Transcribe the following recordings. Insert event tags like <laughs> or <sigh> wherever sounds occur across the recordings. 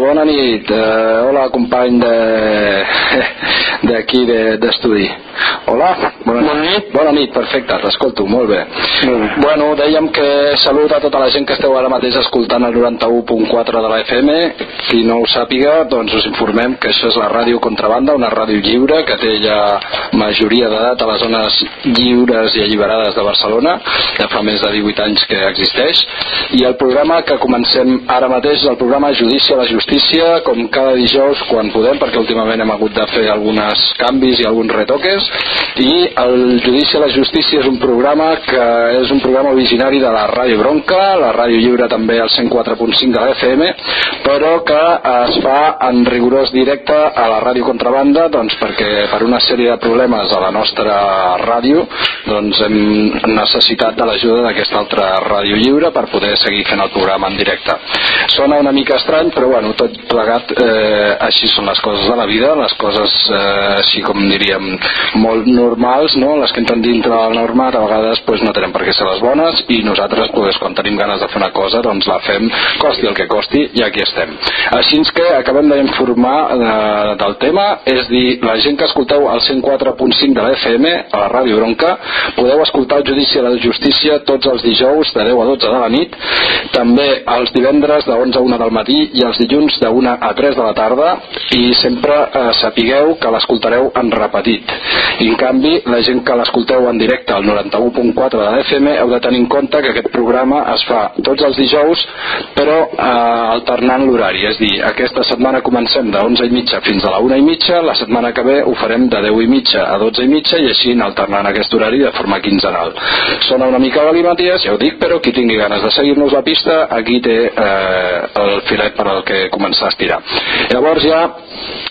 bona nit. Uh, hola company de <laughs> d'aquí de- d'estudi. Hola, bona, bona nit. Bona nit, perfecte, t'escolto, molt bé. Bueno, dèiem que salut a tota la gent que esteu ara mateix escoltant el 91.4 de la FM. Qui no ho sàpiga, doncs us informem que això és la ràdio Contrabanda, una ràdio lliure que té ja majoria d'edat a les zones lliures i alliberades de Barcelona, ja fa més de 18 anys que existeix, i el programa que comencem ara mateix és el programa Judici a la Justícia, com cada dijous quan podem, perquè últimament hem hagut de fer alguns canvis i alguns retoques, i el Judici a la Justícia és un programa que és un programa originari de la Ràdio Bronca, la Ràdio Lliure també al 104.5 de la FM, però que es fa en rigorós directe a la Ràdio Contrabanda, doncs perquè per una sèrie de problemes a la nostra ràdio, doncs hem necessitat de l'ajuda d'aquesta altra ràdio lliure per poder seguir fent el programa en directe. Sona una mica estrany, però bueno, tot plegat, eh, així són les coses de la vida, les coses eh, així com diríem molt normals, no? les que entren dintre de la norma, a vegades pues, no tenen per què ser les bones i nosaltres pues, quan tenim ganes de fer una cosa doncs la fem, costi el que costi i aquí estem. Així que acabem d'informar eh, del tema, és dir, la gent que escolteu al 104.5 de la FM, a la Ràdio Bronca, podeu escoltar el Judici de la Justícia tots els dijous de 10 a 12 de la nit, també els divendres de 11 a 1 del matí i els dilluns de 1 a 3 de la tarda i sempre eh, sapigueu que l'escoltareu en repetit. I en canvi, la gent que l'escolteu en directe al 91.4 de l'FM heu de tenir en compte que aquest programa es fa tots els dijous, però eh, alternant l'horari. És dir, aquesta setmana comencem de 11 i mitja fins a la 1 i mitja, la setmana que ve ho farem de 10 i mitja a 12 i mitja i així alternant aquest horari de forma quinzenal. Sona una mica galimaties, ja ho dic, però qui tingui ganes de seguir-nos la pista, aquí té eh, el filet per al que començar a estirar. Llavors ja,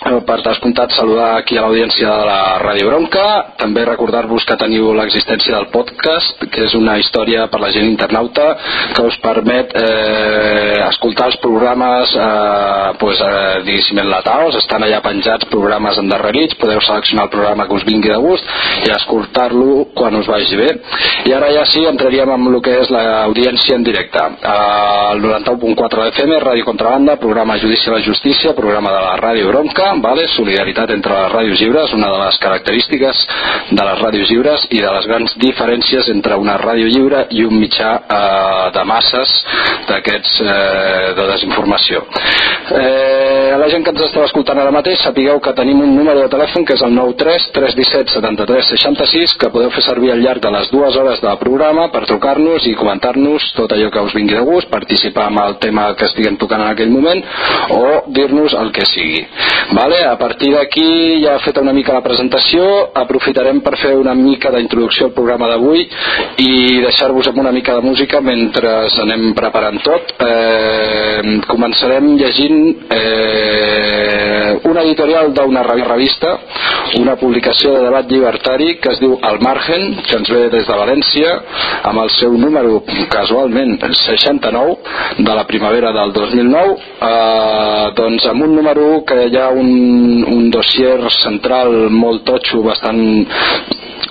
eh, per descomptat, saludar aquí a l'audiència de la Ràdio Bronca, també recordar-vos que teniu l'existència del podcast, que és una història per la gent internauta que us permet eh, escoltar els programes eh, pues, eh, diguéssim enlataos, estan allà penjats programes endarrerits, podeu seleccionar el programa que us vingui de gust i escoltar-lo quan us vagi bé. I ara ja sí, entraríem amb el que és l'audiència en directe. El 91.4 de FM, Ràdio Contrabanda, programa Judici a la Justícia, programa de la Ràdio Bronca, vale? solidaritat entre les ràdios lliures, una de les característiques de les ràdios lliures i de les grans diferències entre una ràdio lliure i un mitjà eh, de masses d'aquests eh, de desinformació. Eh, la gent que ens estava escoltant ara mateix, sapigueu que tenim un número de telèfon que és el 93 317 73 66 que podeu fer servir al llarg de les dues hores del programa per trucar-nos i comentar-nos tot allò que us vingui de gust, participar amb el tema que estiguem tocant en aquell moment o dir-nos el que sigui. Vale? A partir d'aquí ja he fet una mica la presentació, aprofitarem per fer una mica d'introducció al programa d'avui i deixar-vos amb una mica de música mentre anem preparant tot. Eh, començarem llegint eh, una editorial d'una revista, una publicació de debat llibertari que es diu El Margen, que ens ve des de València, amb el seu número casualment 69 de la primavera del 2009, eh, doncs amb un número que hi ha un, un dossier central molt totxo, bastant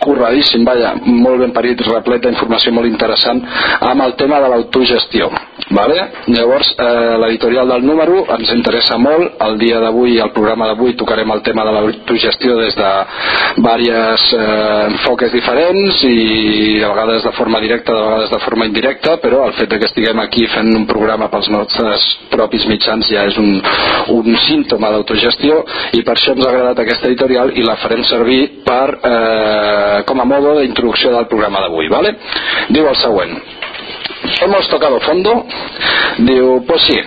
curradíssim, vaja, molt ben parit, replet d'informació molt interessant amb el tema de l'autogestió. Vale? Llavors, eh, l'editorial del número ens interessa molt. El dia d'avui, el programa d'avui, tocarem el tema de l'autogestió des de diversos eh, enfoques diferents i a vegades de forma directa, de vegades de forma indirecta, però el fet que estiguem aquí fent un programa pels nostres propis mitjans ja és un, un símptoma d'autogestió i per això ens ha agradat aquesta editorial i la farem servir per eh, com a modo de introducció del programa d'avui, ¿vale? Diu el següent. Hemos tocado fondo. Diu, pues sí,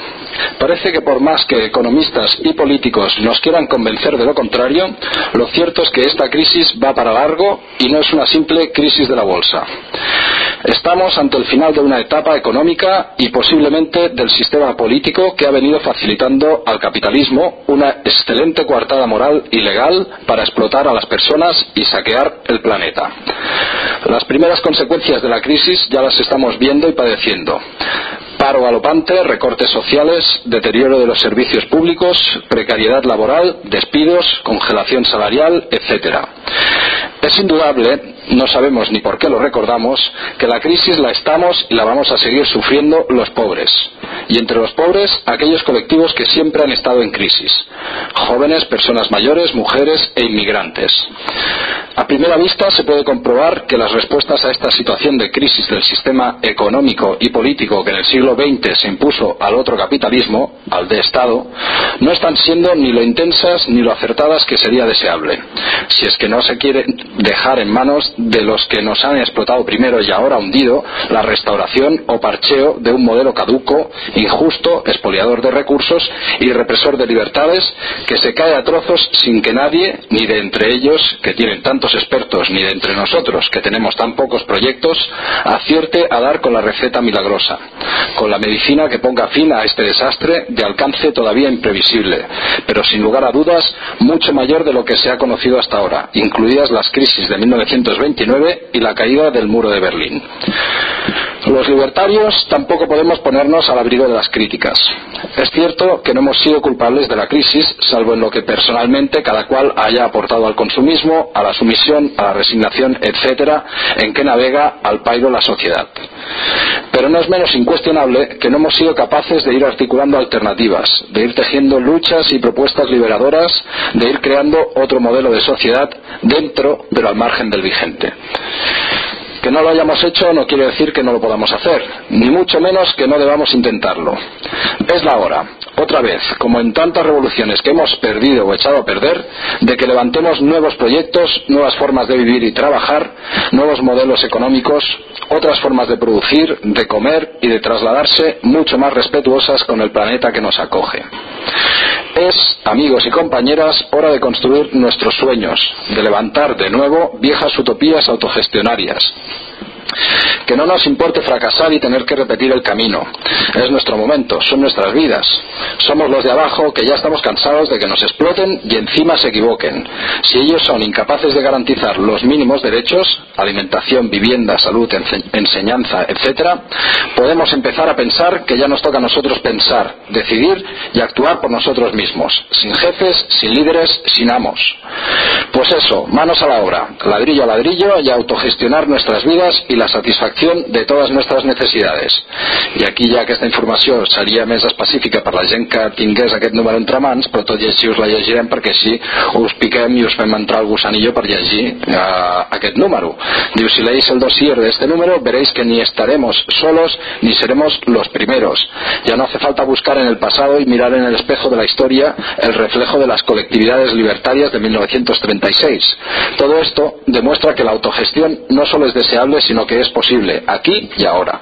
Parece que por más que economistas y políticos nos quieran convencer de lo contrario, lo cierto es que esta crisis va para largo y no es una simple crisis de la bolsa. Estamos ante el final de una etapa económica y posiblemente del sistema político que ha venido facilitando al capitalismo una excelente coartada moral y legal para explotar a las personas y saquear el planeta. Las primeras consecuencias de la crisis ya las estamos viendo y padeciendo paro galopante, recortes sociales, deterioro de los servicios públicos, precariedad laboral, despidos, congelación salarial, etc. Es indudable, no sabemos ni por qué lo recordamos, que la crisis la estamos y la vamos a seguir sufriendo los pobres. Y entre los pobres, aquellos colectivos que siempre han estado en crisis. Jóvenes, personas mayores, mujeres e inmigrantes. A primera vista se puede comprobar que las respuestas a esta situación de crisis del sistema económico y político que en el siglo XX se impuso al otro capitalismo, al de Estado, no están siendo ni lo intensas ni lo acertadas que sería deseable. Si es que no se quiere dejar en manos de los que nos han explotado primero y ahora hundido la restauración o parcheo de un modelo caduco, injusto, expoliador de recursos y represor de libertades que se cae a trozos sin que nadie, ni de entre ellos, que tienen tantos expertos, ni de entre nosotros, que tenemos tan pocos proyectos, acierte a dar con la receta milagrosa, con la medicina que ponga fin a este desastre de alcance todavía imprevisible, pero sin lugar a dudas mucho mayor de lo que se ha conocido hasta ahora, incluidas las crisis de 1929 y la caída del muro de Berlín. Los libertarios tampoco podemos ponernos al abrigo de las críticas. Es cierto que no hemos sido culpables de la crisis, salvo en lo que personalmente cada cual haya aportado al consumismo, a la sumisión, a la resignación, etcétera, en que navega al pairo la sociedad. Pero no es menos incuestionable que no hemos sido capaces de ir articulando alternativas, de ir tejiendo luchas y propuestas liberadoras, de ir creando otro modelo de sociedad dentro pero al margen del vigente. Que no lo hayamos hecho no quiere decir que no lo podamos hacer, ni mucho menos que no debamos intentarlo. Es la hora, otra vez, como en tantas revoluciones que hemos perdido o echado a perder, de que levantemos nuevos proyectos, nuevas formas de vivir y trabajar, nuevos modelos económicos, otras formas de producir, de comer y de trasladarse mucho más respetuosas con el planeta que nos acoge. Es, amigos y compañeras, hora de construir nuestros sueños, de levantar de nuevo viejas utopías autogestionarias que no nos importe fracasar y tener que repetir el camino. Es nuestro momento, son nuestras vidas. Somos los de abajo que ya estamos cansados de que nos exploten y encima se equivoquen. Si ellos son incapaces de garantizar los mínimos derechos, alimentación, vivienda, salud, enseñanza, etc., podemos empezar a pensar que ya nos toca a nosotros pensar, decidir y actuar por nosotros mismos, sin jefes, sin líderes, sin amos. Pues eso, manos a la obra, ladrillo a ladrillo y autogestionar nuestras vidas la satisfacción de totes nostres necessitats. I aquí ja aquesta informació seria més específica per la gent que tingués aquest número entre mans, però tot i així us la llegirem perquè així us piquem i us fem entrar al gusanillo per llegir eh, aquest número. Diu, si leéis el dossier de este número, veréis que ni estaremos solos ni seremos los primeros. Ya no hace falta buscar en el pasado y mirar en el espejo de la historia el reflejo de las colectividades libertarias de 1936. Todo esto demuestra que la autogestión no solo es deseable, sino que és possible aquí i ara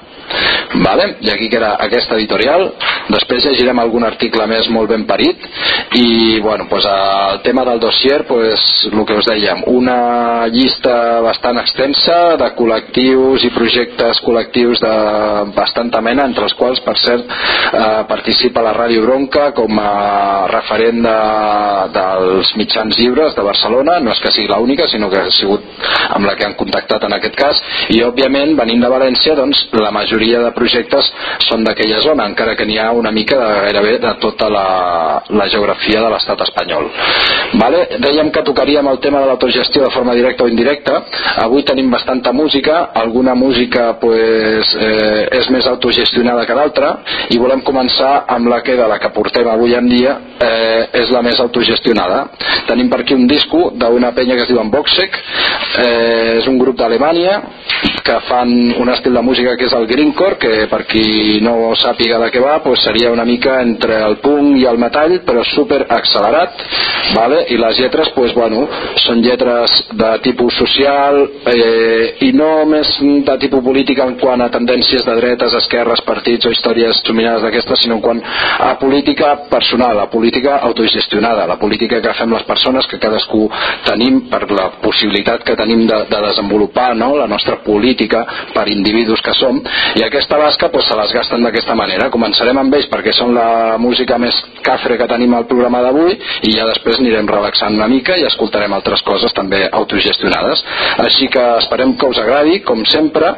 vale? i aquí queda aquesta editorial. Després llegirem algun article més molt ben parit. I bueno, pues, el tema del dossier pues, el que us dèiem. Una llista bastant extensa de col·lectius i projectes col·lectius de bastanta mena entre els quals per cert eh, participa la Ràdio Bronca com a referent de, dels mitjans lliures de Barcelona. No és que sigui l'única sinó que ha sigut amb la que han contactat en aquest cas. I òbviament venint de València doncs la majoria de projectes són d'aquella zona, encara que n'hi ha una mica de, gairebé de tota la, la geografia de l'estat espanyol. Vale? Dèiem que tocaríem el tema de l'autogestió de forma directa o indirecta. Avui tenim bastanta música, alguna música pues, eh, és més autogestionada que l'altra i volem començar amb la que de la que portem avui en dia eh, és la més autogestionada. Tenim per aquí un disco d'una penya que es diu Unboxec, eh, és un grup d'Alemanya que fan un estil de música que és el greencore, que per qui no sàpiga de què va, pues seria una mica entre el punk i el metall, però super accelerat, vale? i les lletres, pues, bueno, són lletres de tipus social eh, i no més de tipus política en quant a tendències de dretes, esquerres, partits o històries xuminades d'aquestes, sinó en quant a política personal, a política autogestionada, la política que fem les persones, que cadascú tenim per la possibilitat que tenim de, de desenvolupar no? la nostra política per individus que som i aquesta basca pues, se les gasten d'aquesta manera. Començarem amb ells perquè són la música més cafre que tenim al programa d'avui i ja després anirem relaxant una mica i escoltarem altres coses també autogestionades. Així que esperem que us agradi com sempre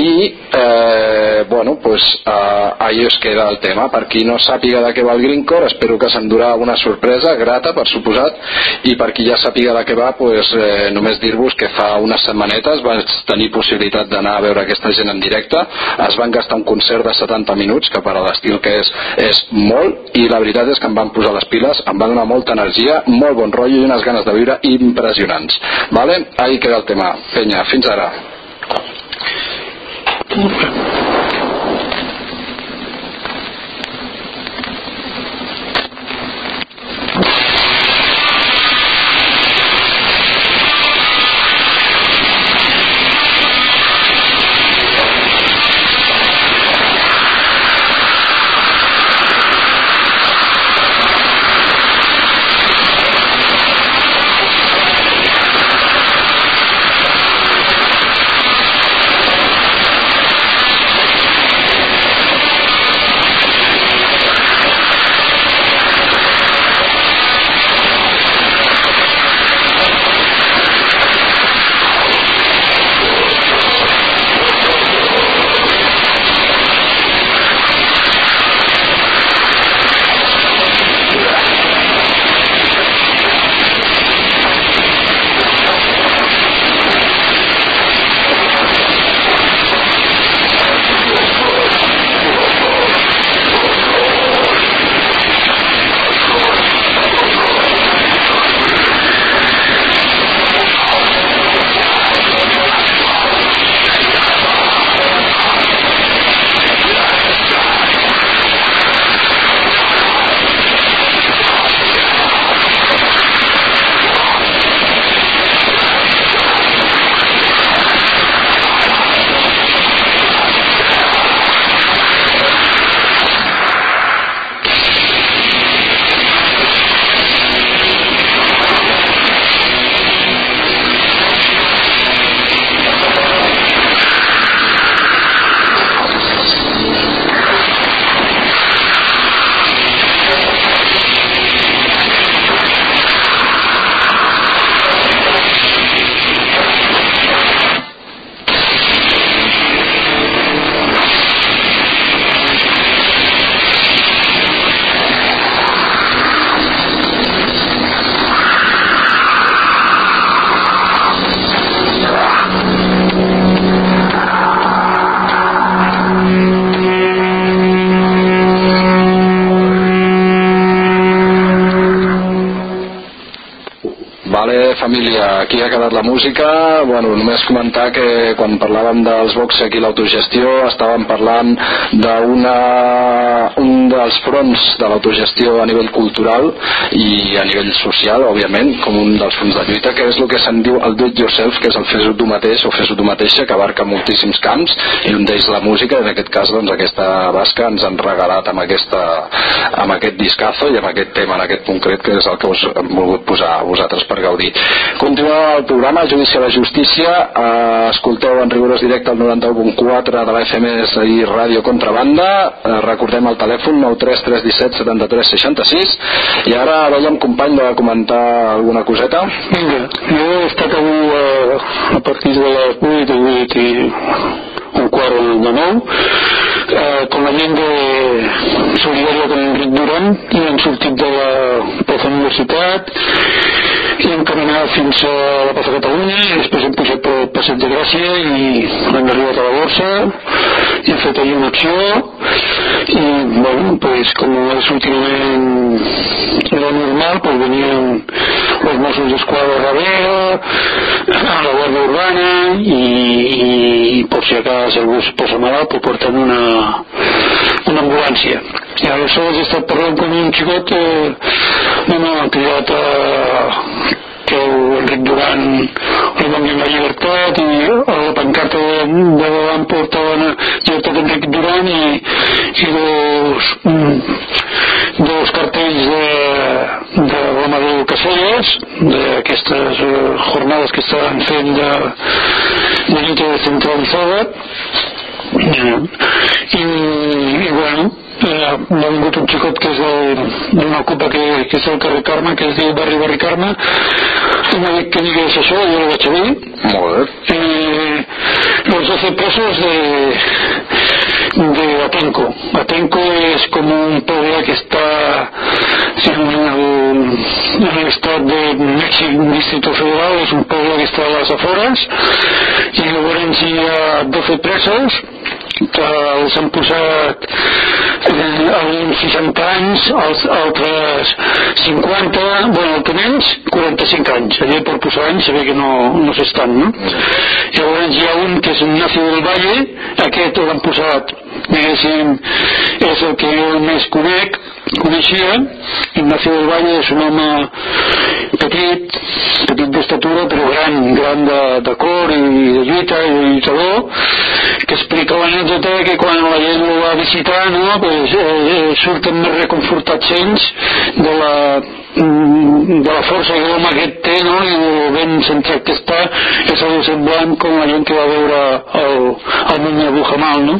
i eh, bueno, pues, eh, ahí us queda el tema. Per qui no sàpiga de què va el Greencore espero que s'endurà una sorpresa grata per suposat i per qui ja sàpiga de què va pues, eh, només dir-vos que fa unes setmanetes vaig tenir possibilitat d'anar a veure aquesta gent en directe es van gastar un concert de 70 minuts que per a l'estil que és és molt i la veritat és que em van posar les piles em va donar molta energia, molt bon rotllo i unes ganes de viure impressionants. Vale? ahí queda el tema, penya, fins ara música. Bueno, només comentar que quan parlàvem dels boxe aquí l'autogestió estàvem parlant d'una un dels fronts de l'autogestió a nivell cultural i a nivell social, òbviament, com un dels fronts de lluita, que és el que se'n diu el do it yourself, que és el fes-ho tu mateix o fes-ho tu mateixa, que abarca moltíssims camps i un d'ells la música, en aquest cas doncs aquesta basca ens han regalat amb, aquesta, amb aquest discazo i amb aquest tema en aquest concret que és el que us hem volgut posar a vosaltres per gaudir. Continua el programa Judici a la Justícia, eh, escolteu en rigorós directe el 91.4 de la FMS i Ràdio Contrabanda, eh, recordem el telèfon 93317 73 66 i ara veiem company de comentar alguna coseta. Vinga, jo he estat avui eh, a partir de les 8 i 8 i un quart de nou. Eh, com la gent de solidària amb Enric Duran i han sortit de la Plaza Universitat i hem caminat fins a la Plaza Catalunya i després hem pujat pel Passeig de Gràcia i hem arribat a la borsa i hem fet ahir una acció i bueno, pues, com és últimament era normal pues venien els Mossos d'Esquadra darrere a la Guàrdia Urbana i, i per si a cas algú es posa malalt pues porten una, una ambulància i aleshores he estat parlant amb un xicot eh, no m'ha cridat a que Enric Duran li donin la llibertat i a la pancarta de, de davant portaven llibertat Enric Duran i, i dos, mm, dos cartells de, de l'Amadeu Casellas d'aquestes eh, jornades que estaven fent de, de lluita descentralitzada i, i bueno eh, m'ha vingut un xicot que és d'una ocupa que, que és al carrer Carme que es diu Barri Barri Carme. I m'ha dit que digués això jo ho vaig a dir Molt bé. eh, los 12 pesos de, de Atenco. Atenco es como un pueblo que está el, en el estado de México, un distrito federal es un pueblo que está a las afueras llavors hi ha 12 presos els han posat eh, alguns 60 anys, els altres 50, bueno, el que menys 45 anys, allà per posar anys se ve que no, no s'estan, no? Llavors hi ha un que és Ignacio del Valle, aquest l'han posat, diguéssim, és el que jo més conec, coneixia, Ignacio del Valle és un home petit, petit d'estatura, però gran, gran de, de cor i de lluita i de lluitador, que explica l'anècdota que quan la gent el va visitar, no, pues, eh, eh, surten més reconfortats ells de la de la força que l'home aquest té no? i el ben centrat que està és algo semblant com la gent que va veure el, el de Bujamal no?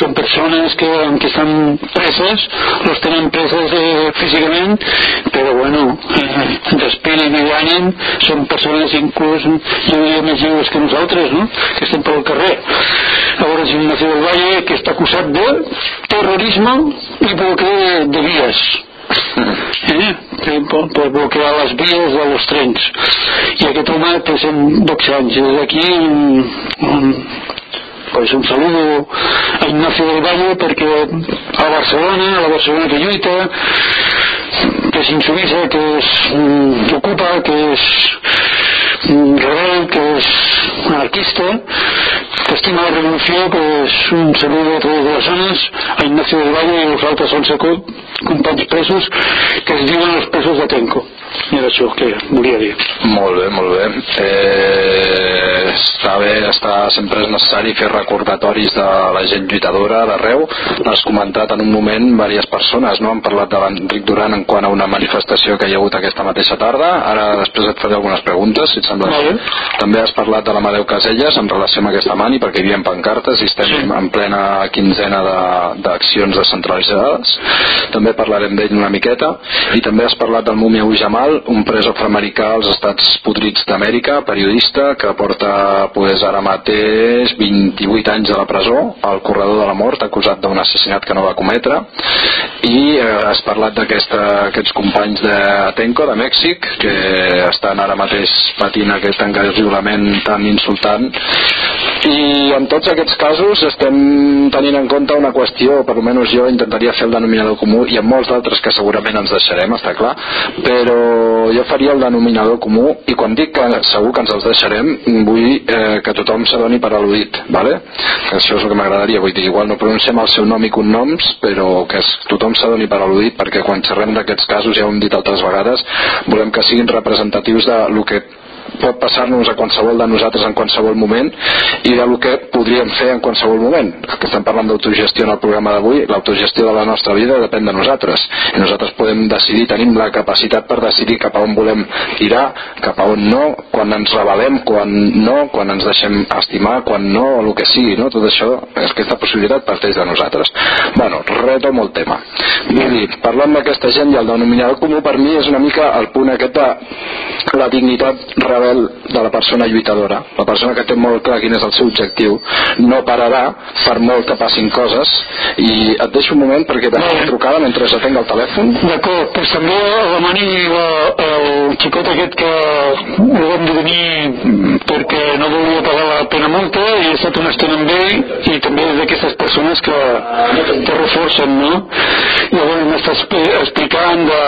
són persones que, que estan preses los tenen preses eh, físicament però bueno eh, respiren i guanyen són persones inclús jo diria més lliures que nosaltres no? que estem pel carrer llavors Ignacio del Valle que està acusat de terrorisme i bloqueo de vías eh? por, por bloquear les vies de los trens i aquest home té 112 anys i des d'aquí un, un, pues un saludo a Ignacio del Valle perquè a Barcelona, a la Barcelona que lluita que és insumisa que és mm, ocupa que és mm, rebel que és anarquista estima la revolució pues un saludo a totes les zones a Ignacio del Valle i els altres 11 co companys presos que es diuen els presos de Tenco era això que volia dir Molt bé, molt bé. Eh, està bé, està, sempre és necessari fer recordatoris de la gent lluitadora d'arreu. N'has comentat en un moment diverses persones, no? Han parlat de l'Enric Duran en quant a una manifestació que hi ha hagut aquesta mateixa tarda. Ara després et faré algunes preguntes, si et sembla. Molt bé. També has parlat de l'Amadeu Caselles en relació amb aquesta mani, perquè hi havia pancartes i estem Sí. en plena quinzena de- d'accions de, descentralitzades. També parlarem d'ell una miqueta. I també has parlat del Mumia Jamal, un pres afroamericà als Estats Podrits d'Amèrica, periodista, que porta pues, ara mateix 28 anys a la presó, al corredor de la mort, acusat d'un assassinat que no va cometre. I eh, has parlat d'aquests companys d'Atenco, de Mèxic, que estan ara mateix patint aquest engasolament tan insultant. I en tots aquests casos estem tenint en compte una qüestió, per almenys jo intentaria fer el denominador comú, i en molts d'altres que segurament ens deixarem, està clar, però jo faria el denominador comú, i quan dic que segur que ens els deixarem, vull eh, que tothom s'adoni per al·ludit, ¿vale? això és el que m'agradaria, vull dir, igual no pronunciem el seu nom i cognoms, però que tothom s'adoni per al·ludit, perquè quan xerrem d'aquests casos, ja ho hem dit altres vegades, volem que siguin representatius de lo que pot passar-nos a qualsevol de nosaltres en qualsevol moment i del que podríem fer en qualsevol moment. Que estem parlant d'autogestió en el programa d'avui, l'autogestió de la nostra vida depèn de nosaltres. I nosaltres podem decidir, tenim la capacitat per decidir cap a on volem tirar, cap a on no, quan ens rebel·lem, quan no, quan ens deixem estimar, quan no, o el que sigui, no? Tot això, aquesta possibilitat parteix de nosaltres. Bueno, retomo el tema. Vull dir, parlant d'aquesta gent i el denominador comú per mi és una mica el punt aquest de la dignitat rebel de la persona lluitadora. La persona que té molt clar quin és el seu objectiu no pararà per molt que passin coses i et deixo un moment perquè de la trucada mentre atenc el telèfon. D'acord, doncs també demani el xicot aquest que ho vam devenir perquè no volia pagar la pena multa i he estat una estona amb ell i també d'aquestes persones que, que reforcen, no? Llavors m'està explicant de,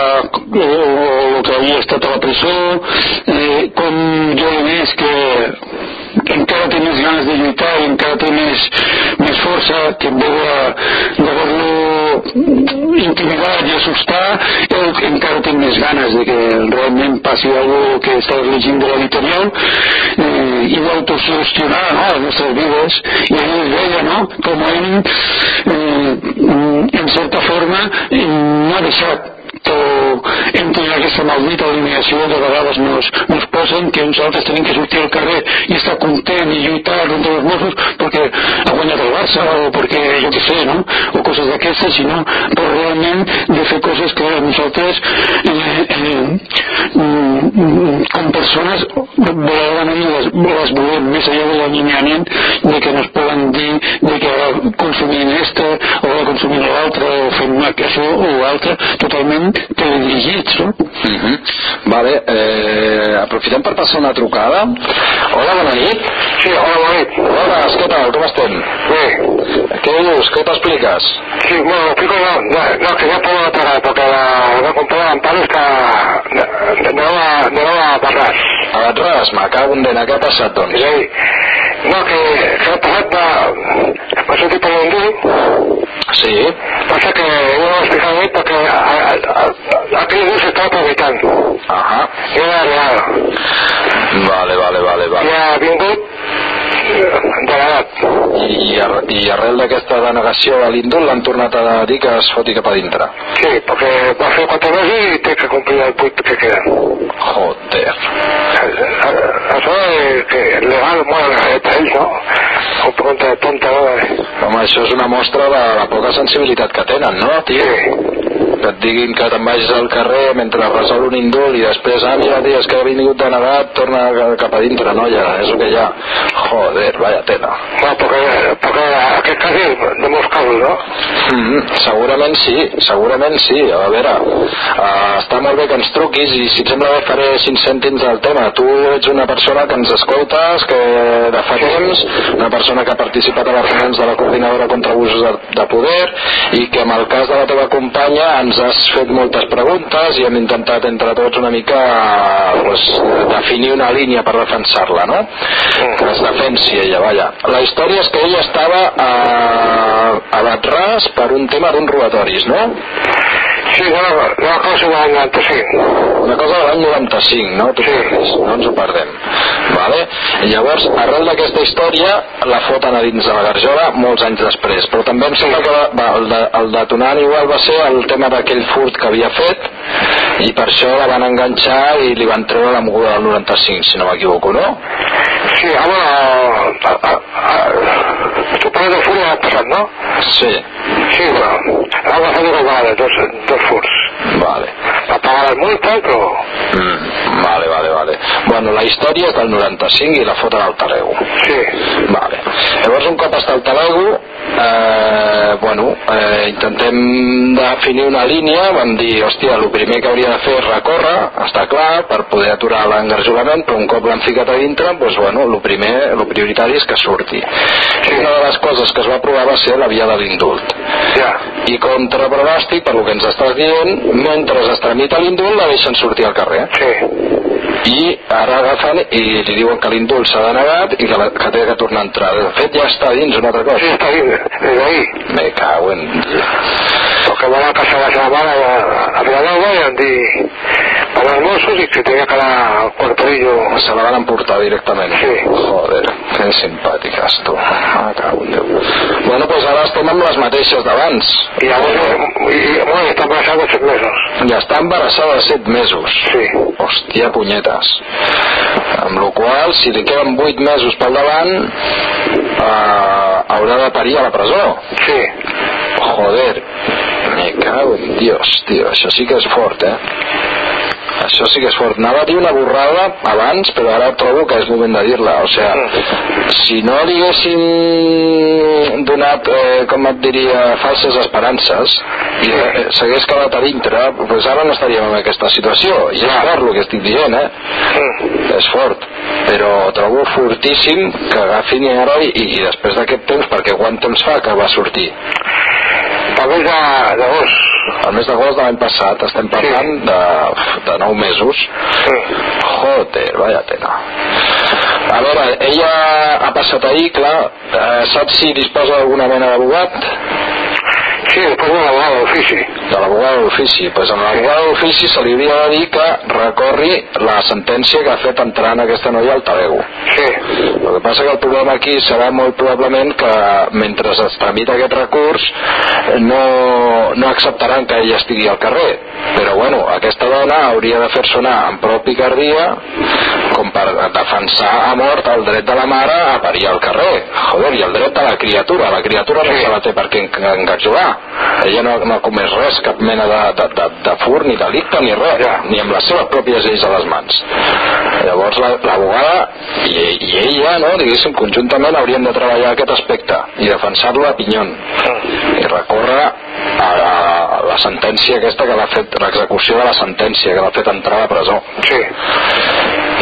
el que havia estat a la presó, eh, com jo he vist que encara té més ganes de lluitar i encara té més, més força que en vez d'haver-lo intimidat i assustar ell encara té més ganes de que realment passi alguna que estàs llegint de l'editorial eh, i d'autosugestionar no, les nostres vides. I ell es deia no, com ell eh, en certa forma no ha deixat que entre aquesta maldita eliminació de vegades nos, nos posen que uns altres tenim que sortir al carrer i estar content i lluitar contra els Mossos perquè ha guanyat el Barça o perquè jo què sé, no? o coses d'aquestes, sinó per realment de fer coses que nosaltres eh, eh, mm, com persones verdaderament les, les volem més allà de l'allineament de que nos poden dir de que consumim este o consumim l'altre o fem això o l'altre totalment teledirigits, no? Uh -huh. Vale, eh, aprofitem per passar una trucada. Hola, bona nit. Sí, hola, bona nit. Hola, què tal, com estem? Bé. Què dius, què t'expliques? Sí, bueno, explico no, no, no, que ya puedo parar, porque la, la compañera Amparo está de, de, nuevo, a, de a Barras. A Barras, me cago en dena, què ha passat, doncs? Sí. No, que, que ha passat de... Va sortir per un Sí. Pasa que no lo he explicado bien porque aquell bus estava publicant. Ahà. I era real. Vale, vale, vale, vale. I ha denegat. I, i, ar i arrel d'aquesta denegació de l'indult l'han tornat a dir que es foti cap a dintre. Sí, perquè va fer quatre mesos i té que complir el vuit que queden. Joder. Això és que legal, bueno, per ells, no? Un poc de tonta, no? Home, això és una mostra de la poca sensibilitat que tenen, no, tio? Sí. Que et diguin que te'n vagis al carrer mentre resol un indult i després, ah, mira, tio, és que ha vingut denegat, torna cap a dintre, noia, és el que hi ha. Joder, vaya tela. Bueno, perquè, perquè aquest cas és de molts casos, no? Mm -hmm. Segurament sí, segurament sí. A veure, uh, està molt bé que ens truquis i si et sembla bé faré 5 cèntims del tema. Tu ets una persona que ens escoltes, que de fa temps, una persona que ha participat a les reunions de la coordinadora contra abusos de, de poder i que en el cas de la teva companya ens has fet moltes preguntes i hem intentat entre tots una mica pues, definir una línia per defensar-la, no? Que es defensi ella, vaja. La història és que ella estava a, a Batràs per un tema d'uns robatoris, no? Sí, una cosa de l'any 95. Una cosa de l'any 95, no? Tu Sí. no ens ho perdem. Vale? Llavors, arrel d'aquesta història, la foten a dins de la garjola molts anys després. Però també em sembla que va, va, el, de, el detonant igual va ser el tema d'aquell furt que havia fet i per això la van enganxar i li van treure la moguda del 95, si no m'equivoco, no? Sí, home, a, a, a, tu parles del furt de l'any passat, no? Sí, Sí, bueno, han agafat dues vegades, dos, dos furts. Vale. Va pagar multes, però... Mm, vale, vale, vale. Bueno, la història és del 95 i la foten al talego. Sí, Vale. Llavors, un cop està al talego, eh, bueno, eh, intentem definir una línia, vam dir, hòstia, el primer que hauria de fer és recórrer, està clar, per poder aturar l'engarjolament, però un cop l'han ficat a dintre, doncs, bueno, el primer, el prioritari és que surti. Sí. Una de les coses que es va provar va ser la via de l'indult. Ja. I contra per lo que ens estàs dient, mentre es tramita l'indult la deixen sortir al carrer. Sí. I ara agafen i li diuen que l'indult s'ha denegat i que, la, que té que tornar a entrar. De fet, ja està dins un altre cop. Sí, està dins, des d'ahir. Me cago en... Porque van a casa de la semana a, a Vilanova i han dit para els Mossos i que tenia que anar al quarterillo. Se la van emportar directament. Sí. Joder, que simpàtiques, tu. Ah, en Déu. Bueno, doncs ara estem amb les mateixes d'abans. I llavors, i, i, bueno, està embarassada de set mesos. Ja està embarassada de 7 mesos. Sí. Hòstia, punyetes. Amb la qual si li queden 8 mesos pel davant, eh, haurà de parir a la presó. Sí. Joder, me cago en Dios, tio, això sí que és fort, eh? Això sí que és fort. Anava a dir una borrada abans, però ara trobo que és moment de dir-la. O sigui, si no li haguéssim donat, eh, com et diria, falses esperances i eh, s'hagués quedat a dintre, doncs ara no estaríem en aquesta situació. I és fort el que estic dient, eh? És fort. Però trobo fortíssim que agafin i ara i, i després d'aquest temps, perquè quant temps fa que va sortir? Pel mes d'agost. El mes d'agost de l'any passat, estem parlant de, de 9 mesos. Sí. Joder, vaya tela. A veure, ella ha passat ahir, clar, eh, saps si disposa d'alguna mena d'abogat? Sí, després de l'abogada d'ofici. De l'abogada d'ofici. Doncs pues a l'abogada d'ofici se li hauria de dir que recorri la sentència que ha fet entrar en aquesta noia al Talego. Sí. El que passa que el problema aquí serà molt probablement que mentre es tramita aquest recurs no, no acceptaran que ella estigui al carrer. Però bueno, aquesta dona hauria de fer sonar amb prou picardia com per defensar a mort el dret de la mare a parir al carrer. Joder, i el dret de la criatura. La criatura no se la té per què en- Ella no, no ha comès res, cap mena de, de, de, de fur, ni delicte, ni res, ni amb les seves pròpies lleis a les mans. Llavors la- l'abogada i, i ella, no, diguéssim, conjuntament haurien de treballar aquest aspecte i defensar-lo a pinyon i recórrer a, a la sentència aquesta que l'ha fet, l'execució de la sentència que l'ha fet entrar a la presó. Sí.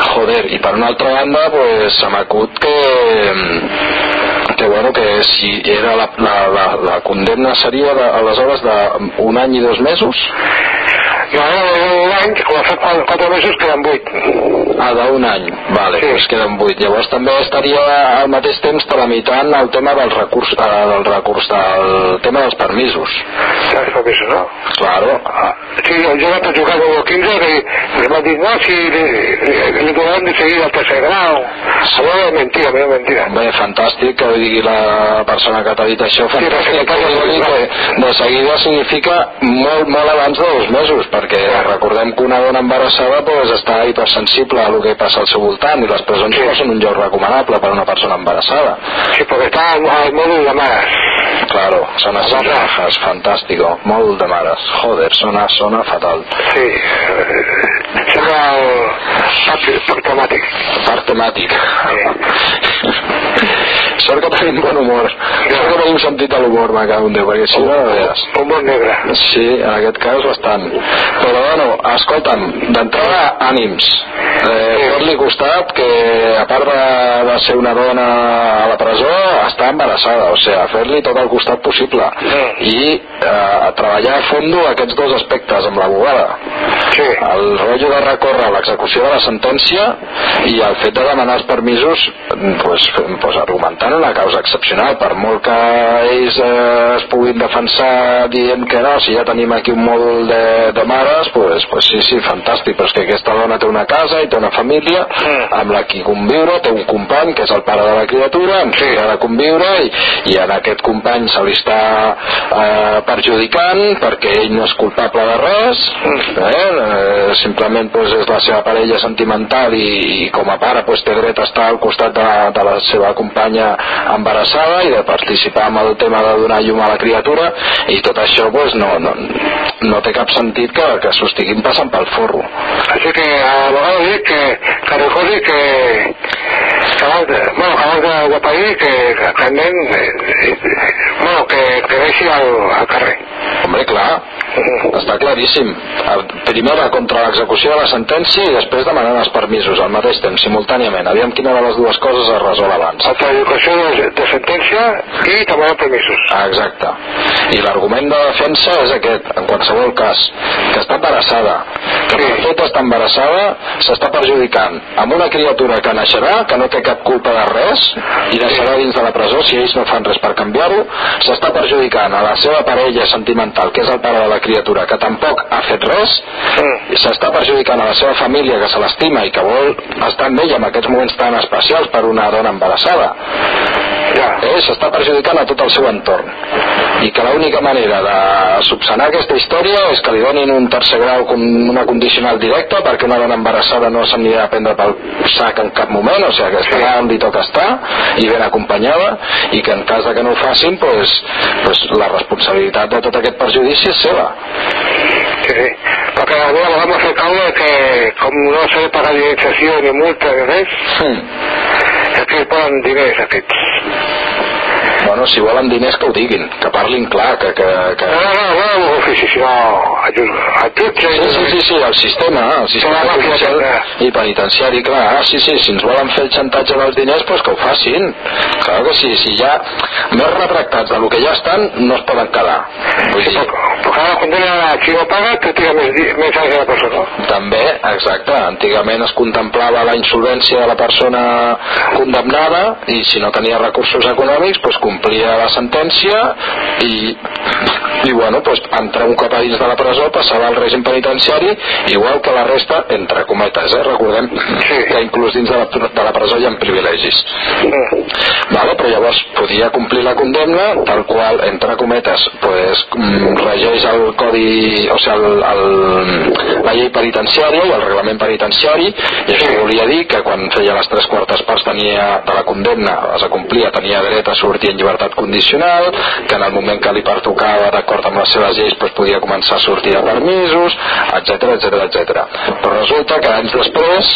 Joder, i per una altra banda, pues, se m'acut que, que, bueno, que si era la, la, la, la condemna seria de, aleshores d'un any i dos mesos, No, un any, fet quatre, mesos, queden vuit. ah, d'un any, vale, Sí. pues queden vuit. Llavors també estaria al mateix temps tramitant el tema del recurs, eh, del recurs del tema dels permisos. Saps permisos, no? Claro, Ah, Sí, yo vaig jugar los 15 que me van a decir, no, si le, le, le donaron de seguida al tercer grado. Allò és mentira, però és mentira. Bé, fantàstic que ho digui la persona que t'ha dit això, fantàstic que ho digui que de seguida significa molt, molt abans de dos mesos, perquè recordem que una dona embarassada pues, està hipersensible a el que passa al seu voltant i les presons no són un lloc recomanable per a una persona embarassada. Sí, porque está al, al módulo de maras. Claro, zona bajas, fantástico, mòdul de mares, joder, sona, sona fatal. Sí. eh, Sembla el parc, parc temàtic. Parc temàtic. Sort que tenim bon humor. Sort que tenim sentit a l'humor, me cago en Déu, perquè si no. Humor negre. Sí, en aquest cas bastant. Però bueno, escolta'm, d'entrada ànims. Eh, Fot-li costat que a part de, de ser una dona a la presó, està embarassada, o sigui, fer-li tot el costat possible. Mm. I eh, treballar a fondo aquests dos aspectes amb l'abogada. Sí. El rotllo de recórrer l'execució de la sentència i el fet de demanar els permisos pues, pues, argumentant una causa excepcional per molt que ells eh, es puguin defensar dient que no, si ja tenim aquí un mòdul de, de mares pues, pues sí, sí, fantàstic però és que aquesta dona té una casa i té una família Mm. amb la qui conviure té un company que és el pare de la criatura amb qui Sí. ha de conviure i, i en aquest company se li està eh, perjudicant perquè ell no és culpable de res eh? Eh, simplement pues, és la seva parella sentimental i, i com a pare pues, té dret a estar al costat de, de la seva companya embarassada i de participar en el tema de donar llum a la criatura i tot això pues, no, no, no té cap sentit que, que s'ho estiguin passant pel forro. Así que al abogado dice que, que recuerde que que abans, de, bueno, abans de, de parir que, que el nen eh, bueno, que, que deixi al, al carrer. Hombre, clar, està claríssim. Eh, Primera contra l'execució de la sentència i després demanant els permisos al mateix temps, simultàniament. Aviam quina de les dues coses es resol abans. altra educació de, de sentència i també permisos Ah, exacte. I l'argument de defensa és aquest, en qualsevol cas, que està embarassada, que per Sí. fet està embarassada, s'està perjudicant amb una criatura que naixerà, que no té cap culpa de res, i deixarà dins de la presó si ells no fan res per canviar-ho, s'està perjudicant a la seva parella sentimental, que és el pare de la criatura, que tampoc ha fet res, Mm. i s'està perjudicant a la seva família, que se l'estima i que vol estar amb ella en aquests moments tan especials per una dona embarassada, ja, eh, s'està perjudicant a tot el seu entorn i que l'única manera de subsanar aquesta història és que li donin un tercer grau com una condicional directa perquè una dona embarassada no s'anirà a prendre pel sac en cap moment o sigui que estarà on li toca estar i ben acompanyada i que en cas de que no ho facin pues, pues la responsabilitat de tot aquest perjudici és seva sí, sí. perquè a mi vegades m'ha fet caure que com no s'ha de pagar indemnització ni multa ni res hm. Que poden diners aquests bueno, si volen diners que ho diguin que parlin clar que, que, que... no, no, no, no l'ofici, sinó a ju- a jutge Sí, sí, sí, sí, el sistema, el sistema Sí, màquina judicial i penitenciari, clar, ah, sí, sí, si ens volen fer el xantatge dels diners, doncs que ho facin. Clar que sí, si ja més retractats del que ja estan, no es poden quedar. Vull Sí, dir, perquè ara condena si no paga que tira més, més anys a la persona també, exacte, antigament es contemplava la insolvència de la persona condemnada i si no tenia recursos econòmics, doncs complia la sentència i, i bueno, doncs, entrar un cop a dins de la presó passava al règim penitenciari igual que la resta, entre cometes, eh? recordem Sí. que inclús dins de la, de la presó hi ha privilegis. mm. Vale, però llavors podia complir la condemna tal qual, entre cometes, pues, mm, regeix el codi, o sigui, el, el, la llei penitenciària i el reglament penitenciari, i això volia dir que quan feia les tres quartes parts tenia, de la condemna, es acomplia, tenia dret a sortir en llibertat condicional, que en el moment que li pertocava, d'acord amb les seves lleis, pues, podia començar a sortir de permisos, etc etc etc. Però resulta que anys després,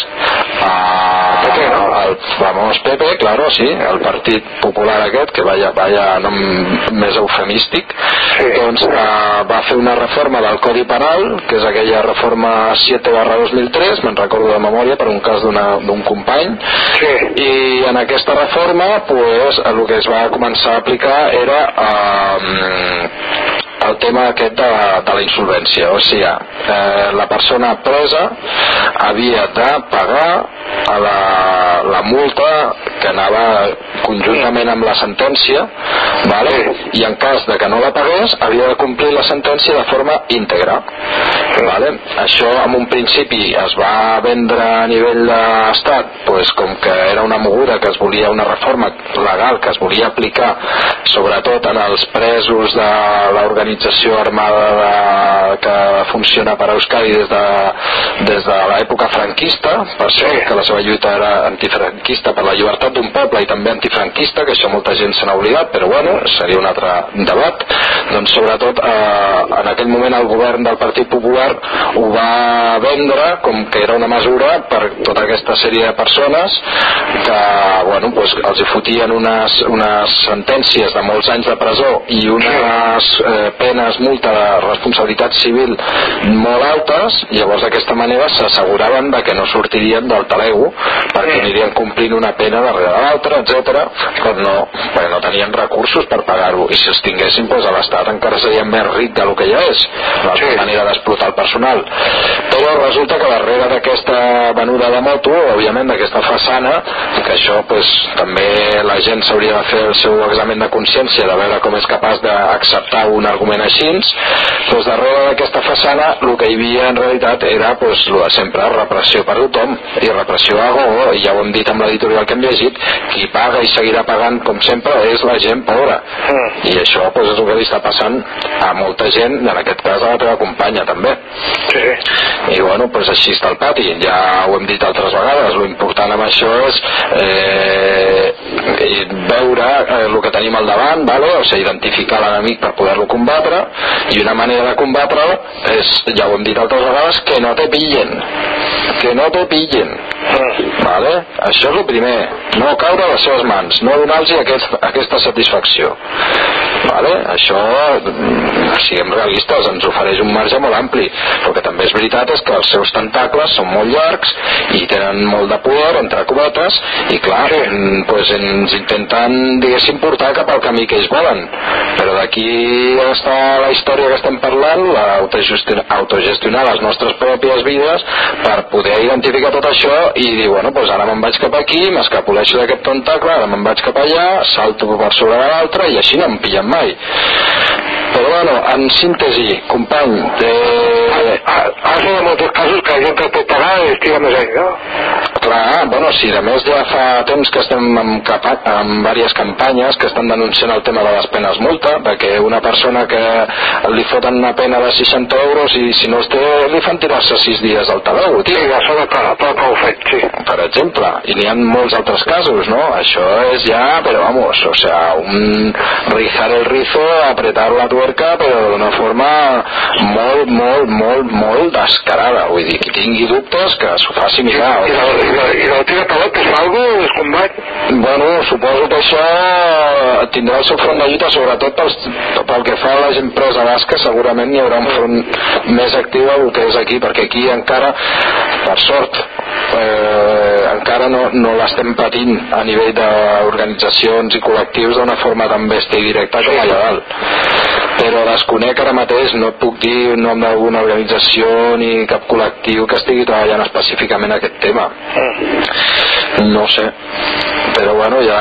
PP, no? eh, el famós PP, claro, sí, el Partit Popular aquest, que vaya, vaya nom més eufemístic, Sí. doncs eh, va fer una reforma del Codi Penal, que és aquella reforma 7 barra 2003, me'n recordo de memòria, per un cas d'un company, sí, i en aquesta reforma pues, el que es va començar a aplicar era eh, el tema aquest de, de la insolvència o sigui, eh, la persona presa havia de pagar la, la multa que anava conjuntament amb la sentència vale? i en cas de que no la pagués havia de complir la sentència de forma íntegra vale? això en un principi es va vendre a nivell d'estat pues, com que era una moguda que es volia una reforma legal que es volia aplicar sobretot en els presos de l'organització armada de, que funciona per a Euskadi des de, des de l'època franquista per això que la seva lluita era antifranquista per la llibertat d'un poble i també antifranquista que això molta gent se n'ha oblidat però bueno, seria un altre debat. Doncs sobretot eh, en aquell moment el govern del Partit Popular ho va vendre com que era una mesura per tota aquesta sèrie de persones que bueno, pues, els hi fotien unes, unes sentències de molts anys de presó i unes eh, penes multa de responsabilitat civil molt altes llavors d'aquesta manera s'asseguraven de que no sortirien del talego perquè anirien complint una pena darrere l'altra, etc. quan no, perquè no tenien recursos per pagar-ho i si els tinguessin doncs, a l'Estat encara seria més ric del que ja és l'altra Sí. manera d'explotar el personal però resulta que darrere d'aquesta venuda de moto, òbviament d'aquesta façana, que això pues, també la gent s'hauria de fer el seu examen de consciència de veure com és capaç d'acceptar un argument així doncs darrere d'aquesta façana el que hi havia en realitat era pues, el de sempre, repressió per tothom i repressió a gogo, i ja ho hem dit amb l'editorial que hem llegit, qui paga i seguirà pagant com sempre és la gent pobra Mm. i això pues, és el que li està passant a molta gent, en aquest cas a la teva companya també sí, i bueno, pues així està el pati ja ho hem dit altres vegades l'important amb això és eh, veure eh, el que tenim al davant vale? o sigui, identificar l'enemic per poder-lo combatre i una manera de combatre és, ja ho hem dit altres vegades que no te pillen que no te pillen Vale? Això és el primer. No caure a les seves mans, no donar-los aquest, aquesta satisfacció. Vale? Això, mm, siguem realistes, ens ofereix un marge molt ampli, però que també és veritat és que els seus tentacles són molt llargs i tenen molt de poder, entre cometes, i clar, mm, pues ens intenten, diguéssim, portar cap al camí que ells volen. Però d'aquí està la història que estem parlant, autogestionar les nostres pròpies vides per poder identificar tot això i dir, bueno, pues ara me'n vaig cap aquí, m'escapoleixo d'aquest tentacle, ara me'n vaig cap allà, salto per sobre de l'altre i així no em pillen mai. Però bueno, en síntesi, company, eh... Ha sigut en molts casos que la gent que pot pagar estiga més anys, no? Clar, bueno, sí, a més ja fa temps que estem amb, capa, amb diverses campanyes que estan denunciant el tema de les penes multa, perquè una persona que li foten una pena de 60 euros i si no els té li fan tirar-se 6 dies al talau, tio. Sí, això de clar, tot ho fet, sí. Per exemple, i n'hi ha molts altres casos, no? Això és ja, però vamos, o sea, un rizar el rizo, apretar la tuerca, però d'una forma molt, molt, molt, molt descarada. Vull dir, qui tingui dubtes que s'ho faci mirar. I, i, i la tira pelot és algo és combat? Bueno, suposo que això tindrà el seu front de lluita sobretot pel, pel que fa a la gent presa basca segurament hi haurà un front més actiu del que és aquí perquè aquí encara per sort eh, encara no, no l'estem patint a nivell d'organitzacions i col·lectius d'una forma tan bèstia i directa com allà dalt però desconec ara mateix no et puc dir nom d'alguna organització ni cap col·lectiu que estigui treballant específicament aquest tema. No sé. Però bueno ja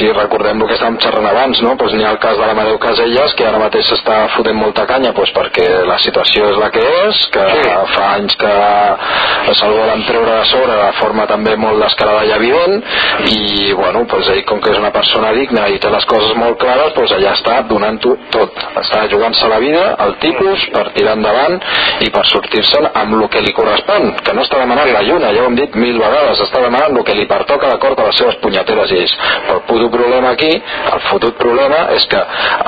si recordem el que estàvem xerrant abans no? pues n'hi ha el cas de l'Amadeu Caselles que ara mateix s'està fotent molta canya pues perquè la situació és la que és que sí. fa anys que se'l volen treure de sobre de forma també molt descarada i evident i bueno, pues ell com que és una persona digna i té les coses molt clares pues allà està donant-ho tot està jugant-se la vida, el tipus per tirar endavant i per sortir-se'n amb el que li correspon, que no està demanant la lluna ja ho hem dit mil vegades, està demanant el que li pertoca d'acord a les seves punyeteres lleis el puto problema aquí, el fotut problema és que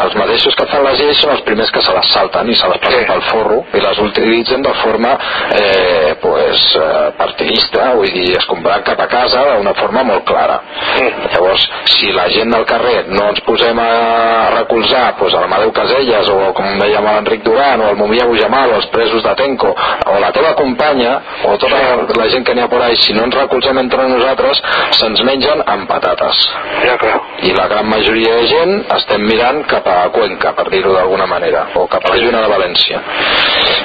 els mateixos que fan les lleis són els primers que se les salten i se les passen sí. pel forro i les utilitzen de forma eh, pues, eh, partidista, vull dir, escombrant cap a casa d'una forma molt clara. Mm. Llavors, si la gent del carrer no ens posem a recolzar pues, a l'Amadeu Caselles o com dèiem l'Enric Duran o el Mumia Bujamal o els presos de Tenco o la teva companya o tota la gent que n'hi ha por ahí, si no ens recolzem entre nosaltres se'ns mengen amb patates. Ja, clar. I la gran majoria de gent estem mirant cap a Cuenca, per dir-ho d'alguna manera, o cap a la Lluna de València.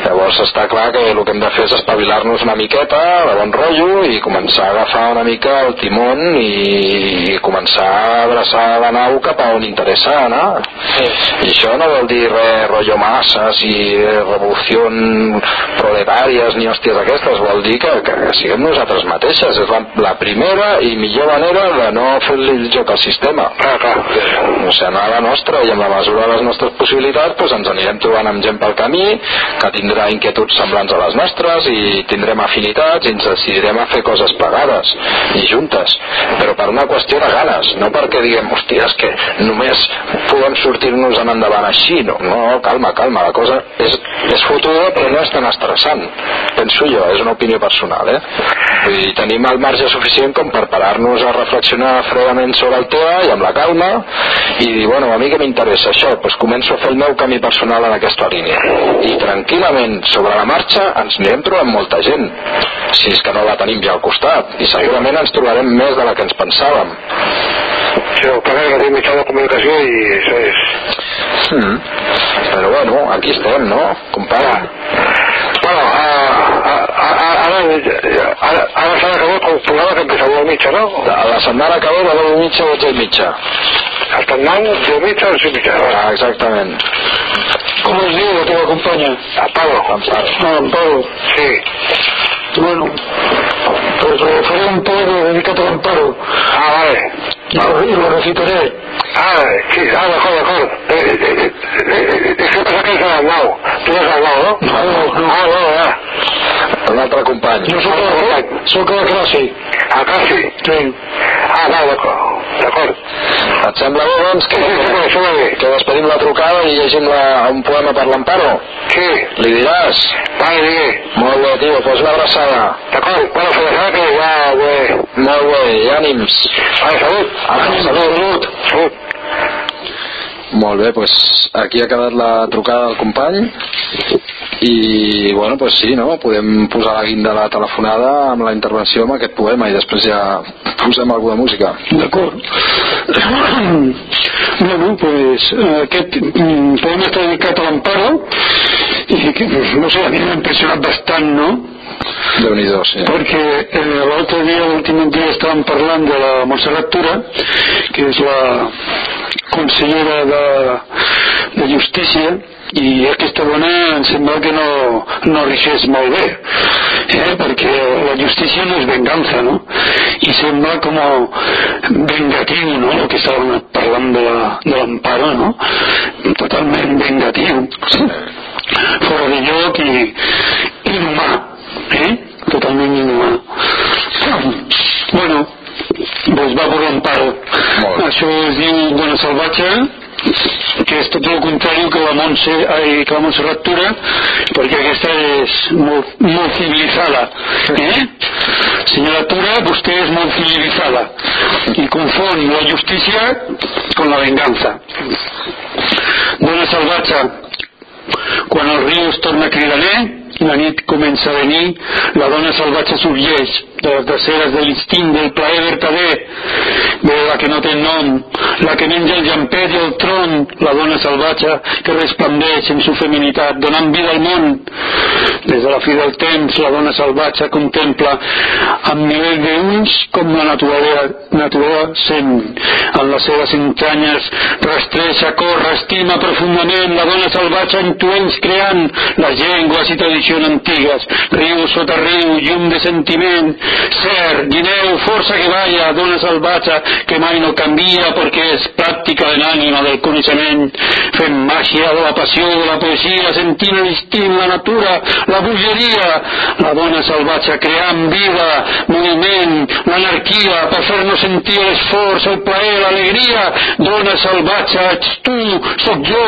Llavors està clar que el que hem de fer és espavilar-nos una miqueta, de bon rotllo, i començar a agafar una mica el timón i començar a abraçar la nau cap a on interessa anar. Sí. I això no vol dir res rotllo masses i revolució proletàries ni hòsties aquestes, vol dir que, que, que siguem nosaltres mateixes. És la, la primera i millor manera de no fer-li el joc al sistema. Ah, clar. O sigui, anar a la nostra i amb la mesura de les nostres possibilitats pues, ens anirem trobant amb gent pel camí que tindrà inquietuds semblants a les nostres i tindrem afinitats i ens decidirem a fer coses plegades i juntes però per una qüestió de ganes no perquè diguem, hòstia, és que només podem sortir-nos en endavant així no, no, calma, calma, la cosa és, és fotuda però no és tan estressant penso jo, és una opinió personal eh? Dir, tenim el marge suficient com per parar-nos a reflexionar fredament sobre el tema i amb la calma. I dir, bueno, a mi que m'interessa això, doncs començo a fer el meu camí personal en aquesta línia. I tranquil·lament sobre la marxa ens anirem trobant molta gent. Si és que no la tenim ja al costat. I segurament ens trobarem més de la que ens pensàvem. Sí, el que no mitjà de comunicació i això és... Mm. Però bueno, aquí estem, no? Compara. Ara, ara, s'ha acabat el programa que empezava a 10 mitja, no? La setmana que ve de 10 mitja a 12 mitja. Hasta el 10 mitja a 12 mitja. Ah, exactament. Com es diu la teva companya? Amparo. Amparo. Ah, Amparo. Sí. Bueno, pues eh, faré un poema dedicat a l'Amparo. Ah, vale. Y lo, y lo recitaré. Ah, sí, ah, mejor, mejor. Eh, eh, eh, eh, es que pasa que es al lado. Tú eres al lado, ¿no? No, no. Ah, no, ya. Un altre company. Jo sóc, el, sóc el Grassi. A casi. Sí. Ah, va, d'acord, d'acord. Et sembla bé, doncs, que, Sí, sí, sí, bé. que despedim la trucada i llegim la, un poema per l'Amparo? Sí, Li diràs? vale, digué. Molt bé, tio, doncs una abraçada. D'acord, bueno, la setmana que ja, bé. Molt bé, i ànims. Vale, salut. Ànims, salut, salut. Salut. Molt bé, doncs aquí ha quedat la trucada del company i bueno, doncs sí, no? podem posar la guinda la telefonada amb la intervenció amb aquest poema i després ja posem alguna música. D'acord. <clears throat> bueno, pues eh, aquest mm, poema està dedicat a l'Amparo i que, no sé, a mi m'ha impressionat bastant, no? déu nhi sí. Perquè eh, l'altre dia, l'últim dia, estàvem parlant de la Montserrat Tura, que és la consellera de, de Justícia, i aquesta dona em sembla que no, no rixés molt bé eh? perquè la justícia no és venganza no? i sembla com vengatiu no? el que estàvem parlant de l'empara no? totalment vengatiu fora de lloc i inhumà eh? totalment inhumà bueno doncs va per l'emparo això es diu Dona Salvatge que és tot el contrari que la Montse, ai, que la Montserrat Tura perquè aquesta és molt, molt civilitzada eh? senyora Tura vostè és molt civilitzada i confon la justícia con la venganza. Dona salvatge quan el riu es torna cridaner la nit comença a venir la dona salvatge sorgeix de les dreceres de l'instint del plaer vertader de la que no té nom la que menja el llampet i el tron la dona salvatge que resplendeix en su feminitat donant vida al món. Des de la fi del temps la dona salvatge contempla amb nivell d'ulls com la naturalesa, naturalesa sent. En les seves entranyes rastreja, corre, estima profundament la dona salvatge intuents creant. Les llengües i tradicions antigues riu sota riu, llum de sentiment ser, guineu, força que balla dona salvatge que mai no canvia perquè és pràctica de l'ànima del coneixement. Fent màgia de la passió de la poesia sentint l'instint, la natura la bogeria. La dona salvatge creant vida moviment, l'anarquia per fer-nos sentir l'esforç, el plaer, l'alegria. Dona salvatge ets tu, sóc jo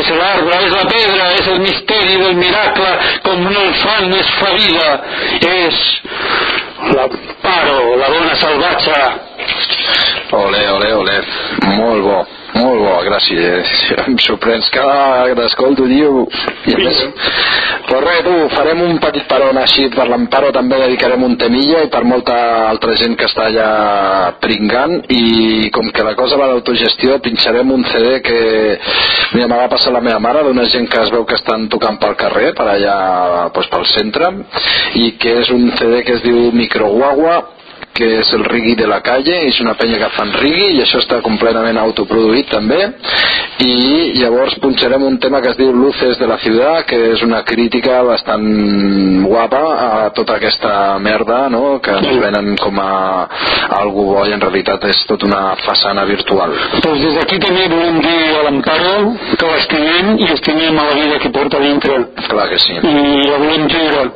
és l'arbre, és la pedra és el misteri del miracle com un elefant es fa vida és la paro, la dona salvatge Ole, ole, ole. Molt bo, molt bo, gràcies. Em sorprens que t'escolto, tio. I a més, però res, tu, farem un petit peron així per l'Amparo, també dedicarem un temilla i per molta altra gent que està allà pringant i com que la cosa va d'autogestió, pinxarem un CD que mira, me va passar la meva mare d'una gent que es veu que estan tocant pel carrer, per allà, doncs pel centre, i que és un CD que es diu Microguagua que és el rigui de la calle, és una penya que fan rigui i això està completament autoproduït també. I llavors punxarem un tema que es diu Luces de la ciutat que és una crítica bastant guapa a tota aquesta merda no? que ens venen com a algú bo i en realitat és tot una façana virtual. Doncs des d'aquí també volem dir a l'Amparo que l'estimem i estimem a la vida que porta dintre. Clar que sí. I la volem lliure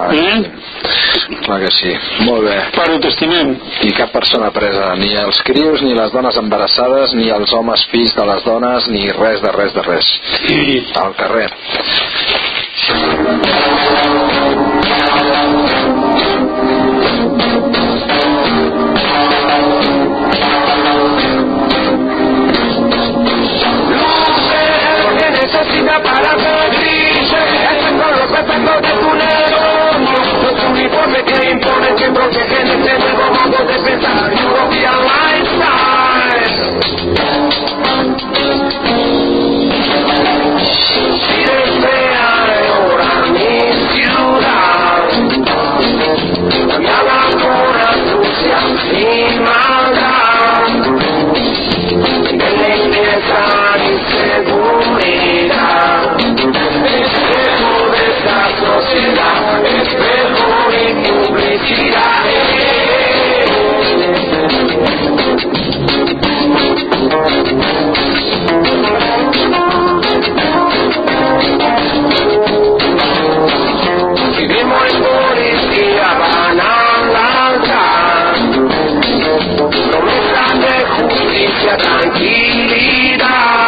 Ah, eh? clar que sí molt bé Paro, t'estimem i cap persona presa, ni els crios, ni les dones embarassades, ni els homes fills de les dones, ni res de res de res. I Al carrer. Vivimos en policía, van no mezcla de justicia tranquilidad.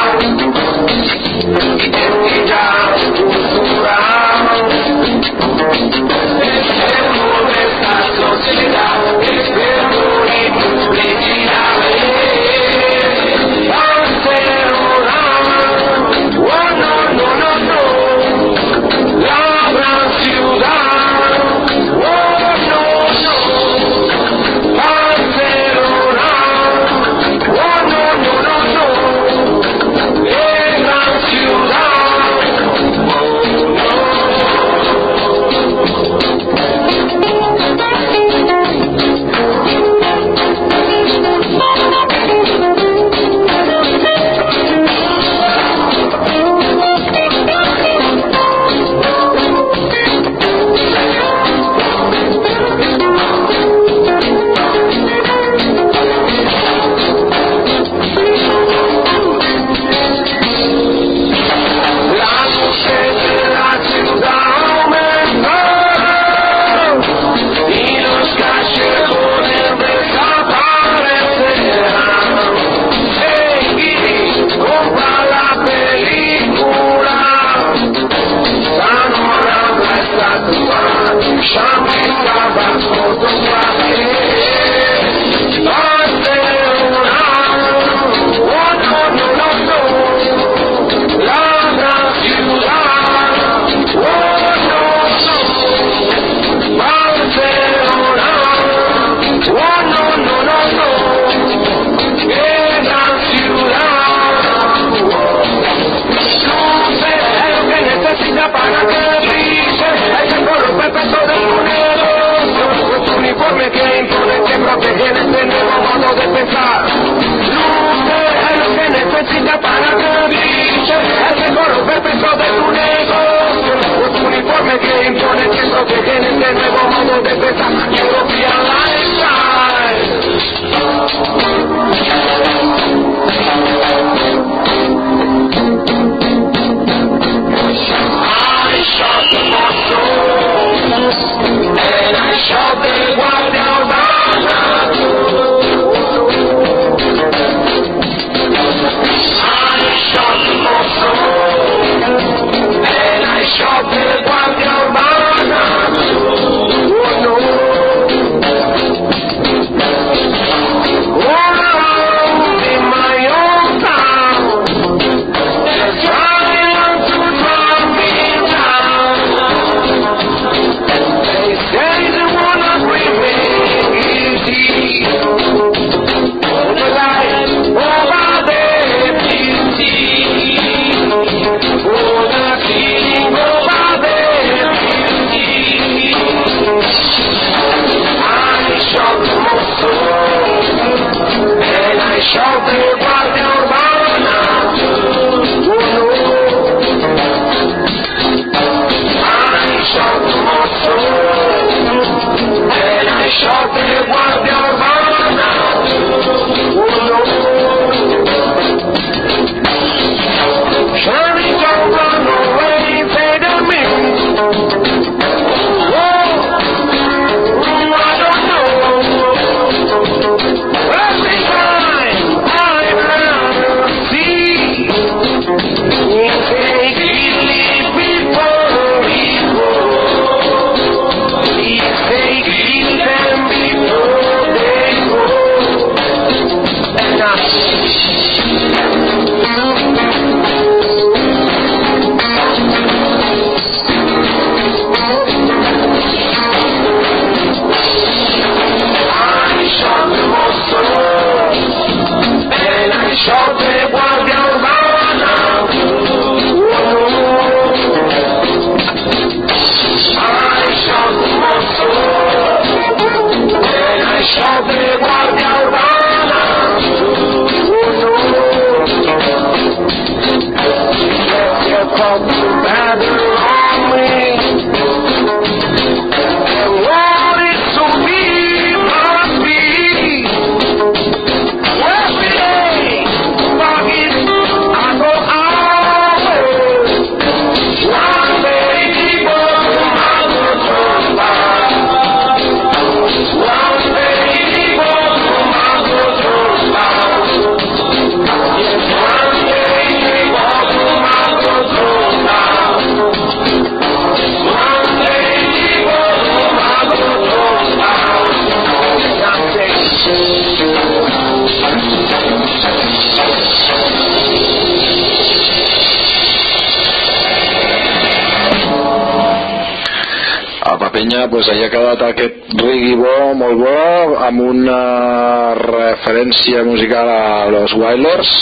Apa penya, pues ahí ha quedat aquest reggae bo, molt bo, amb una referència musical a los Wailers,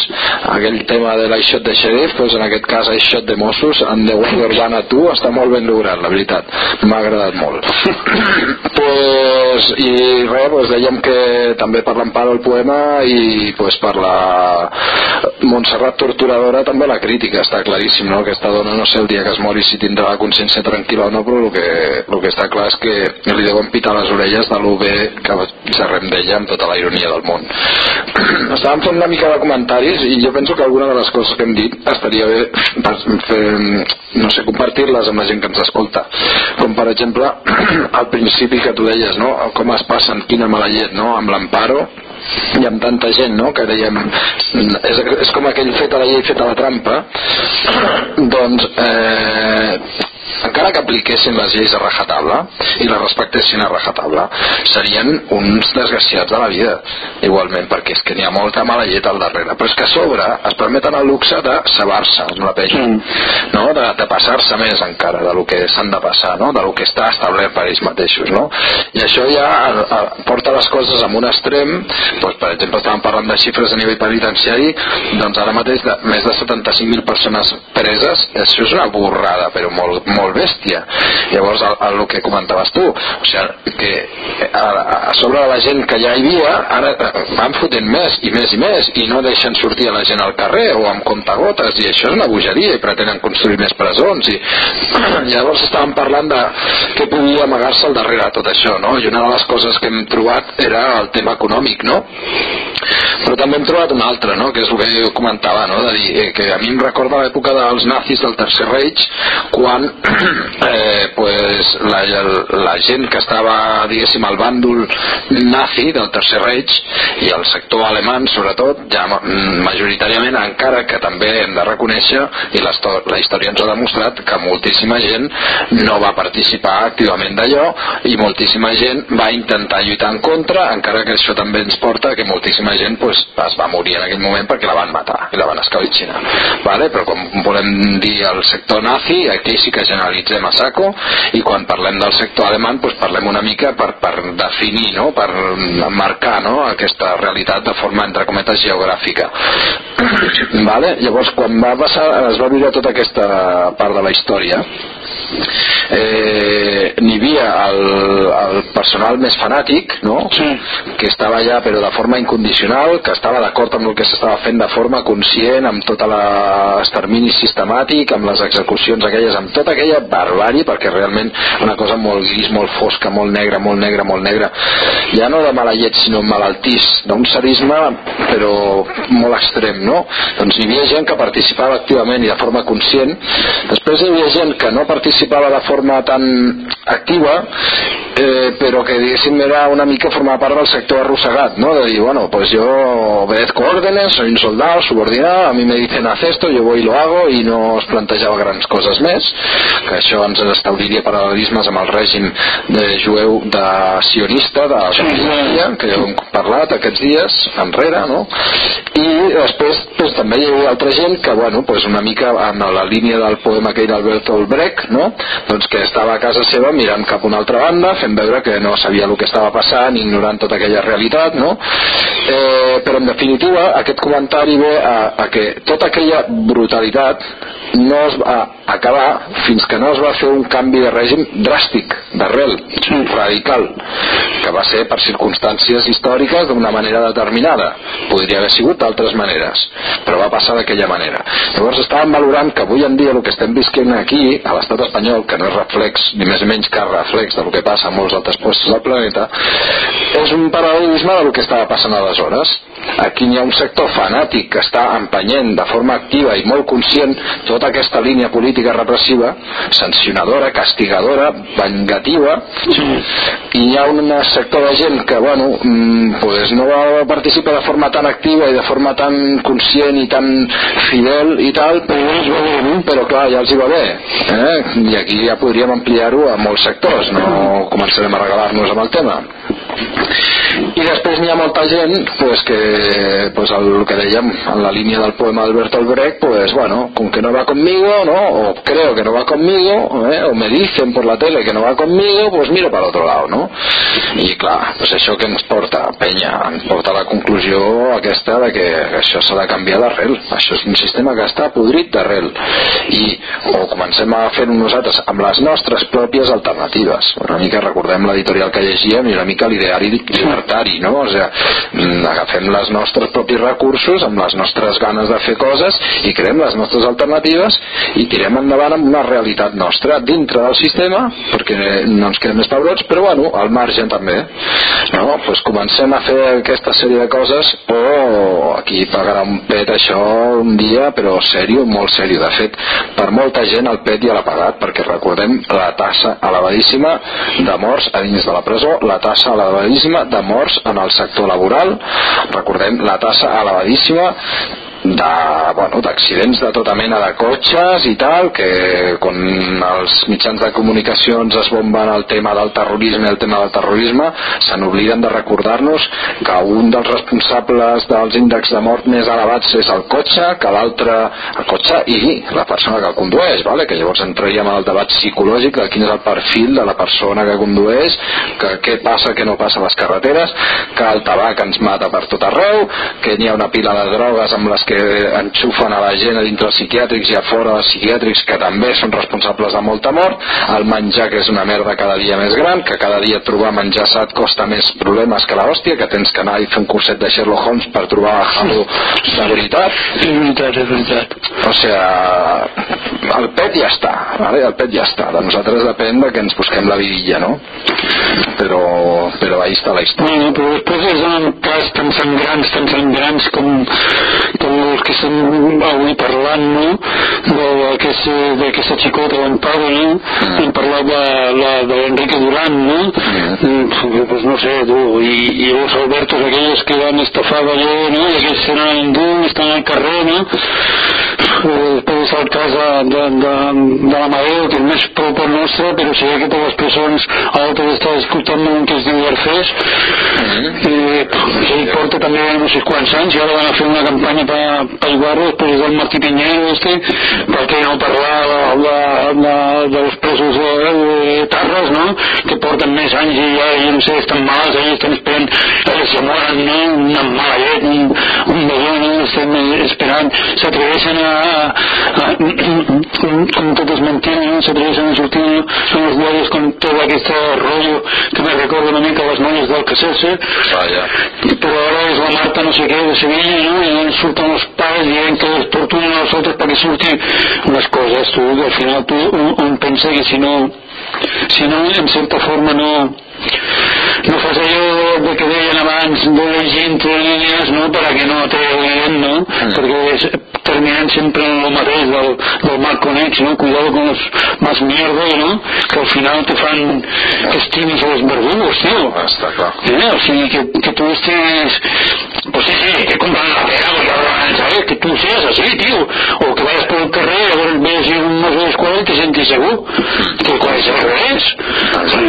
aquell tema de l'Aixot de Sheriff, pues en aquest cas Aixot de Mossos, amb The Wonder Urbana 2, està molt ben lograt, la veritat, m'ha agradat molt. <coughs> pues, I res, pues dèiem que també per l'Amparo el poema i pues per la Montserrat Torturadora també la crítica, està claríssim, no? Aquesta dona no sé el dia que es mori si tindrà la consciència tranquil·la o no, però el que, el que està clar és que li deuen pitar les orelles de lo bé que xerrem d'ella amb tota la ironia del món. <clears throat> Estàvem fent una mica de comentaris i jo penso que alguna de les coses que hem dit estaria bé fer, no sé, compartir-les amb la gent que ens escolta. Com per exemple, <clears throat> al principi que tu deies, no? Com es passen, quina mala llet, no? Amb l'Amparo, i amb tanta gent no? que dèiem és, és com aquell fet a la llei fet a la trampa <clears throat> doncs eh, encara que apliquessin les lleis a rajatabla i les respectessin a rajatabla serien uns desgraciats de la vida igualment, perquè és que n'hi ha molta mala llet al darrere, però és que a sobre es permeten el luxe de sabar-se amb la pell no? de, de passar-se més encara de lo que s'han de passar no? de lo que està establert per ells mateixos no? i això ja a, a, porta les coses a un extrem doncs, per exemple estàvem parlant de xifres a nivell penitenciari doncs ara mateix de, més de 75.000 persones preses això és una borrada però molt, molt bèstia llavors el, el, que comentaves tu o sigui, que a, a sobre de la gent que ja hi havia ara eh, van fotent més i més i més i no deixen sortir a la gent al carrer o amb comptagotes i això és una bogeria i pretenen construir més presons i <clears throat> llavors estàvem parlant de què podia amagar-se al darrere de tot això no? i una de les coses que hem trobat era el tema econòmic no? però també hem trobat una altra no? que és el que jo comentava no? de dir, eh, que a mi em recorda l'època dels nazis del Tercer Reich quan <clears throat> eh, pues, la, la gent que estava diguéssim al bàndol nazi del Tercer Reich i el sector alemany sobretot ja majoritàriament encara que també hem de reconèixer i la, la història ens ha demostrat que moltíssima gent no va participar activament d'allò i moltíssima gent va intentar lluitar en contra encara que això també ens porta que moltíssima gent pues, es va morir en aquell moment perquè la van matar i la van escabitxinar vale? però com volem dir el sector nazi aquí sí que generalitzem a saco i quan parlem del sector alemany pues, parlem una mica per, per definir no? per marcar no? aquesta realitat de forma entre cometes geogràfica <clears throat> vale? llavors quan va passar es va viure tota aquesta part de la història eh, n'hi havia el, el personal més fanàtic no? Sí. que estava allà però de forma incondicional que estava d'acord amb el que s'estava fent de forma conscient amb tot l'extermini sistemàtic amb les execucions aquelles amb tota aquella barbària perquè realment una cosa molt gris, molt fosca, molt negra, molt negra, molt negra ja no de mala llet sinó malaltís d'un sadisme però molt extrem no? doncs hi havia gent que participava activament i de forma conscient després hi havia gent que no participava de forma tan activa eh, però que diguéssim era una mica formar part del sector arrossegat no? de dir, bueno, pues yo obedezco órdenes soy un soldado subordinado a mi me dicen haz esto, yo voy y lo hago i no es plantejava grans coses més que això ens establiria paral·lelismes amb el règim de jueu de sionista de Palestina, que ja hem parlat aquests dies enrere no? i després pues, també hi havia altra gent que bueno, pues, una mica en la línia del poema aquell d'Alberto Brecht no? doncs que estava a casa seva mirant cap a una altra banda fent veure que no sabia el que estava passant ignorant tota aquella realitat no? eh, però en definitiva aquest comentari ve a, a que tota aquella brutalitat no es va acabar fins que no es va fer un canvi de règim dràstic, d'arrel, radical, que va ser per circumstàncies històriques d'una manera determinada. Podria haver sigut d'altres maneres, però va passar d'aquella manera. Llavors estàvem valorant que avui en dia el que estem visquent aquí, a l'estat espanyol, que no és reflex, ni més ni menys que reflex del que passa molts altres puestos del planeta, és un paral·lelisme del que estava passant aleshores. Aquí hi ha un sector fanàtic que està empenyent de forma activa i molt conscient tota aquesta línia política repressiva, sancionadora, castigadora, vengativa, i hi ha un sector de gent que, bueno, mm, pues no va participar de forma tan activa i de forma tan conscient i tan fidel i tal, però, clar, ja els hi va bé. Eh? I aquí ja podríem ampliar-ho a molts sectors, no començarem a regalar-nos amb el tema i després n'hi ha molta gent pues, que pues, el que dèiem en la línia del poema d'Alberto Albrecht pues bueno, con que no va conmigo ¿no? o creo que no va conmigo ¿eh? o me dicen por la tele que no va conmigo pues miro per l'altre lado no? i clar, pues això que ens porta penya, ens porta a la conclusió aquesta de que això s'ha de canviar d'arrel això és un sistema que està podrit d'arrel i o comencem a fer-ho nosaltres amb les nostres pròpies alternatives una mica recordem l'editorial que llegíem i una mica l'ideari llibertari no? o sigui, agafem els nostres propis recursos amb les nostres ganes de fer coses i creem les nostres alternatives i tirem endavant amb una realitat nostra dintre del sistema perquè no ens quedem més pebrots però bueno, al marge també no? pues comencem a fer aquesta sèrie de coses o aquí pagarà un pet això un dia però sèrio, molt sèrio de fet per molta gent el pet ja l'ha pagat perquè recordem la tassa elevadíssima de morts a dins de la presó la tassa elevadíssima de morts en el sector laboral. Recordem la tassa elevadíssima de, bueno, de tota mena de cotxes i tal, que quan els mitjans de comunicacions es bomben el tema del terrorisme el tema del terrorisme, se n'obliden de recordar-nos que un dels responsables dels índexs de mort més elevats és el cotxe, que l'altre el cotxe i la persona que el condueix, vale? que llavors entraríem al debat psicològic de quin és el perfil de la persona que condueix, que què passa, què no passa a les carreteres, que el tabac ens mata per tot arreu, que n'hi ha una pila de drogues amb les que enxufen a la gent a dintre dels psiquiàtrics i a fora dels psiquiàtrics que també són responsables de molta mort, el menjar que és una merda cada dia més gran, que cada dia trobar menjar sa et costa més problemes que la hòstia, que tens que anar i fer un curset de Sherlock Holmes per trobar Halo de veritat. És veritat, és veritat. O sigui, el pet ja està, vale? el pet ja està. De nosaltres depèn de que ens busquem la vidilla, no? Però, però ahí està la història. Bueno, però després es donen cas tan sangrants, tan sangrants com, com els que estem avui parlant, no? D'aquesta xicota Pablo, no? Mm. Hem parlat de, de, de l'Enrique Durán, no? Mm. Pues no sé, tu, i, i els Albertos aquells que van estafar Balló, no? I aquells que anaven dur, estan al carrer, no? Després el cas de, de, de, de l'Amadeu, que és més proper nostre, però sé que totes les persones altres estan escoltant un que es diu Garcés, mm. i ell porta també no sé quants anys, i ara van a fer una campanya per aiguar-lo després del Martí Piñero este, per què no parlar de, de, de, dels presos de, de Tarres, no? que porten més anys i ja, jo no sé, estan mals, ells estan esperant a que se moren, no? una mala llet, un, un bebè, no? estem esperant, s'atreveixen a, a, a com tot és mentida, no? s'atreveixen a sortir no? són els diaris com tot aquest rotllo que me recorda una mica les noies del Casese, però ara és la Marta no sé què de Sevilla, no? i on surten els pares dient que les torturen a nosaltres perquè surti les coses, tu, al final tu un, un pensa que si no si no en certa forma no no fas allò de que deien abans de llegir entre línies no, perquè no te obliden no? Mm. perquè és, terminen sempre en el mateix del, del mal connex no? cuidado con los más mierda no? que al final te fan que estimis a los verdugos tío està clar eh? o sigui que, que tu estés pues sí, sí, que compran la pera ¿sabes? que tú seas así tío o que vayas por el carrer a ver ves un mozo d'esquadra y te sientes segur que és al revés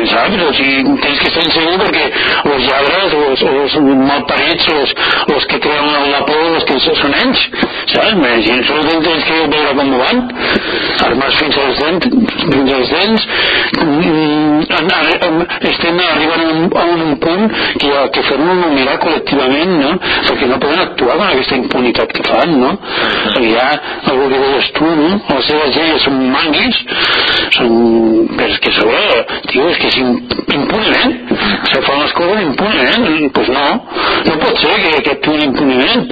¿sabes? o sigui, tens que estar segur perquè els lladres, els, els malparits, els, els que creuen la por, els que són ells, saps? I en són tens que veure com van, armats fins als dents, fins als dents, estem arribant a un, a un punt que, que fer-nos mirar col·lectivament no? perquè no poden actuar amb aquesta impunitat que fan no? perquè ja el que deies tu no? les seves lleis són manguis són... però és que sobre tio, és que és impuniment se fan les coses impuniment pues no, no pot ser que, que actuïn impuniment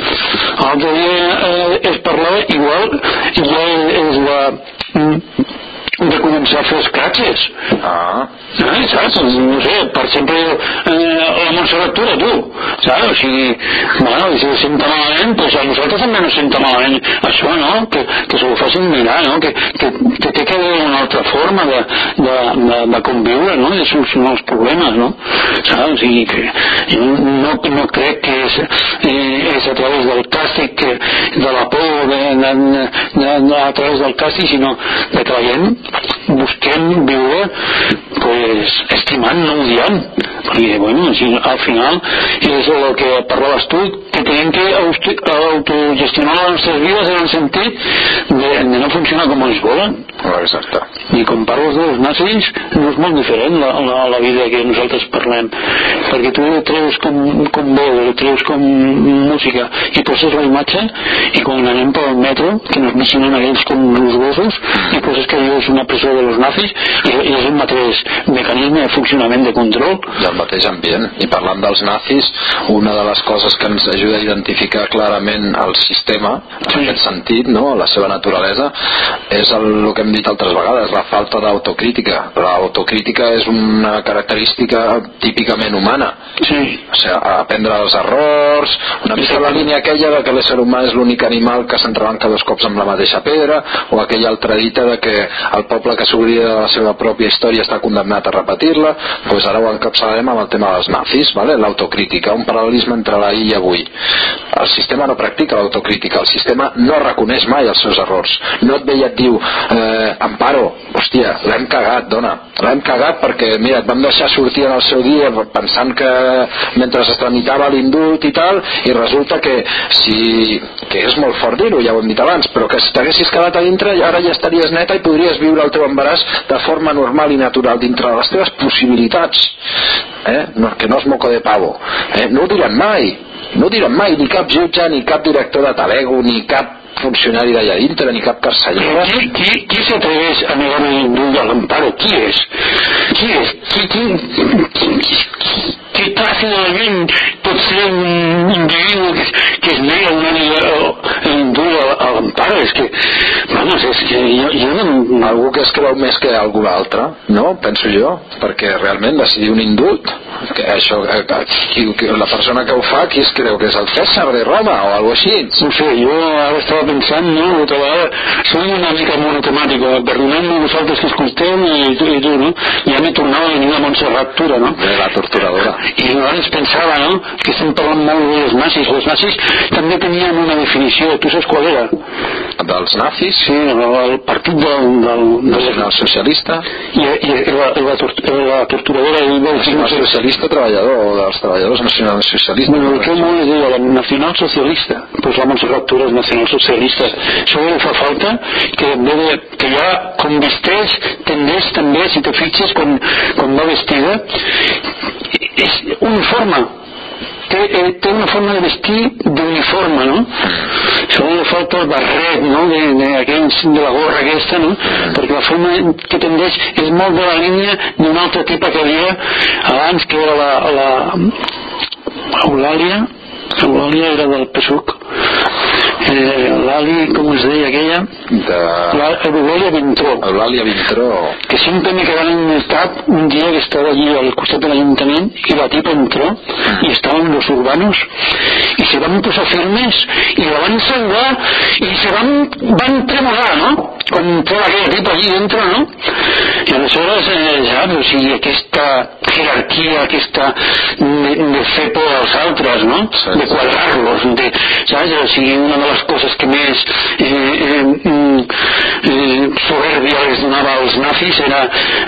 l'altre dia eh, es parlava igual ja és la de començar a fer escratxes ah. eh, saps? no sé, per exemple eh, la Montserrat Tura tu saps? o sigui, bueno, si se senta malament doncs a nosaltres també no senta malament això, no? que, que se ho facin mirar no? que, que, que té que haver una altra forma de, de, de, de conviure no? de solucionar els problemes no? saps? sigui, que no, no crec que és, eh, és a través del càstig que, de la por de, de, de, de, a través del càstig sinó de que la gent busquem viure pues, estimant, no odiant perquè bueno, al final és el que parlaves tu que tenim que autogestionar les nostres vides en el sentit de, de no funcionar com ells volen. Exacte. I com parles dels nazis no és molt diferent la, la, la vida que nosaltres parlem perquè tu treus com, com veu treus com música i poses la imatge i quan anem pel metro que nos vigilen aquells com els gossos i poses que dius una presó de los nazis i, i és el mateix mecanisme de funcionament de control i el mateix ambient i parlant dels nazis una de les coses que ens ajuda a identificar clarament el sistema en sí. aquest sentit, no? la seva naturalesa és el, el que hem dit altres vegades la falta d'autocrítica l'autocrítica és una característica típicament humana sí. o sigui, aprendre els errors una mica la línia aquella de que l'ésser humà és l'únic animal que s'entrebanca dos cops amb la mateixa pedra o aquella altra dita de que el poble que s'oblida de la seva pròpia història està condemnat a repetir-la doncs ara ho encapçalarem amb el tema dels nazis vale? l'autocrítica, un paral·lelisme entre l'ahir i avui el sistema no practica l'autocrítica el sistema no reconeix mai els seus errors. No et ve i et diu eh, Amparo, hòstia, l'hem cagat dona, l'hem cagat perquè mira, et vam deixar sortir en el seu dia pensant que mentre es tramitava l'indult i tal i resulta que si que és molt fort dir-ho, ja ho hem dit abans però que si t'haguessis quedat a dintre ara ja estaries neta i podries viure el teu embaràs de forma normal i natural dintre de les teves possibilitats eh? no, que no és moco de pavo eh? no ho diran mai no ho diran mai ni cap jutge ni cap director de Talego ni cap funcionari d'allà dintre ni cap carceller qui, qui, qui s'atreveix a negar l'indult de l'Amparo? qui és? qui és? qui, qui, qui, qui, que fàcilment pot ser un individu que, que es nega una l'indult a l'Amparo és que, vamos, és que jo, jo no... algú que es creu més que algú altre no? penso jo perquè realment decidir un indult que això, eh, qui, qui, la persona que ho fa qui es creu que és el César de Roma o alguna així no sé, jo ara estava pensant no, l'altra vegada soy una mica monotemàtic perdoneu-me vosaltres que escolteu i, i tu, no? ja m'he tornat a venir a Montserrat Tura no? de la torturadora i abans pensava no? Que estem parlant molt dels nazis. Els nazis també tenien una definició. Tu saps qual era? dels nazis? sí, el partit del, del, del, socialista i, i la, la, la torturadora i el socialista treballador o dels treballadors nacionalsocialistes. Bueno, el que molt es diu la nacionalsocialista. Pues la Montserrat Tura és nacionalsocialista. Això fa falta que, de, que ja com vesteix tendeix també si te fixes quan, quan va vestida és uniforme té, eh, té una forma de vestir d'uniforme, no? Solo falta el barret, no?, de, de, aquells, de la gorra aquesta, no? Perquè la forma que tendeix és molt de la línia d'un altre tipus que havia abans, que era la, la Eulàlia, Eulàlia era del PSUC, eh, l'Ali, com es deia aquella? De... L'Eulàlia Vintró. Eulàlia Vintró. Que sempre me quedava en el cap un dia que estava allí al costat de l'Ajuntament i la tipa entró i estaven los urbanos i se van posar firmes i la van saludar i se van, van tremolar, no? Com tota aquella tipa allí dentro, no? I aleshores, eh, ja, o sigui, aquesta jerarquia, aquesta de, de fer por als altres, no? Sí, de quadrar-los, de, saps? O sigui, una de les coses que més eh, eh, eh, soberbia les donava als nazis era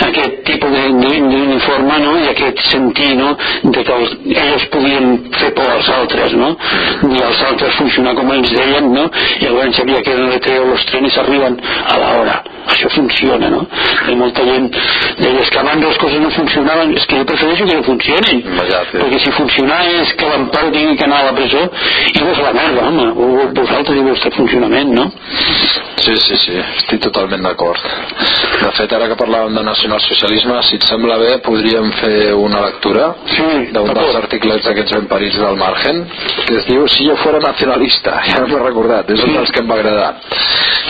aquest tipus d'uniforme, no? I aquest sentir, no? De que els, ells podien fer por als altres, no? I els altres funcionar com ells deien, no? I llavors sabia que en el los trenes arriben a la hora això funciona no? i molta gent deies que abans les coses no funcionaven és que jo prefereixo que no funcionin perquè si funcionar és que l'emparo tingui que anar a la presó i vos la merda home o vosaltres i el vostre funcionament no? Sí, sí, sí, estic totalment d'acord. De fet, ara que parlàvem de nacionalsocialisme, si et sembla bé, podríem fer una lectura Sí, d'un dels articles d'aquests ben parits del Margen, que es diu Si jo fuera nacionalista, <laughs> ja m'ho he recordat, és un dels que em va agradar.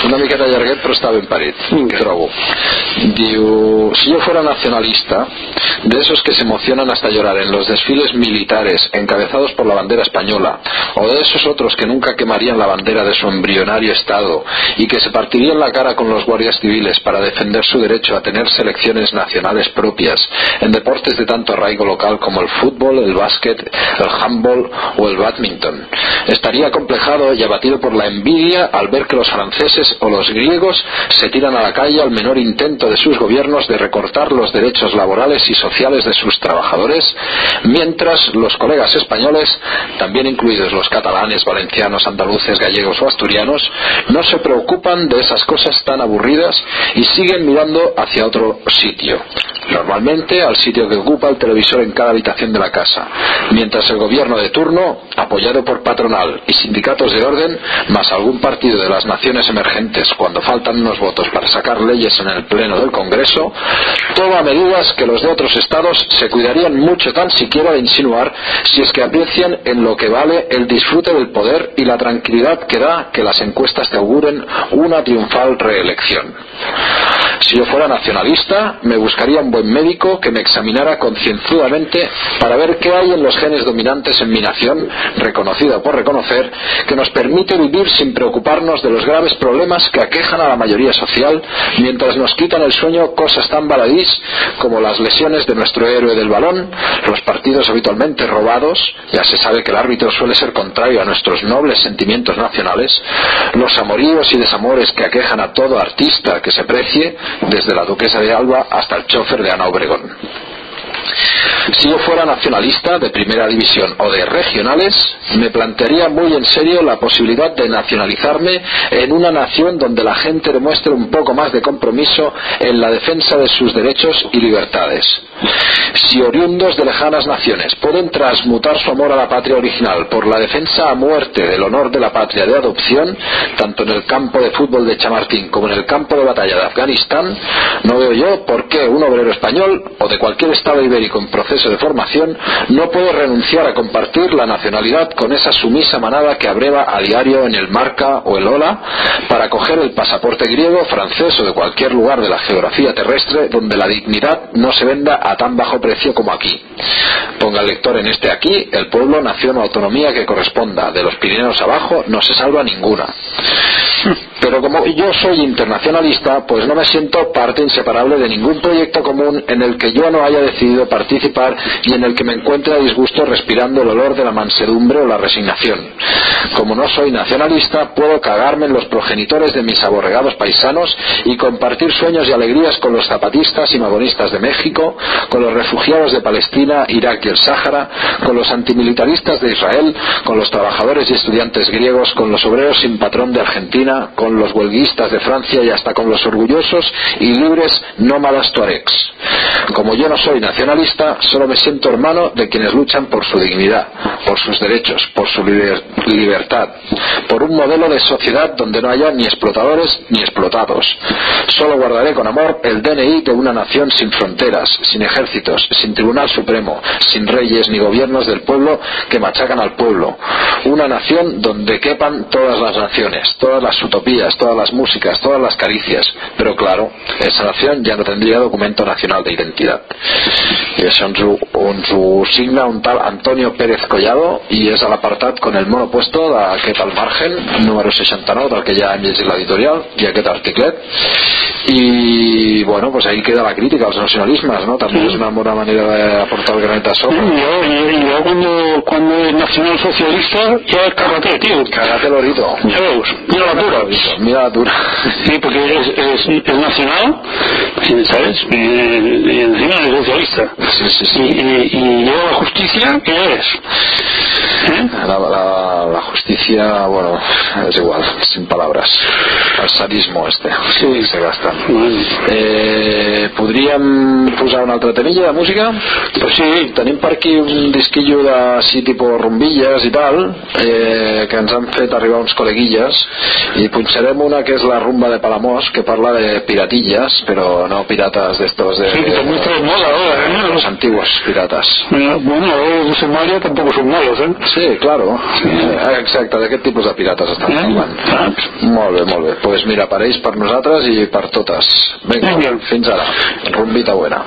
Una miqueta llarguet, però està ben parit, Vinga. trobo. Diu, si yo fuera nacionalista, de esos que se emocionan hasta llorar en los desfiles militares encabezados por la bandera española, o de esos otros que nunca quemarían la bandera de su embrionario Estado y que se partirían la cara con los guardias civiles para defender su derecho a tener selecciones nacionales propias en deportes de tanto arraigo local como el fútbol, el básquet, el handball o el badminton. Estaría complejado y abatido por la envidia al ver que los franceses o los griegos se tiran a la calle al menor intento de sus gobiernos de recortar los derechos laborales y sociales de sus trabajadores, mientras los colegas españoles, también incluidos los catalanes, valencianos, andaluces, gallegos o asturianos, no se preocupan de esas cosas tan aburridas y siguen mirando hacia otro sitio. Normalmente al sitio que ocupa el televisor en cada habitación de la casa, mientras el gobierno de turno, apoyado por patronal y sindicatos de orden, más algún partido de las naciones emergentes cuando faltan unos votos para sacar leyes en el Pleno del Congreso, toma medidas que los de otros estados se cuidarían mucho tan siquiera de insinuar si es que aprecian en lo que vale el disfrute del poder y la tranquilidad que da que las encuestas te auguren una triunfal reelección. Si yo fuera nacionalista, me buscaría un buen médico que me examinara concienzudamente para ver qué hay en los genes dominantes en mi nación, reconocida por reconocer, que nos permite vivir sin preocuparnos de los graves problemas que aquejan a la mayoría social, mientras nos quitan el sueño cosas tan baladís como las lesiones de nuestro héroe del balón, los partidos habitualmente robados, ya se sabe que el árbitro suele ser contrario a nuestros nobles sentimientos nacionales, los amoríos y desamores que aquejan a todo artista que se precie, desde la duquesa de Alba hasta el chofer de Ana Obregón. Si yo fuera nacionalista de primera división o de regionales, me plantearía muy en serio la posibilidad de nacionalizarme en una nación donde la gente demuestre un poco más de compromiso en la defensa de sus derechos y libertades. Si oriundos de lejanas naciones pueden transmutar su amor a la patria original por la defensa a muerte del honor de la patria de adopción, tanto en el campo de fútbol de Chamartín como en el campo de batalla de Afganistán, no veo yo por qué un obrero español o de cualquier estado ibérico en proceso de formación no puede renunciar a compartir la nacionalidad con esa sumisa manada que abreva a diario en el Marca o el Ola para coger el pasaporte griego, francés o de cualquier lugar de la geografía terrestre donde la dignidad no se venda a tan bajo precio como aquí. Ponga el lector en este aquí, el pueblo, nación o autonomía que corresponda. De los Pirineos abajo no se salva ninguna. Pero como yo soy internacionalista, pues no me siento parte inseparable de ningún proyecto común en el que yo no haya decidido participar y en el que me encuentre a disgusto respirando el olor de la mansedumbre o la resignación. Como no soy nacionalista, puedo cagarme en los progenitores de mis aborregados paisanos y compartir sueños y alegrías con los zapatistas y magonistas de México, con los refugiados de Palestina, Irak y el Sáhara, con los antimilitaristas de Israel, con los trabajadores y estudiantes griegos, con los obreros sin patrón de Argentina, con los huelguistas de Francia y hasta con los orgullosos y libres nómadas tuaregs. Como yo no soy nacionalista, solo me siento hermano de quienes luchan por su dignidad, por sus derechos, por su liber- libertad, por un modelo de sociedad donde no haya ni explotadores ni explotados. Solo guardaré con amor el DNI de una nación sin fronteras, sin ejércitos, sin tribunal supremo, sin reyes ni gobiernos del pueblo que machacan al pueblo. Una nación donde quepan todas las naciones, todas las utopías, todas las músicas, todas las caricias. Pero claro, esa nación ja no tendria documento nacional d'identitat. I això ens ho, ens ho signa un tal Antonio Pérez Collado i és a l'apartat con el monopuesto d'aquest al margen, número 69, del que ja hem llegit l'editorial, i aquest articlet. I, bueno, pues ahí queda la crítica als nacionalismes, ¿no? També és una bona manera d'aportar el granet de sorra. Yo, yo, yo cuando, cuando es nacionalsocialista ya cagate, tío. Cagate lorito. Ya veus, mira la dura. Mira la dura. Sí, porque es, es, es nacional, ¿sabes? Y, y encima es socialista. Sí, sí, Y, sí. y, y lleva la justicia, ¿qué es? ¿Eh? La, la, la justicia, bueno, es igual, sin palabras. El sadismo este, Sí. se gasta. Eh, podríem posar una altra temilla de música? Pues sí. Tenim per aquí un disquillo de sí tipus rumbilles i tal, eh, que ens han fet arribar uns col·leguilles, i punxarem una que és la rumba de Palamós, que parla de piratillas, però no piratas de estos de... Sí, que también está de moda ¿eh? Los antiguos piratas. Bueno, bueno, los de Somalia tampoco son malos, ¿eh? Sí, claro. Eh, exacte, d'aquest tipus de pirates estan Eh? parlant. Saps? Molt bé, molt bé. Doncs pues mira, per ells, per nosaltres i per totes. Vinga, Vinga. fins ara. Rumbita buena.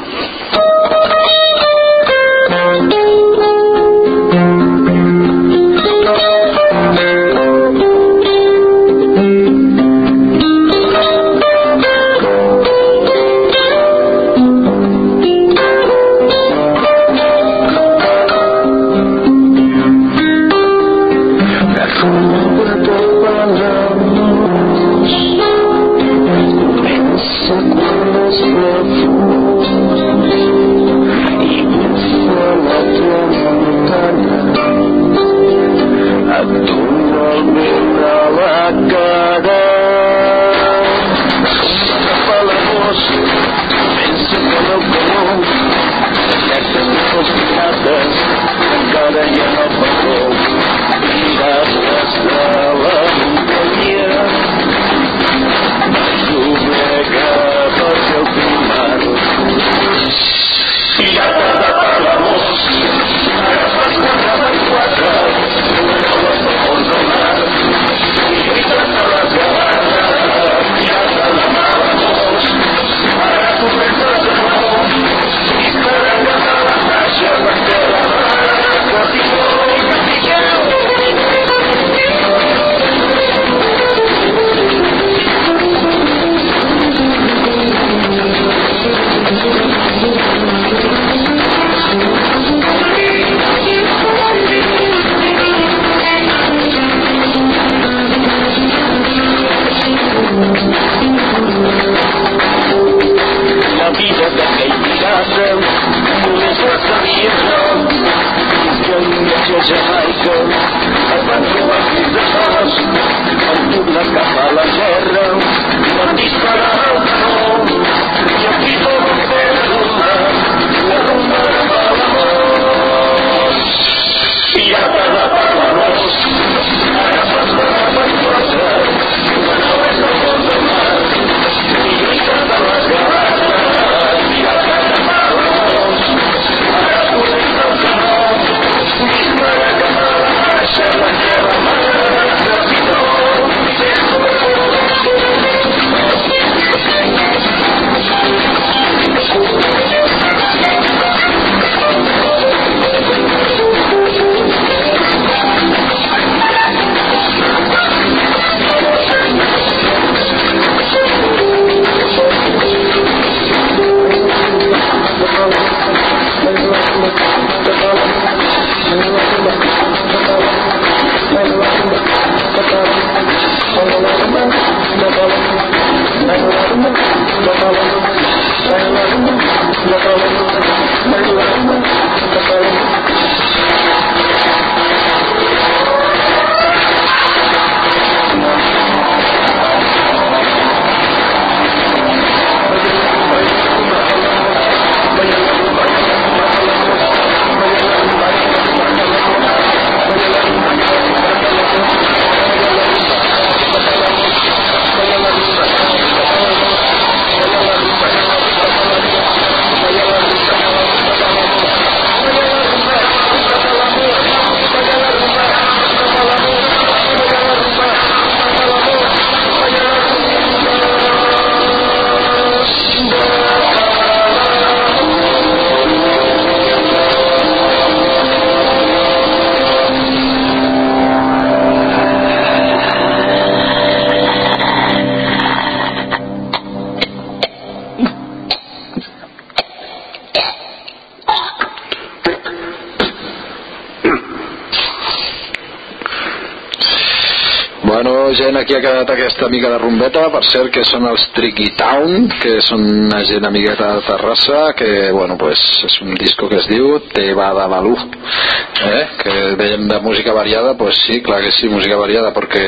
Aquesta mica de rumbeta, per cert que són els Tricky Town, que són una gent amigueta de Terrassa, que bueno, pues, és un disco que es diu Te va de Balú, eh? que dèiem de música variada, pues sí, clar que sí, música variada, perquè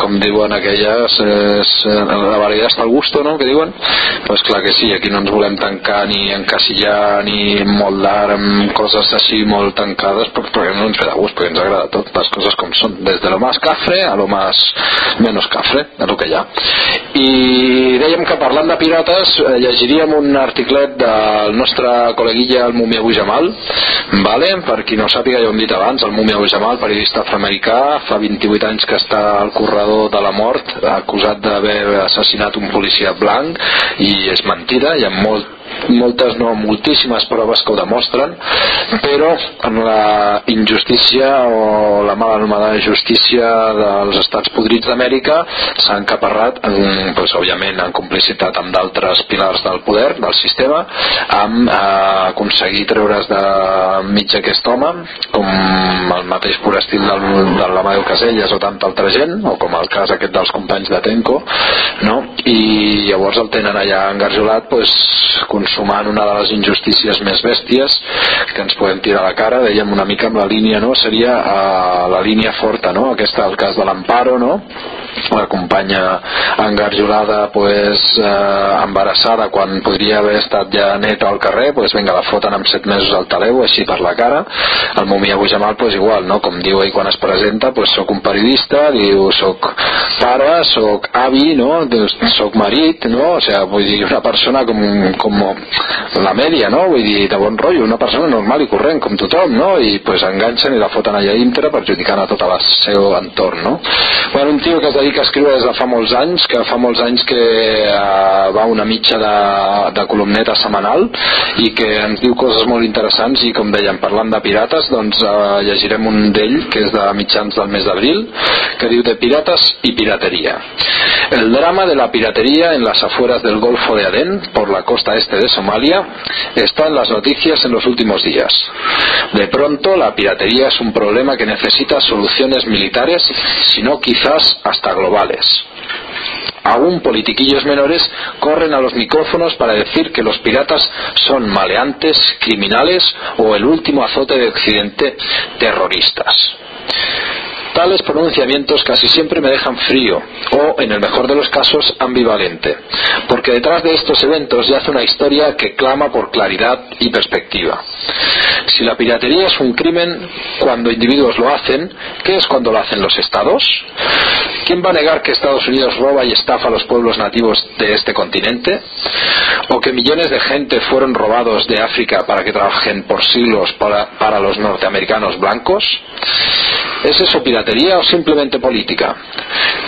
com diuen aquelles, és, la variedad està al gusto, no?, que diuen, pues clar que sí, aquí no ens volem tancar ni encasillar ni moldar amb coses així molt tancades, perquè no ens ve de gust, perquè ens agrada tot, les coses com són, des de lo más cafre a lo más menos cafre, de lo que hi ha. I dèiem que parlant de pirates eh, llegiríem un articlet del nostre col·leguilla el Mumia Jamal, vale? per qui no sàpiga ja ho hem dit abans, el Mumia Jamal, periodista afroamericà, fa 28 anys que està al corredor de la mort, acusat d'haver assassinat un policia blanc, i és mentida, hi ha molt moltes no, moltíssimes proves que ho demostren però en la injustícia o la mala anomenada justícia dels estats podrits d'Amèrica s'ha encaparrat en, pues, òbviament en complicitat amb d'altres pilars del poder, del sistema amb eh, aconseguir treure's de mig aquest home com el mateix pur estil del, de l'Amadeu Caselles o tanta altra gent o com el cas aquest dels companys de Tenco no? i llavors el tenen allà engarjolat pues, consumant una de les injustícies més bèsties que ens podem tirar a la cara, dèiem una mica amb la línia, no? seria uh, la línia forta, no? aquesta el cas de l'Amparo, no? la companya engarjolada pues, uh, embarassada quan podria haver estat ja neta al carrer, pues, vinga, la foten amb set mesos al taleu, així per la cara, el Mumia Bujamal pues, igual, no? com diu ell quan es presenta, pues, soc un periodista, diu soc pare, soc avi, no? soc marit, no? o sigui, vull dir, una persona com, com la mèdia, no? Vull dir, de bon rotllo, una persona normal i corrent, com tothom, no? I pues enganxen i la foten allà dintre perjudicant a tot el seu entorn, no? Bueno, un tio que es dedica a escriure des de fa molts anys, que fa molts anys que uh, va una mitja de, de columneta setmanal i que ens diu coses molt interessants i com dèiem, parlant de pirates, doncs uh, llegirem un d'ell, que és de mitjans del mes d'abril, que diu de pirates y piratería. El drama de la piratería en las afueras del Golfo de Adén, por la costa este de Somalia, está en las noticias en los últimos días. De pronto, la piratería es un problema que necesita soluciones militares, sino quizás hasta globales. Aún politiquillos menores corren a los micrófonos para decir que los piratas son maleantes, criminales o el último azote de Occidente, terroristas. Tales pronunciamientos casi siempre me dejan frío o, en el mejor de los casos, ambivalente, porque detrás de estos eventos yace una historia que clama por claridad y perspectiva. Si la piratería es un crimen cuando individuos lo hacen, ¿qué es cuando lo hacen los estados? ¿Quién va a negar que Estados Unidos roba y estafa a los pueblos nativos de este continente? ¿O que millones de gente fueron robados de África para que trabajen por siglos para, para los norteamericanos blancos? ¿Es eso piratería o simplemente política?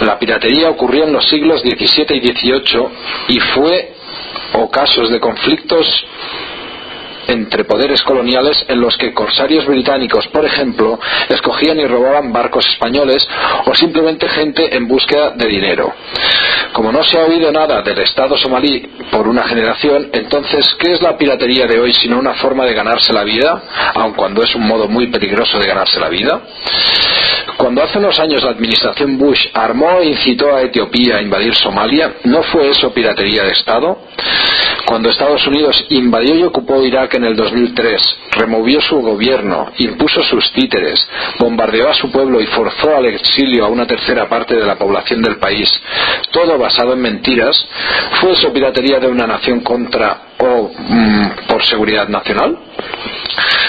La piratería ocurrió en los siglos XVII y XVIII y fue o casos de conflictos entre poderes coloniales en los que corsarios británicos, por ejemplo, escogían y robaban barcos españoles o simplemente gente en búsqueda de dinero. Como no se ha oído nada del Estado somalí por una generación, entonces, ¿qué es la piratería de hoy sino una forma de ganarse la vida, aun cuando es un modo muy peligroso de ganarse la vida? Cuando hace unos años la administración Bush armó e incitó a Etiopía a invadir Somalia, ¿no fue eso piratería de Estado? Cuando Estados Unidos invadió y ocupó Irak en el 2003, removió su gobierno, impuso sus títeres, bombardeó a su pueblo y forzó al exilio a una tercera parte de la población del país, todo basado en mentiras, ¿fue eso piratería de una nación contra o mm, por seguridad nacional?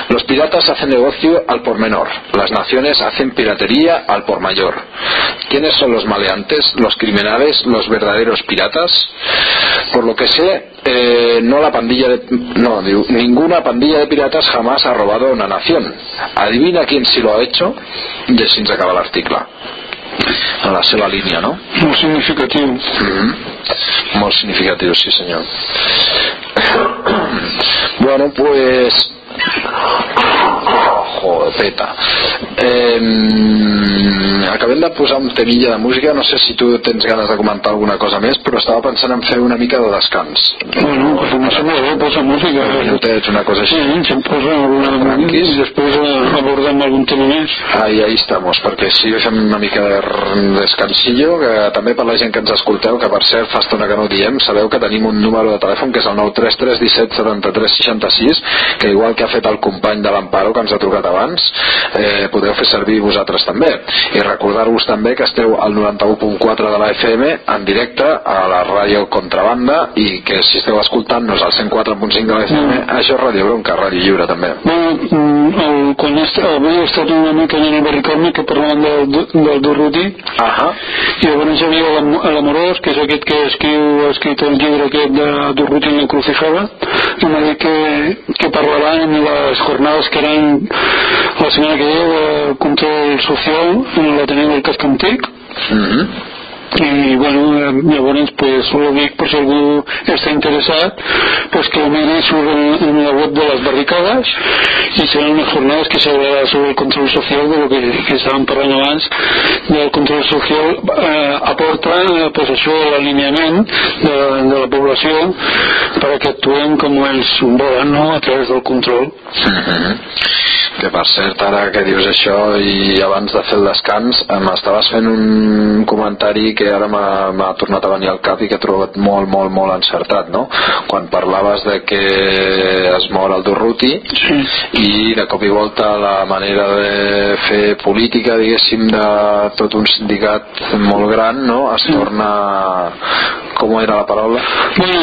Los piratas hacen negocio al por menor, las naciones hacen piratería al por mayor. ¿Quiénes son los maleantes, los criminales, los verdaderos piratas? Por lo que sé, eh, no la pandilla de, no, ninguna pandilla de piratas jamás ha robado a una nación. Adivina quién sí lo ha hecho i així ens acaba l'article en la seva línia, no? Molt significatiu. Mm -hmm. Molt significatiu, sí senyor. <coughs> bueno, pues... Joder, peta. Eh, acabem de posar un temilla de música. No sé si tu tens ganes de comentar alguna cosa més però estava pensant en fer una mica de descans. Bueno, pues em sembla bé posa música. Minutets, una cosa així. Sí, se'm posa alguna i després eh, abordem algun tema més. Ahí, ahí estamos perquè així fem una mica de descansillo que també per la gent que ens escolteu que per cert fa estona que no diem sabeu que tenim un número de telèfon que és el 933 17 73 66 que igual que ha fet el company de l'Amparo que ens ha trucat abans eh, podeu fer servir vosaltres també i recordar-vos també que esteu al 91.4 de la FM en directe a la ràdio Contrabanda i que si esteu escoltant-nos al 104.5 de la FM mm. això és Ràdio Bronca, Ràdio Lliure també bueno, mm, el, quan est avui he estat una mica en el barricòmic que parlaven del, del Durruti. Uh -huh. i llavors hi havia l'Amorós que és aquest que escriu, ha escrit el llibre aquest de Durruti en la crucijada i m'ha dit que, que parlaran en les jornades que eren la setmana que ve de control social en l'Ateneu del Casc Antic uh -huh i bueno, llavors pues, ho dic per si algú està interessat pues, que ho miri surt en, en la web de les barricades i seran unes jornades que s'haurà sobre el control social de lo que, que estàvem parlant abans del control social eh, aporta eh, pues, això l'alineament de, de la població perquè actuem com ells volen no? a través del control uh -huh. Que per cert ara que dius això i abans de fer el descans m'estaves fent un comentari que ara m'ha tornat a venir al cap i que he trobat molt, molt, molt encertat, no? Quan parlaves de que es mor el Durruti sí. i de cop i volta la manera de fer política, diguéssim, de tot un sindicat molt gran, no? Es torna... Com era la paraula? Bueno,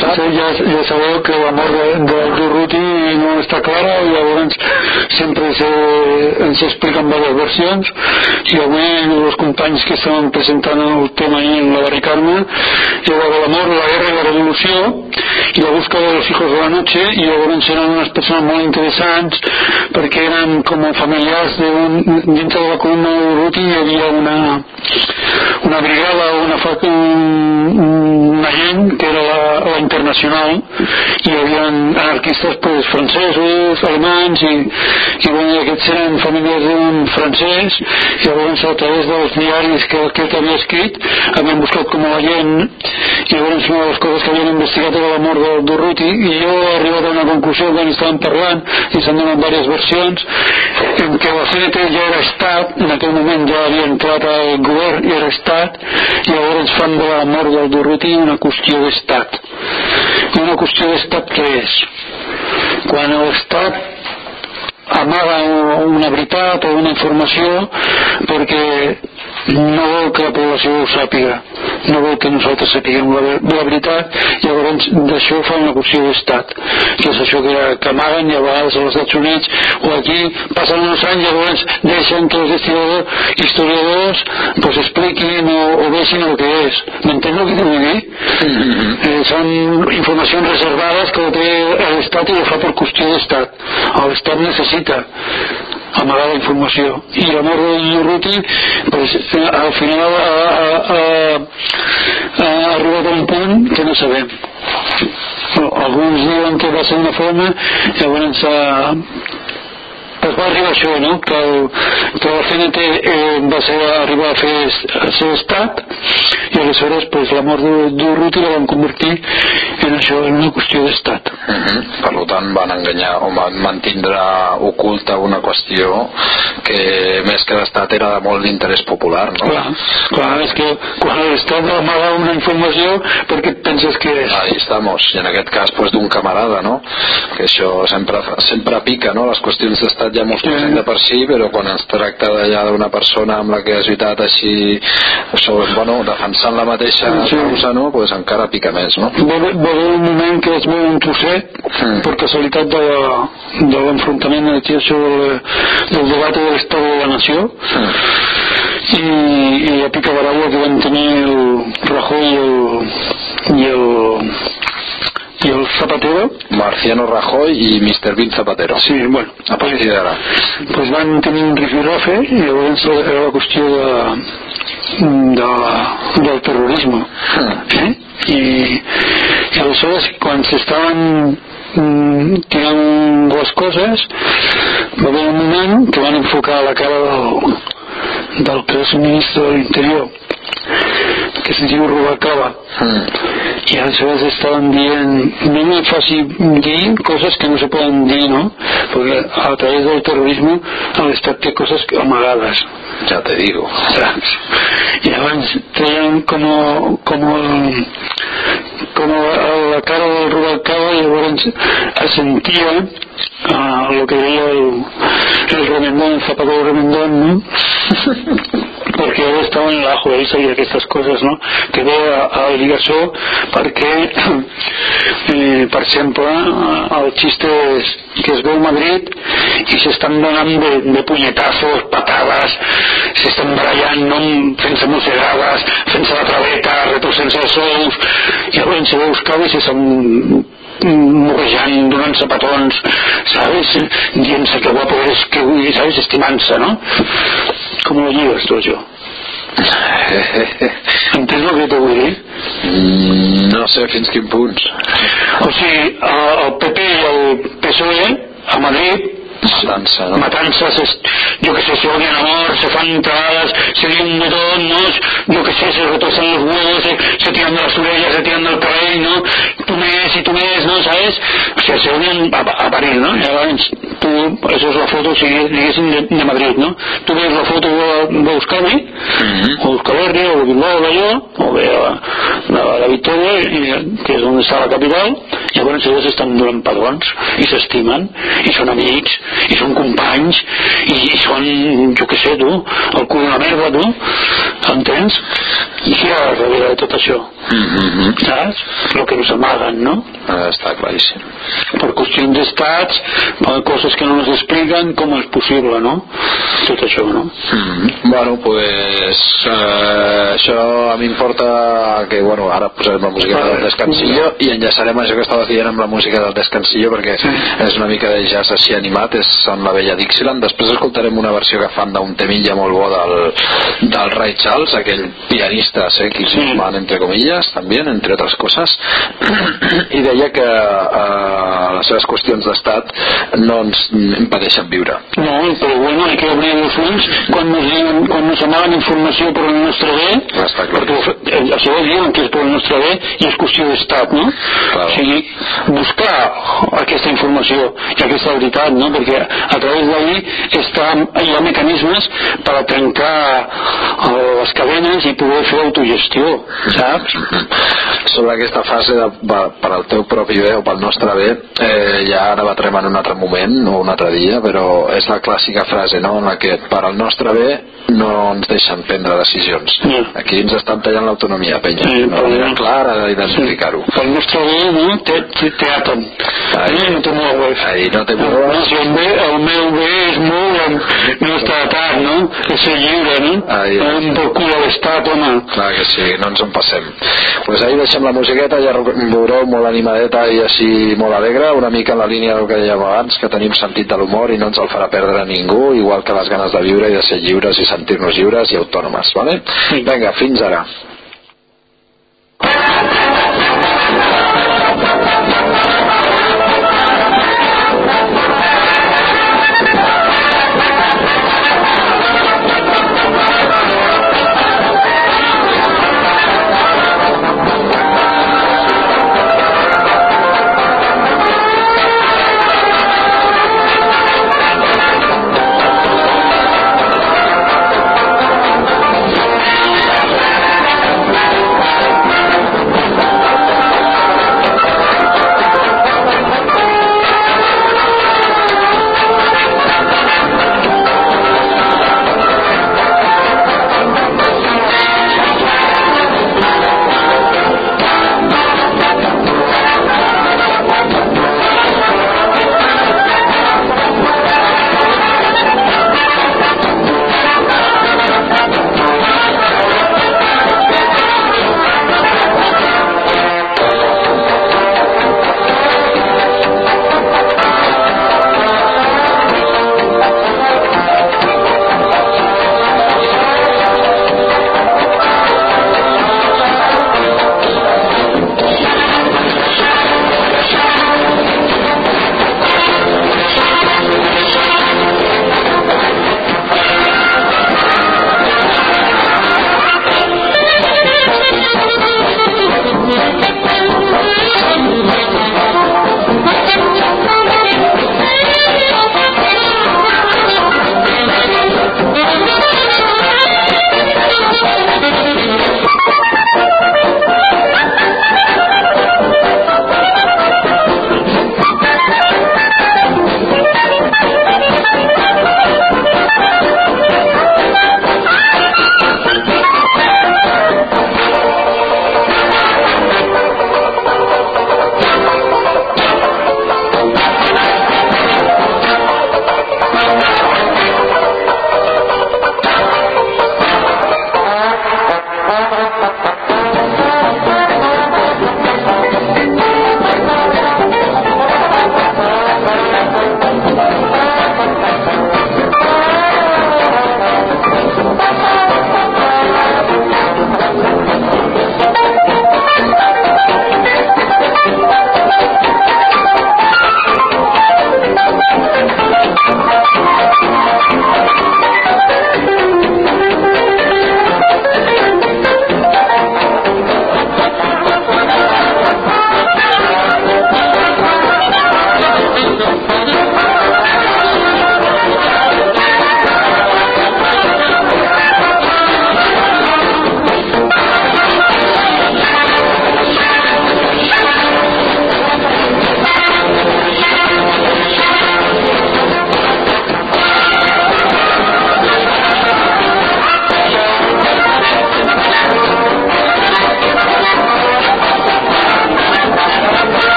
ja, ja sabeu que la mort de, del Durruti no està clara i llavors sempre se, ens expliquen diverses versions. I avui els companys que estaven presentant el tema ahí en la barricarme, llevaba el amor, la guerra y la revolución, y la búsqueda de los hijos de la noche, i llavors eren unes persones molt interessants, perquè eren com familiars de un, dintre de la columna de Urruti hi havia una, una brigada, una, una gent que era la, la internacional, i hi havia anarquistes pues, francesos, alemanys, i, i bueno, aquests eren familiars d'un francès, i llavors a través dels diaris que aquest havia escrit, havien buscat com a la gent i llavors una de les coses que havien investigat era la mort del Durruti i jo he arribat a una conclusió quan estàvem parlant i s'han donat diverses versions en què la CNT ja era estat en aquell moment ja havia entrat al govern i era estat i llavors fan de la mort del Durruti una qüestió d'estat una qüestió d'estat què és? quan l'estat amaga una veritat o una informació perquè no vol que la població ho sàpiga. No vol que nosaltres sapiguem la, la veritat. I llavors d'això fa una qüestió d'estat que és això que, que amaguen i a vegades als Estats Units o aquí. Passen uns anys i llavors deixen que els historiadors pues, expliquin o, o deixin el que és. M'entens el que vull dir? Mm -hmm. eh, són informacions reservades que té l'Estat i ho fa per qüestió d'Estat. l'Estat necessita amagar la informació. I la mort de Urruti pues, eh, al final ha, ha, ha, ha arribat a un punt que no sabem. Alguns diuen que va ser una forma llavors eh, es va arribar això, no? que, el, que la CNT eh, va ser, arribar a fer a ser estat i aleshores pues, la mort d'Urruti la van convertir en això, en una qüestió d'estat. Uh mhm. -huh. Per tant van enganyar o van mantindre oculta una qüestió que més que d'estat era de molt d'interès popular, no? Clar, clar, és que quan l'Estat amaga una informació perquè penses que és? Ahí estamos, i en aquest cas pues, d'un camarada, no? Que això sempre, sempre pica, no? Les qüestions d'estat ja m'ho estic de per si, però quan es tracta d'allà d'una persona amb la que has lluitat així, això, bueno, defensant la mateixa sí. causa, no? Pues encara pica més, no? Va, va haver un moment que es veu un trosset, mm. per casualitat de, de l'enfrontament aquí això del, del debat de l'estat de la nació, mm. i, i la pica baralla que van tenir el Rajoy i el, i el y el Zapatero Marciano Rajoy y Mr. Bill Zapatero sí, bueno a partir d'ara pues van tenir un rifirrafe i llavors era la qüestió de, de, del terrorisme mm. eh? I, i aleshores quan s'estaven mm, tirant les coses va haver un moment que van enfocar la cara del, del que és ministre de l'interior que se diu Rubalcaba Mm. I aleshores estaven dient no me faci dir coses que no se poden dir no? perquè a través del terrorisme l'estat té coses amagades Ya te digo. saps? i llavors treien com, com, com la cara del Rubalcaba i llavors es sentia uh, el que deia el, el remendón, el zapato remendón no? perquè ell estava en l'ajo, ell sabia aquestes coses no? que ve a, a ligació perquè <clears throat> eh, per exemple el xiste és que es veu a Madrid i s'estan donant de, de punyetazos, patades s'estan barallant no? fent-se mossegades fent-se la traveta, retorcent-se els ous i llavors se veus i s'estan morrejant, donant-se petons, ¿sabes? Dient-se que guapo és, que vull, ¿sabes? Estimant-se, no? Com ho lligues tu, això? Entens el que t'ho vull dir? Mm, no sé fins quin punt. O sigui, el el PP i el PSOE a Madrid Matança, no? matanzas, es- yo que sé, se odian a mort, se fan entradas, se de tot, no? yo que sé, se retorcen los huevos, se, se tiran de las orellas, se tiran del cabell, ¿no? Tú més i tu més, ¿no? ¿Sabes? O sea, se odian a, a parir, ¿no? Llavors, tu, això és la foto, si diguéssim, de, de Madrid, ¿no? Tu veus la foto de, de Euskadi, Mhm. o Euskalerri, o Bilbao, o d'allò, o de la, la, la Victoria, i, que és on està la capital, llavors ells estan donant padrons, i s'estimen, i són amics, i són companys, i, són, jo què sé, tu, el cul d'una merda, tu, entens? Ha darrere de tot això? Mm -hmm. Saps? El que nos amaguen, no? ah, està claríssim. Per qüestions d'estats, coses que no ens expliquen, com és possible, no? Tot això, no? Mm, bueno, pues eh, això a mi importa que, bueno, ara posarem la música del descansillo i enllaçarem això que estaves dient amb la música del descansillo perquè és una mica de jazz així animat, és Són la vella Dixieland. Després escoltarem una versió que fan d'un temilla molt bo del, del Ray Charles, aquell pianista sec i man, entre comillas, també, entre altres coses, <clears throat> i deia que eh, les seves qüestions d'estat no ens impedeixen viure. No, però bueno, hay que abrir els ulls quan nos, quan nos amagan informació per el nostre bé, Està clar. perquè eh, això ho diuen que és per el nostre bé i és qüestió d'estat, no? Clar. O sigui, buscar aquesta informació i aquesta veritat, no? Perquè a través d'ahí hi ha mecanismes per a trencar eh, les cadenes i poder fer autogestió, saps? sobre aquesta fase de, va, per al teu propi bé o pel nostre bé eh, ja ara batrem en un altre moment o un altre dia però és la clàssica frase no? en la que per al nostre bé no ens deixen prendre decisions Ja. aquí ens estan tallant l'autonomia penya Sí, però- manera clara d'identificar-ho Pel nostre bé, no? Te aten. Ahí. Eh? No mueves. Ahí no te No, mueves. si el, bé, el meu bé és molt, no està atat, no? És ser lliure, no? Ahí. No em por cul a l'estat, home. Clar que sí, no ens en passem pues ahir deixem la musiqueta ja veureu molt animadeta i així molt alegre una mica en la línia del que dèiem abans que tenim sentit de l'humor i no ens el farà perdre ningú igual que les ganes de viure i de ser lliures i sentir-nos lliures i autònomes vale? Sí. vinga, fins ara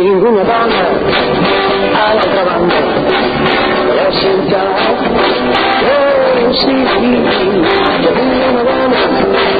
tinc una dona a l'altra banda de la ciutat. Oh, sí, jo tinc una dona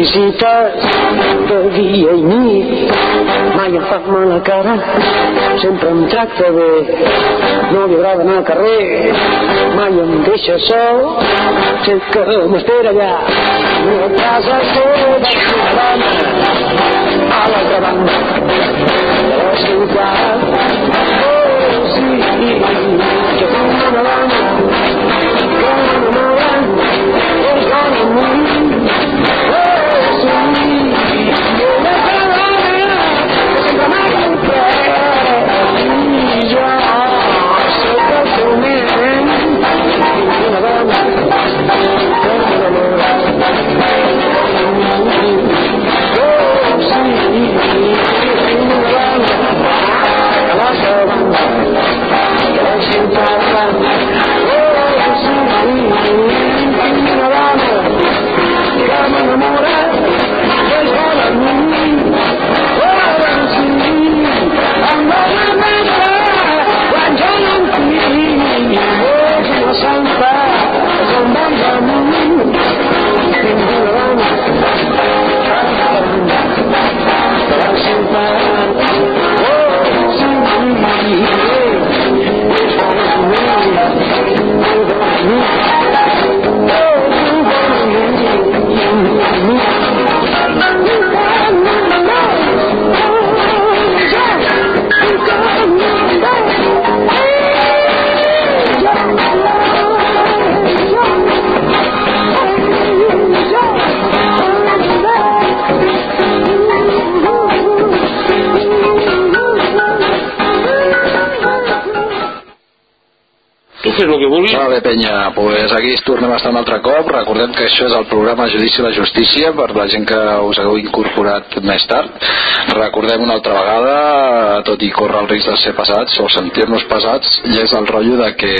visites de dia i nit mai em fa mal a cara sempre em tracta bé. No li agrada anar al carrer mai em deixa sol sé que m'espera allà. Una casa seva dona a l'altra banda. De la ciutat Fes el que vulguis. Molt bé, penya, pues aquí es tornem a estar un altre cop. Recordem que això és el programa Judici a la Justícia per la gent que us hagueu incorporat més tard. Recordem una altra vegada, tot i córrer el risc de ser passats o sentir-nos passats, i és el rotllo de que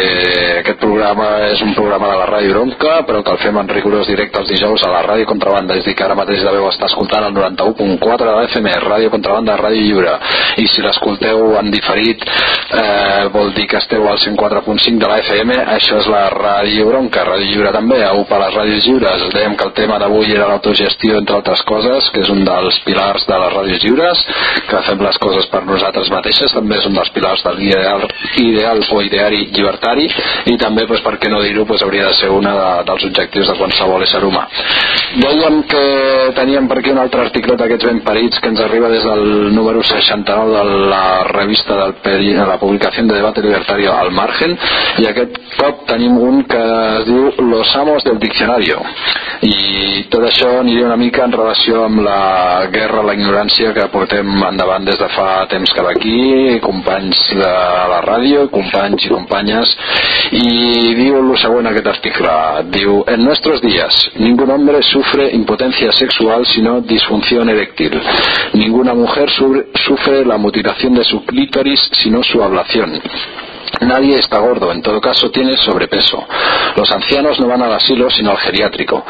aquest programa és un programa de la Ràdio Bronca, però que el fem en rigorós directe els dijous a la Ràdio Contrabanda, és dir, que ara mateix deveu estar escoltant el 91.4 de la FM, Ràdio Contrabanda, Ràdio Lliure, i si l'escolteu en diferit eh, vol dir que esteu al 104.5 de la FM, això és la Ràdio Bronca, Ràdio Lliure també, a UPA les Ràdios Lliures. Dèiem que el tema d'avui era l'autogestió, entre altres coses, que és un dels pilars de les Ràdios Lliures, que fem les coses per nosaltres mateixes, també és un dels pilars del ideal, ideal o ideari llibertari, i també, doncs, per què no dir-ho, doncs, hauria de ser un de, dels objectius de qualsevol ésser humà. Dèiem que teníem per aquí un altre article d'aquests ben parits que ens arriba des del número 69 de la revista del peri, de la publicació de debate libertario al margen i aquest cop tenim un que es diu Los amos del diccionario. I tot això aniria una mica en relació amb la guerra la ignorància que portem endavant des de fa temps cap aquí, companys de la ràdio, companys i companyes. I diu lo següent aquest article. Diu, en nuestros días ningún hombre sufre impotencia sexual sino disfunción eréctil. Ninguna mujer sufre la mutilación de su clítoris sino su población. Nadie está gordo, en todo caso tiene sobrepeso. Los ancianos no van al asilo sino al geriátrico.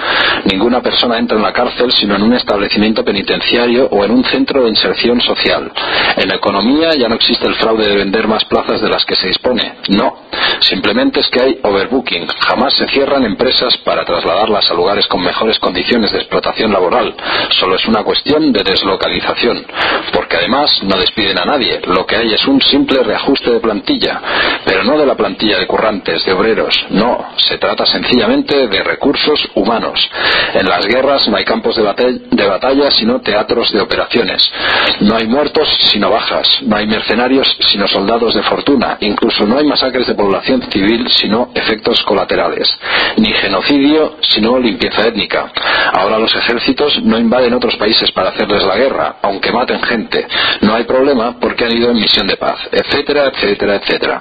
Ninguna persona entra en la cárcel sino en un establecimiento penitenciario o en un centro de inserción social. En la economía ya no existe el fraude de vender más plazas de las que se dispone. No. Simplemente es que hay overbooking. Jamás se cierran empresas para trasladarlas a lugares con mejores condiciones de explotación laboral. Solo es una cuestión de deslocalización. Porque además no despiden a nadie. Lo que hay es un simple reajuste de plantilla pero no de la plantilla de currantes, de obreros, no, se trata sencillamente de recursos humanos. En las guerras no hay campos de batalla, sino teatros de operaciones. No hay muertos sino bajas, no hay mercenarios sino soldados de fortuna, incluso no hay masacres de población civil sino efectos colaterales, ni genocidio sino limpieza étnica. Ahora los ejércitos no invaden otros países para hacerles la guerra, aunque maten gente. No hay problema porque han ido en misión de paz, etcétera, etcétera, etcétera.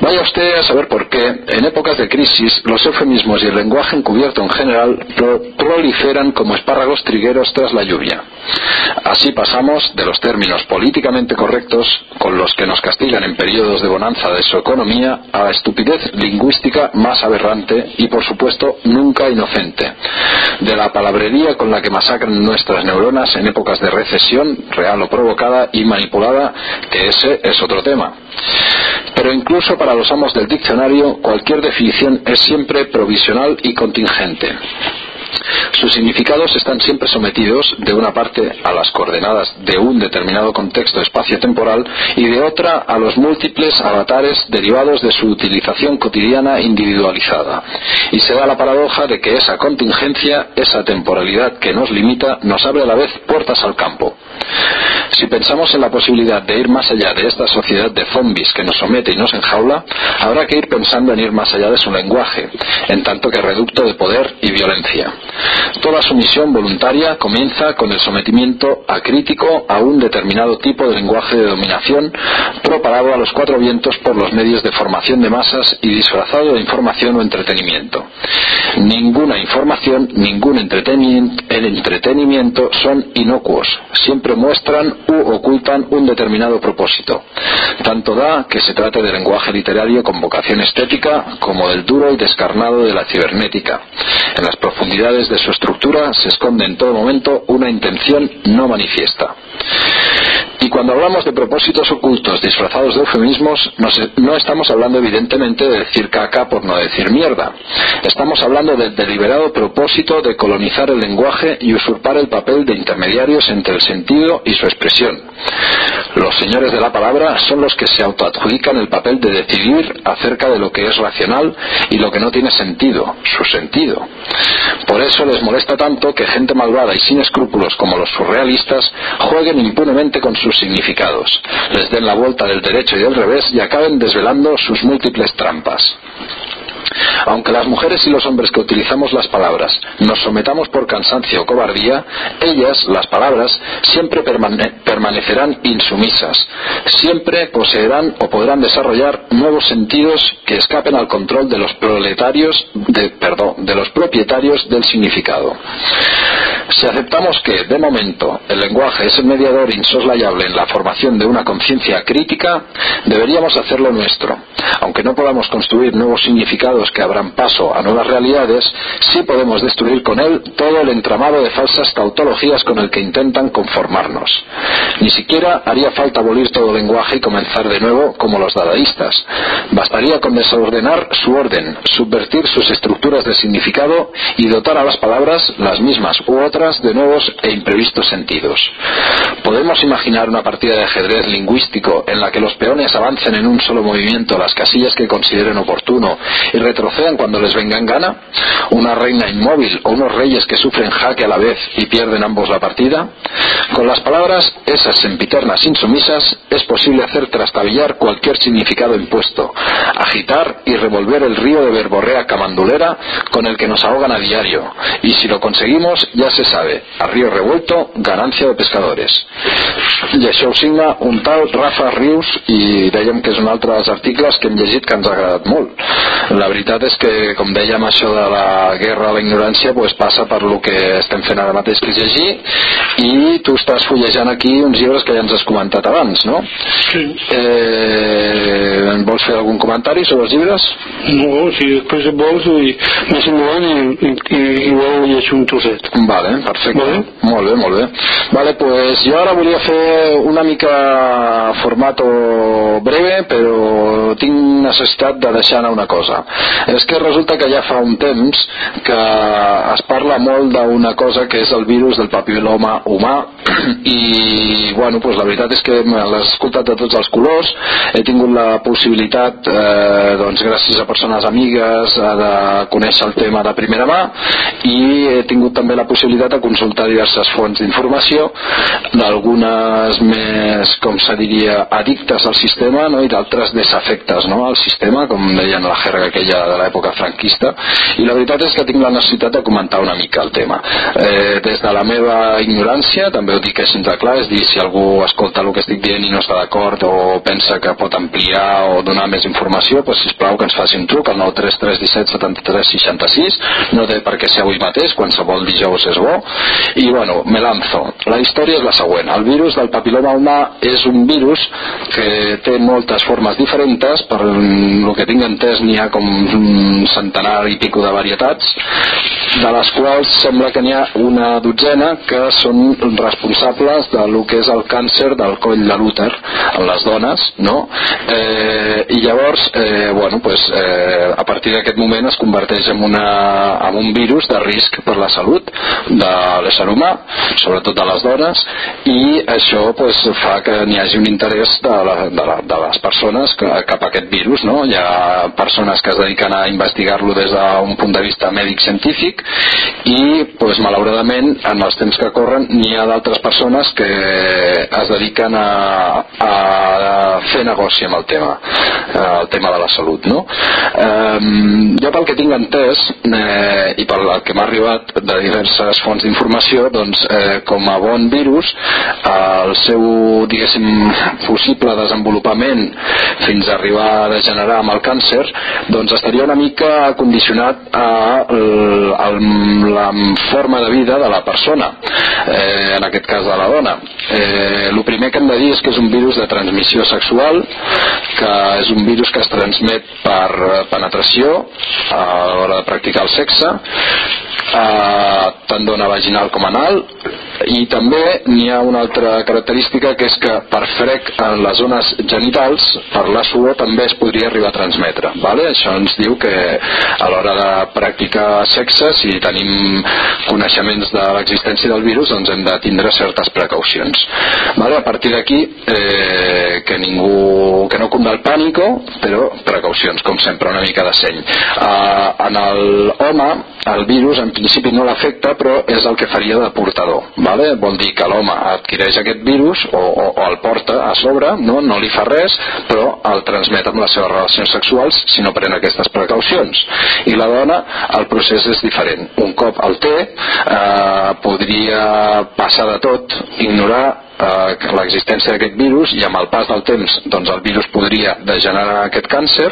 Vaya usted a saber por qué, en épocas de crisis, los eufemismos y el lenguaje encubierto en general proliferan como espárragos trigueros tras la lluvia. Así pasamos de los términos políticamente correctos con los que nos castigan en periodos de bonanza de su economía a la estupidez lingüística más aberrante y, por supuesto, nunca inocente. De la palabrería con la que masacran nuestras neuronas en épocas de recesión, real o provocada y manipulada, que ese es otro tema. Pero incluso para los amos del diccionario, cualquier definición es siempre provisional y contingente. Sus significados están siempre sometidos, de una parte, a las coordenadas de un determinado contexto espacio-temporal y de otra a los múltiples avatares derivados de su utilización cotidiana individualizada. Y se da la paradoja de que esa contingencia, esa temporalidad que nos limita, nos abre a la vez puertas al campo. Si pensamos en la posibilidad de ir más allá de esta sociedad de zombies que nos somete y nos enjaula, habrá que ir pensando en ir más allá de su lenguaje, en tanto que reducto de poder y violencia. Toda sumisión voluntaria comienza con el sometimiento acrítico a un determinado tipo de lenguaje de dominación propagado a los cuatro vientos por los medios de formación de masas y disfrazado de información o entretenimiento. Ninguna información, ningún entretenimiento son inocuos, siempre muestran u ocultan un determinado propósito. Tanto da que se trate de lenguaje literario con vocación estética como del duro y descarnado de la cibernética. En las profundidades de su estructura se esconde en todo momento una intención no manifiesta. Y cuando hablamos de propósitos ocultos disfrazados de eufemismos, no estamos hablando evidentemente de decir caca por no decir mierda. Estamos hablando del deliberado propósito de colonizar el lenguaje y usurpar el papel de intermediarios entre el sentido y su expresión. Los señores de la palabra son los que se autoadjudican el papel de decidir acerca de lo que es racional y lo que no tiene sentido, su sentido. Por eso les molesta tanto que gente malvada y sin escrúpulos como los surrealistas jueguen impunemente con sus significados, les den la vuelta del derecho y del revés y acaben desvelando sus múltiples trampas. Aunque las mujeres y los hombres que utilizamos las palabras nos sometamos por cansancio o cobardía, ellas, las palabras, siempre permanecerán insumisas, siempre poseerán o podrán desarrollar nuevos sentidos que escapen al control de los proletarios, de, perdón, de los propietarios del significado. Si aceptamos que, de momento, el lenguaje es el mediador insoslayable en la formación de una conciencia crítica, deberíamos hacerlo nuestro. Aunque no podamos construir nuevos significados que abran paso a nuevas realidades, sí podemos destruir con él todo el entramado de falsas tautologías con el que intentan conformarnos. Ni siquiera haría falta abolir todo lenguaje y comenzar de nuevo como los dadaístas. Bastaría con desordenar su orden, subvertir sus estructuras de significado y dotar a las palabras, las mismas u otras de nuevos e imprevistos sentidos. Podemos imaginar una partida de ajedrez lingüístico en la que los peones avancen en un solo movimiento las casillas que consideren oportuno y retrocedan cuando les venga en gana, una reina inmóvil o unos reyes que sufren jaque a la vez y pierden ambos la partida. Con las palabras esas sempiternas insumisas es posible hacer trastabillar cualquier significado impuesto, agitar y revolver el río de verborrea camandulera con el que nos ahogan a diario. Y si lo conseguimos, ya se sabe, a río revuelto, ganancia de pescadores. Ho signa un tal Rafa Rius i dèiem que és un altre dels articles que hem llegit que ens ha agradat molt. La veritat és que, com dèiem, això de la guerra a la ignorància pues, passa per lo que estem fent ara mateix que és llegir i tu estàs fullejant aquí uns llibres que ja ens has comentat abans, no? Sí. Eh, vols fer algun comentari sobre els llibres? No, si després vols, i més endavant i, i, i, igual llegeixo un trosset. Vale, perfecte. Vale. Molt bé, molt bé. Vale, pues jo ara volia fer una mica formato breve, però tinc necessitat de deixar anar una cosa. És que resulta que ja fa un temps que es parla molt d'una cosa que és el virus del papiloma humà <clears throat> i, bueno, pues la veritat és que l'he escoltat de tots els colors, he tingut la possibilitat, eh, doncs gràcies a persones amigues, de conèixer el tema de primera mà i he tingut també la possibilitat de consultar diverses fonts d'informació, d'algunes més, com se diria, addictes al sistema no? i d'altres desafectes no? al sistema, com deien la jerga aquella de l'època franquista, i la veritat és que tinc la necessitat de comentar una mica el tema. Eh, des de la meva ignorància, també ho dic així de clar, és dir, si algú escolta el que estic dient i no està d'acord o pensa que pot ampliar o donar més informació, doncs sisplau que ens faci un truc al 93317 73 66, no té per què ser avui mateix, qualsevol dijous és bo, i bueno, me lanzo. La història és la següent. El virus del papiloma humà és un virus que té moltes formes diferents, per el que tinc entès n'hi ha com un centenar i pico de varietats, de les quals sembla que n'hi ha una dotzena que són responsables de lo que és el càncer del coll de l'úter en les dones, no? Eh, I llavors, eh, bueno, pues, eh, a partir d'aquest moment es converteix en, una, en un virus de risc per la salut de l'ésser humà, sobretot de les dones, i això pues, fa que n'hi hagi un interès de, la, de, la, de les persones que, cap a aquest virus, no? Hi ha persones que es dediquen a investigar-lo des d'un punt de vista mèdic-científic i, pues, malauradament, en els temps que corren n'hi ha d'altres persones que es dediquen a, a fer negoci amb el tema, el tema de la salut, no? Eh, jo pel que tinc entès eh, i pel que m'ha arribat de diverses fonts d'informació, doncs, eh, com a bon virus, el seu, diguéssim, possible desenvolupament fins a arribar a degenerar amb el càncer, doncs estaria una mica condicionat a, a, a la forma de vida de la persona, eh, en aquest cas de la dona. Eh, el primer que hem de dir és que és un virus de transmissió sexual, que és un virus que es transmet per penetració a l'hora de practicar el sexe, eh, tant dona vaginal com anal, i també n'hi ha una altra característica que és que per frec en les zones genitals per la suor també es podria arribar a transmetre vale? això ens diu que a l'hora de practicar sexe si tenim coneixements de l'existència del virus doncs hem de tindre certes precaucions vale? a partir d'aquí eh, que ningú que no cunda el pànico però precaucions com sempre una mica de seny eh, en el home el virus en principi no l'afecta però és el que faria de portador vale? vol dir que l'home adquireix aquest virus o, o, o el porta a sobre no, no li fa res però el transmet amb les seves relacions sexuals si no pren aquestes precaucions i la dona el procés és diferent un cop el té eh, podria passar de tot ignorar eh, l'existència d'aquest virus i amb el pas del temps doncs el virus podria degenerar aquest càncer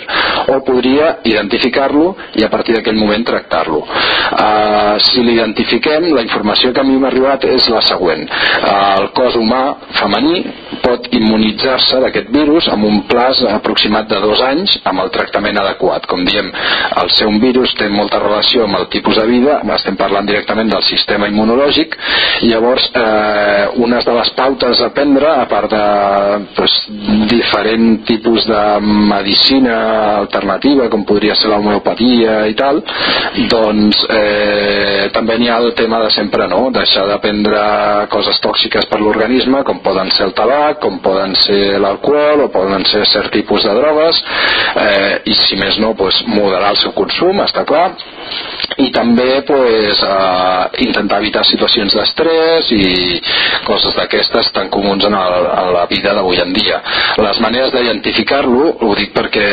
o podria identificar-lo i a partir d'aquell moment tractar-lo. Eh, si l'identifiquem, la informació que a mi m'ha arribat és la següent. El cos humà femení pot immunitzar-se d'aquest virus amb un plaç aproximat de dos anys amb el tractament adequat. Com diem, el ser un virus té molta relació amb el tipus de vida, estem parlant directament del sistema immunològic, i llavors eh, unes de les pautes a prendre, a part de pues, diferent tipus de medicina alternativa, com podria ser l'homeopatia i tal, doncs eh, també n'hi ha el tema de sempre, no? Deixar de prendre coses tòxiques per l'organisme, com poden ser el tabac, com poden ser l'alcohol o poden ser cert tipus de drogues, eh, i si més no, pues, moderar el seu consum, està clar, i també pues, eh, intentar evitar situacions d'estrès i coses d'aquestes tan comuns en, el, en la vida d'avui en dia. Les maneres d'identificar-lo, ho dic perquè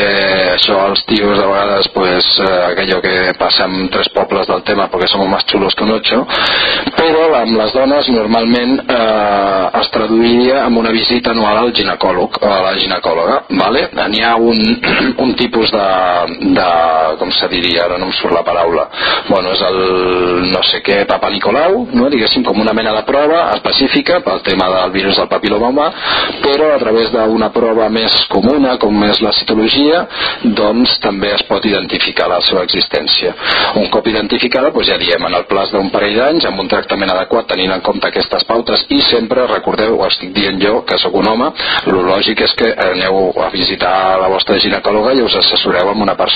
això els tios a vegades pues, eh, aquello que passa en tres pobles del tema perquè som més xulos que un ocho, però amb les dones normalment eh, es traduiria amb una visita anual al ginecòleg, a la ginecòloga, vale? N'hi ha un, <clears throat> un tipus de, de com se diria, ara no em surt la paraula, bueno, és el no sé què Papa Nicolau, no? diguéssim com una mena de prova específica pel tema del virus del papiloma humà, però a través d'una prova més comuna, com és la citologia, doncs també es pot identificar la seva existència. Un cop identificada, doncs ja diem, en el plaç d'un parell d'anys, amb un tractament adequat, tenint en compte aquestes pautes, i sempre, recordeu, ho estic dient jo, que sóc un home, el lògic és que aneu a visitar la vostra ginecòloga i us assessoreu amb una persona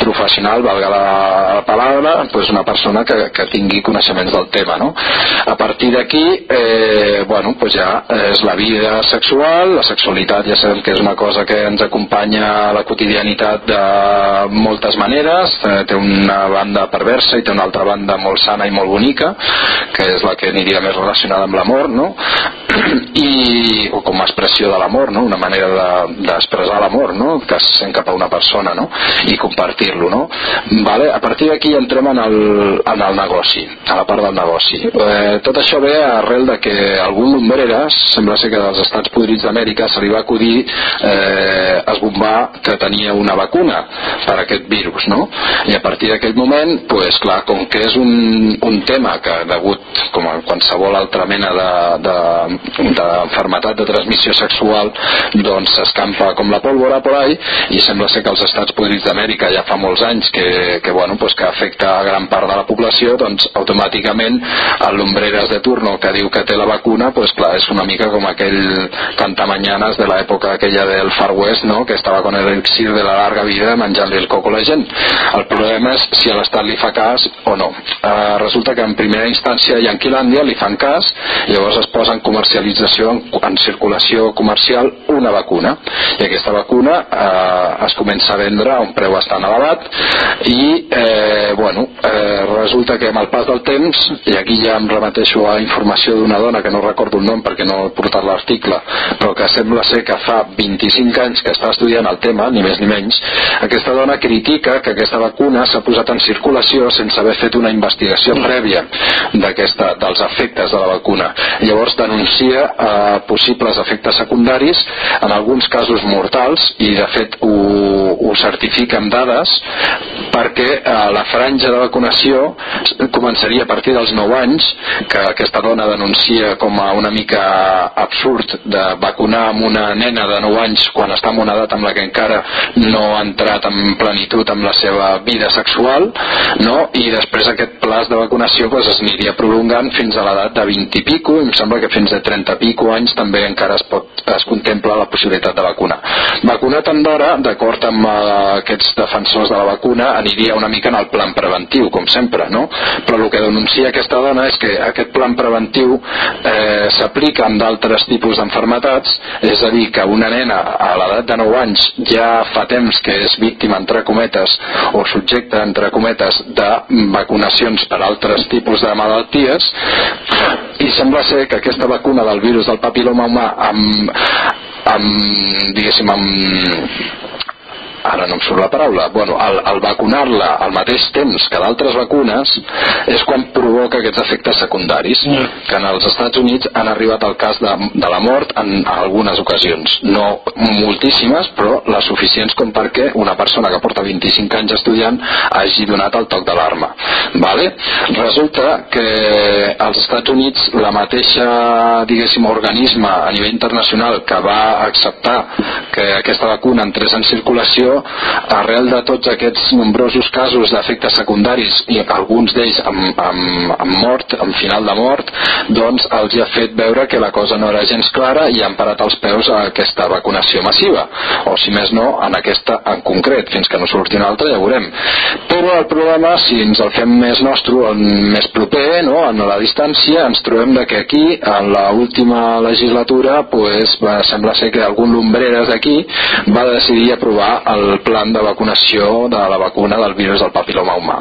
professional, valga la, la paraula, doncs una persona que, que tingui coneixements del tema, no? A partir d'aquí, eh, bueno, doncs ja és la vida sexual, la sexualitat ja sabem que és una cosa que ens acompanya a la quotidianitat de moltes maneres, eh, té una banda perversa i té una altra banda molt sana i molt bonica, que és la que aniria més relacionada amb l'amor, no? <clears throat> I, o com a expressió de l'amor, no? Una manera d'expressar de, l'amor, no? Que es sent cap a una persona, no? I compartir-lo, no? Vale? A partir d'aquí entrem en el, en el negoci, a la part del negoci. Eh, tot això ve arrel de que algun Lumbreras, sembla ser que dels Estats Podrits d'Amèrica, se li va acudir eh, esbombar que tenia una vacuna per a aquest virus, no? I a partir d'aquell moment, pues, clar, com que és un, un tema que degut, com a qualsevol altra mena d'enfermetat de, de, de transmissió sexual, doncs s'escampa com la pólvora por ahí, i sembla ser que els Estats Podrits d'Amèrica ja fa molts anys que, que, bueno, pues, que afecta a gran part de la població, doncs automàticament el Lumbreras de turno que diu que té la vacuna, pues clar, és una mica com aquell cantamañanes de l'època aquella del Far West, no? que estava con el elixir de la larga vida menjant-li el coco a la gent. El problema és si a l'Estat li fa cas o no. Uh, resulta que en primera instància a Yanquilàndia li fan cas, llavors es posa en comercialització, en, en circulació comercial, una vacuna. I aquesta vacuna uh, es comença a a un preu bastant elevat i, eh, bueno, eh, resulta que amb el pas del temps, i aquí ja em remeteixo a informació d'una dona que no recordo el nom perquè no he portat l'article, però que sembla ser que fa 25 anys que està estudiant el tema, ni més ni menys, aquesta dona critica que aquesta vacuna s'ha posat en circulació sense haver fet una investigació prèvia dels efectes de la vacuna. Llavors denuncia eh, possibles efectes secundaris, en alguns casos mortals, i de fet ho, ho certifica amb dades, perquè eh, la franja de vacunació començaria a partir dels 9 anys, que aquesta dona denuncia com a una mica absurd de vacunar amb una nena de 9 anys quan està en una edat amb la que encara no ha entrat en plenitud amb la seva vida sexual, no? i després aquest plaç de vacunació pues, es aniria prolongant fins a l'edat de 20 i pico, i em sembla que fins a 30 i pico anys també encara es, pot, es contempla la possibilitat de vacunar. Vacunar tant d'hora, d'acord amb uh, aquests defensors de la vacuna, aniria una mica en el plan preventiu, com sempre, no? però el que denuncia aquesta dona és que aquest plan preventiu eh, s'aplica amb d'altres tipus d'enfermetats, és a dir, que una nena a l'edat de 9 anys ja fa temps que és víctima, entre cometes, o subjecte, entre cometes, de vacunacions per altres tipus de malalties, i sembla ser que aquesta vacuna del virus del papiloma humà amb, amb diguéssim, amb ara no em surt la paraula, bueno, al, al vacunar-la al mateix temps que d'altres vacunes és quan provoca aquests efectes secundaris, mm. que en els Estats Units han arribat al cas de, de la mort en algunes ocasions. No moltíssimes, però les suficients com perquè una persona que porta 25 anys estudiant hagi donat el toc d'alarma. Vale? Resulta que als Estats Units la mateixa diguéssim organisme a nivell internacional que va acceptar que aquesta vacuna entrés en circulació arrel de tots aquests nombrosos casos d'efectes secundaris i alguns d'ells amb, amb, amb mort, amb final de mort doncs els ha fet veure que la cosa no era gens clara i han parat els peus a aquesta vacunació massiva o si més no en aquesta en concret fins que no surti una altra ja veurem però el problema si ens el fem més nostre més proper no? en la distància ens trobem de que aquí en l'última legislatura pues, va, sembla ser que algun lumbreres d'aquí va decidir aprovar el plan de vacunació de la vacuna del virus del papiloma humà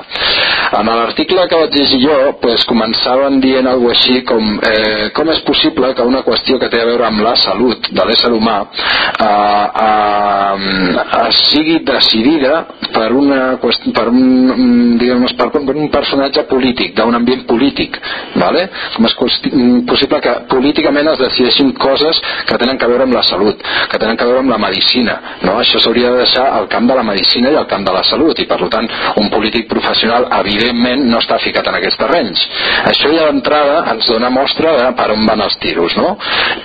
en l'article que vaig llegir jo pues, començaven dient alguna així com eh, com és possible que una qüestió que té a veure amb la salut de l'ésser humà eh, eh, sigui decidida per, una, per, un, diguem, per, per un personatge polític, d'un ambient polític vale? com és possible que políticament es decideixin coses que tenen que veure amb la salut que tenen que veure amb la medicina no? això s'hauria de deixar al camp de la medicina i al camp de la salut i per tant un polític professional evidentment no està ficat en aquests terrenys això ja d'entrada ens dona mostra de per on van els tiros no?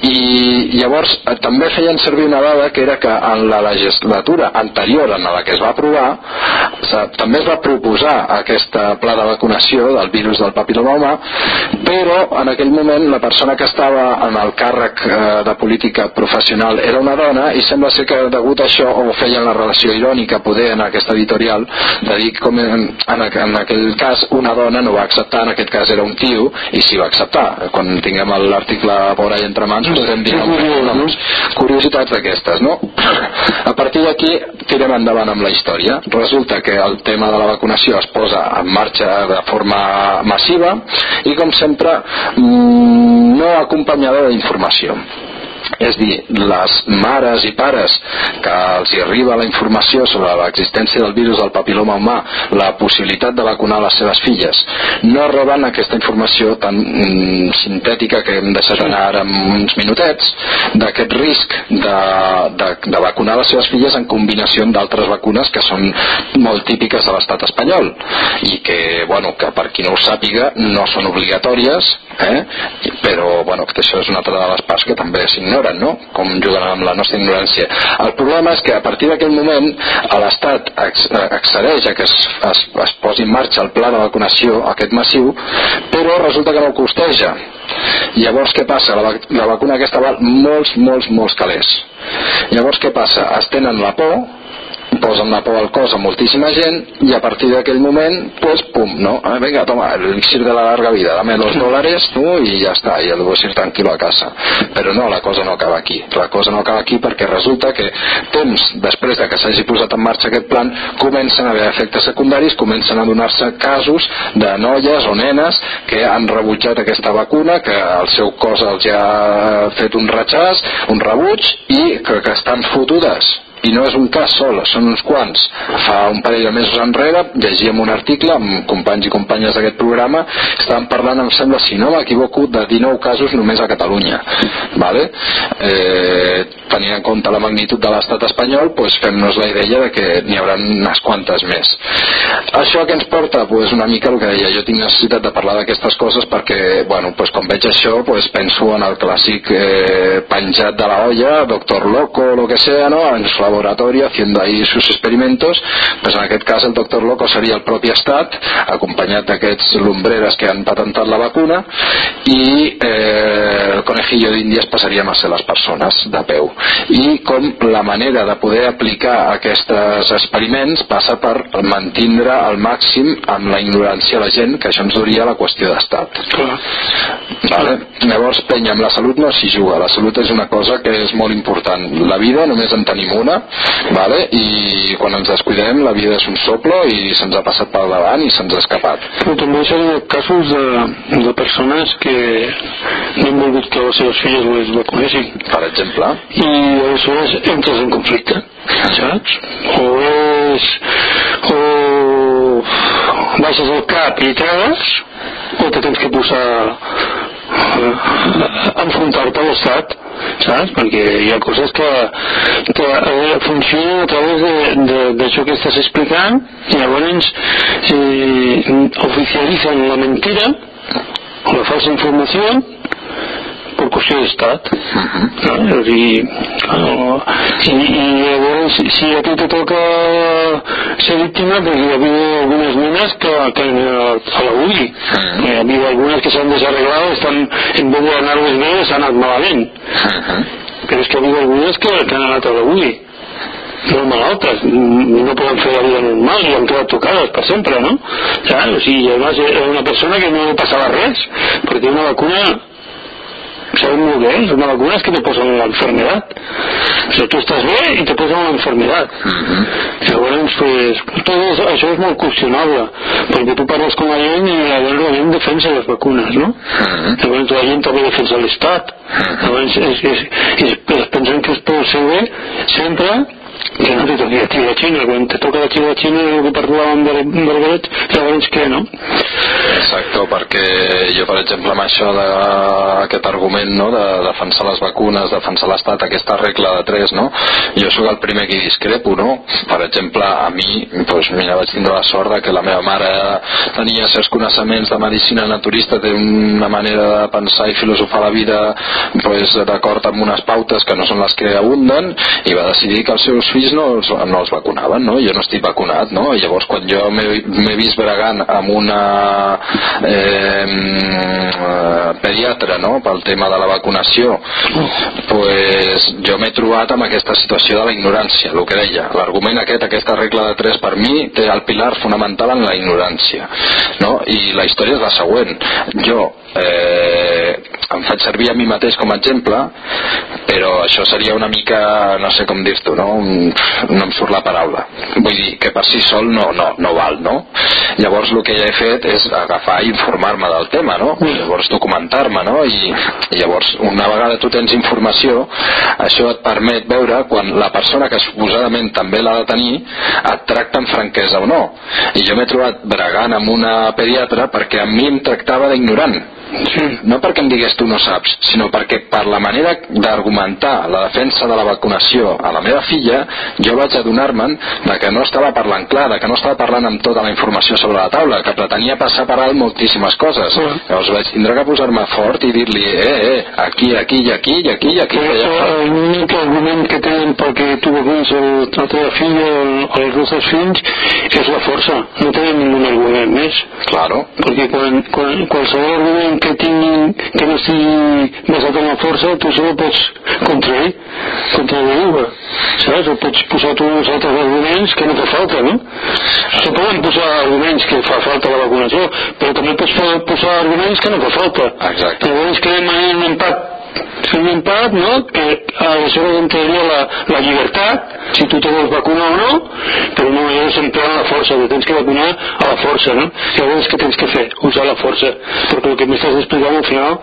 i llavors eh, també feien servir una dada que era que en la legislatura anterior en la que es va aprovar també es va proposar aquest pla de vacunació del virus del papiloma humà però en aquell moment la persona que estava en el càrrec eh, de política professional era una dona i sembla ser que degut a això o feien la relació irònica poder en aquesta editorial de dir com en, en, en aquell cas una dona no va acceptar, en aquest cas era un tio i s'hi va acceptar. Quan tinguem l'article por ahí entre mans podem dir no, curiositats d'aquestes no? a partir d'aquí tirem endavant amb la història. Resulta que el tema de la vacunació es posa en marxa de forma massiva i com sempre mm, no acompanyada d'informació és dir, les mares i pares que els hi arriba la informació sobre l'existència del virus del papiloma humà, la possibilitat de vacunar les seves filles, no reben aquesta informació tan mm, sintètica que hem deixat anar ara en uns minutets d'aquest risc de, de, de vacunar les seves filles en combinació amb d'altres vacunes que són molt típiques de l'estat espanyol i que, bueno, que per qui no ho sàpiga no són obligatòries eh? però bueno, això és una altra de les parts que també s'ignoren no? com juguen amb la nostra ignorància el problema és que a partir d'aquell moment l'Estat accedeix a que es, es, es posi en marxa el pla de vacunació aquest massiu però resulta que no costeja llavors què passa? La, la vacuna aquesta val molts, molts, molts calés llavors què passa? es tenen la por posen la por al cos a moltíssima gent i a partir d'aquell moment, pues pum, no? Ah, venga, toma, el elixir de la larga vida, dame dos <laughs> dólares tu i ja està, i el vas ir tranquil a casa. Però no, la cosa no acaba aquí. La cosa no acaba aquí perquè resulta que temps després de que s'hagi posat en marxa aquest plan comencen a haver efectes secundaris, comencen a donar-se casos de noies o nenes que han rebutjat aquesta vacuna, que el seu cos els ha fet un ratxàs, un rebuig i que, que estan fotudes i no és un cas sol, són uns quants fa un parell de mesos enrere llegíem un article amb companys i companyes d'aquest programa estaven parlant, em sembla, si no m'equivoco de 19 casos només a Catalunya vale? eh, tenint en compte la magnitud de l'estat espanyol pues fem-nos la idea de que n'hi haurà unes quantes més això que ens porta pues, una mica el que deia jo tinc necessitat de parlar d'aquestes coses perquè bueno, pues, quan veig això pues, penso en el clàssic eh, penjat de la olla doctor loco lo que sea no? en su laboratorio haciendo ahí sus experimentos pues en aquest cas el doctor loco seria el propi estat acompanyat d'aquests lumbreres que han patentat la vacuna i eh, el conejillo d'Índies passaria a ser les persones de peu. I com la manera de poder aplicar aquests experiments passa per mantindre al màxim amb la ignorància la gent que això ens duria la qüestió d'estat. Vale? llavors penya amb la salut no s'hi juga. La salut és una cosa que és molt important. La vida només en tenim una vale? i quan ens descuidem la vida és un soplo i se'ns ha passat per davant i se'ns ha escapat però també s'ha casos de, de persones que no han volgut que les seves filles les vacunessin per exemple i aleshores entres en conflicte saps? o és o baixes el cap i tragues o te tens que posar enfrontar-te a l'estat saps? perquè hi ha coses que, que eh, funcionen a través d'això que estàs explicant i llavors eh, oficialitzen la mentira la falsa informació 60 stat. és a dir no, i, i llavors, si a tu te toca ser víctima, doncs hi havia algunes nenes que, que a l'avui UDI. Uh -huh. Hi havia algunes que s'han desarreglat, estan, en bo de anar-les bé, s'han anat malament. Uh -huh. Però és que hi havia algunes que, que han anat a l'avui UDI però malaltes no poden fer la vida normal i han quedat tocades per sempre no? Saps? o sigui, a més, era una persona que no passava res perquè una vacuna saben muy bien, son vacunas que te posan la enfermedad. O sea, tú estás bien y te posan la enfermedad. Uh -huh. Llavors, pues, tot això és molt qüestionable, perquè tu parles com a gent i la gent defensa les vacunes, no? Uh -huh. Llavors la gent també defensa l'Estat. Uh -huh. Llavors, és, és, és, és, pensem que és pel seu bé sempre te toqui la xiva xina quan te toca la xiva xina el que parlàvem del berbeig llavors què no? Exacte, perquè jo per exemple amb això d'aquest argument no, de defensar les vacunes, defensar l'estat aquesta regla de 3, no? jo sóc el primer que discrepo, no? per exemple a mi, doncs mira, vaig tindre la sort de que la meva mare tenia certs coneixements de medicina naturista té una manera de pensar i filosofar la vida pues, d'acord amb unes pautes que no són les que abunden i va decidir que els seus fills no els, no els vacunaven, no? Jo no estic vacunat, no? I llavors quan jo m'he vist bregant amb una eh, pediatra, no?, pel tema de la vacunació, pues jo m'he trobat amb aquesta situació de la ignorància, el que deia. L'argument aquest, aquesta regla de 3 per mi té el pilar fonamental en la ignorància, no? I la història és la següent. Jo eh, em faig servir a mi mateix com a exemple però això seria una mica no sé com dir-t'ho no? No em surt la paraula vull dir que per si sol no, no, no val no? llavors el que ja he fet és agafar i informar-me del tema no? llavors documentar-me no? I, i llavors una vegada tu tens informació això et permet veure quan la persona que suposadament també l'ha de tenir et tracta amb franquesa o no i jo m'he trobat bregant amb una pediatra perquè a mi em tractava d'ignorant Sí. No perquè em digués tu no saps, sinó perquè per la manera d'argumentar la defensa de la vacunació a la meva filla, jo vaig adonar-me'n de que no estava parlant clar, de que no estava parlant amb tota la informació sobre la taula, que pretenia passar per alt moltíssimes coses. Sí. Llavors vaig tindre que posar-me fort i dir-li, eh, eh, aquí, aquí i aquí i aquí i aquí. Però ja l'únic argument que tenen perquè tu vacunes el, la teva filla o els nostres fills és la força, no tenen ningú argument més. Claro. Perquè quan, quan qualsevol argument que tinguin que no estigui basat en la força tu se la pots contrair contradir-ho saps? o pots posar tu uns altres arguments que no fa falta no? se poden posar arguments que fa falta la vacunació però també pots posar arguments que no fa falta Exacte. llavors creem un empat empat no? que això entraria la, la llibertat si tu te vols vacunar o no però no és emplear la força que tens que vacunar a la força no? llavors què tens que fer? usar la força perquè el que m'estàs explicant al final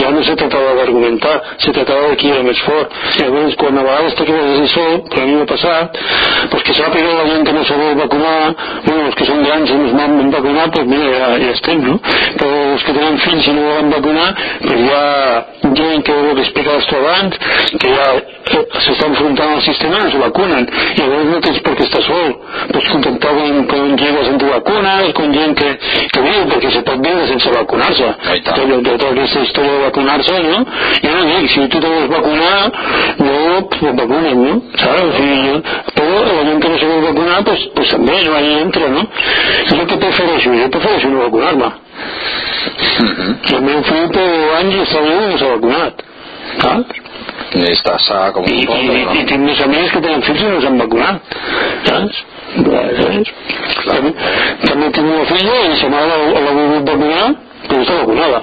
ja no se tratava d'argumentar se tratava de qui era més fort llavors quan a vegades te quedes de sol però a mi m'ha passat pues que sàpiga la gent que no se vol vacunar bueno, els que són grans i no es van vacunar pues mira, ja, ja estem no? però els que tenen fills i no volen vacunar pues ja gent que ho explicaves tu abans que ja s'està enfrontant al sistema no vacunen i llavors no tens per què estar sol pots contactar amb, amb gent antivacunes con gent que, que viu perquè se pot viure sense vacunar-se tota, tota aquesta història de vacunar-se no? jo no dic, si tu te vols vacunar no, pues vacunen no? saps? O sigui, jo, però la gent que no se vol vacunar pues, pues també no ahí entra no? jo què prefereixo? jo prefereixo no vacunar-me Uh -huh. El meu fill té anys i està viu i no s'ha vacunat. Saps? I està sa com un I, poble, i, no? i tinc més amics que tenen fills i no s'han vacunat. Saps? Saps? També, també tinc una filla i sa mare l'ha volgut vacunar, però està vacunada.